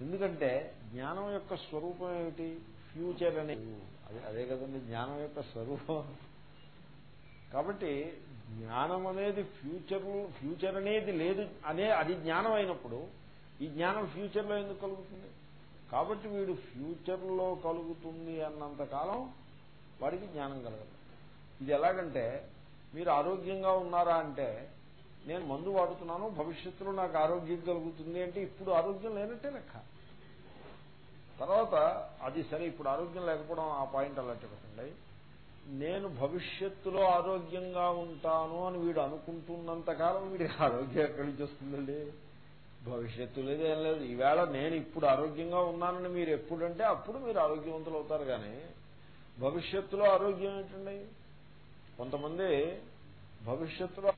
ఎందుకంటే జ్ఞానం యొక్క స్వరూపం ఏమిటి? ఫ్యూచర్ అని. అదే అదే కదండి జ్ఞానం యొక్క స్వరూపం. కాబట్టి జ్ఞానం అనేది ఫ్యూచర్ ఫ్యూచర్ అనేది లేదు అనే అది జ్ఞానం అయినప్పుడు ఈ జ్ఞానం ఫ్యూచర్లో ఎందుకు కలుగుతుంది? కాబట్టి వీడు ఫ్యూచర్లో కలుగుతుంది అన్నంత కాలం వాడికి జ్ఞానం కలగదు. ఇది ఎలాగంటే మీరు ఆరోగ్యంగా ఉన్నారా అంటే నేను మందు వాడుతున్నాను భవిష్యత్తులో నాకు ఆరోగ్యం కలుగుతుంది అంటే ఇప్పుడు ఆరోగ్యం లేనట్టే లెక్క. తర్వాత అది సరే ఇప్పుడు ఆరోగ్యం లేకపోవడం ఆ పాయింట్ అలాంటి పెట్టండి నేను భవిష్యత్తులో ఆరోగ్యంగా ఉంటాను అని వీడు అనుకుంటున్నంత కాలం వీడి ఆరోగ్యం ఎక్కడి నుంచి వస్తుందండి? భవిష్యత్తు లేదు ఏం లేదు. ఈవేళ నేను ఇప్పుడు ఆరోగ్యంగా ఉన్నానని మీరు ఎప్పుడంటే అప్పుడు మీరు ఆరోగ్యవంతులు అవుతారు కానీ భవిష్యత్తులో ఆరోగ్యం ఏంటండి? కొంతమంది భవిష్యత్తులో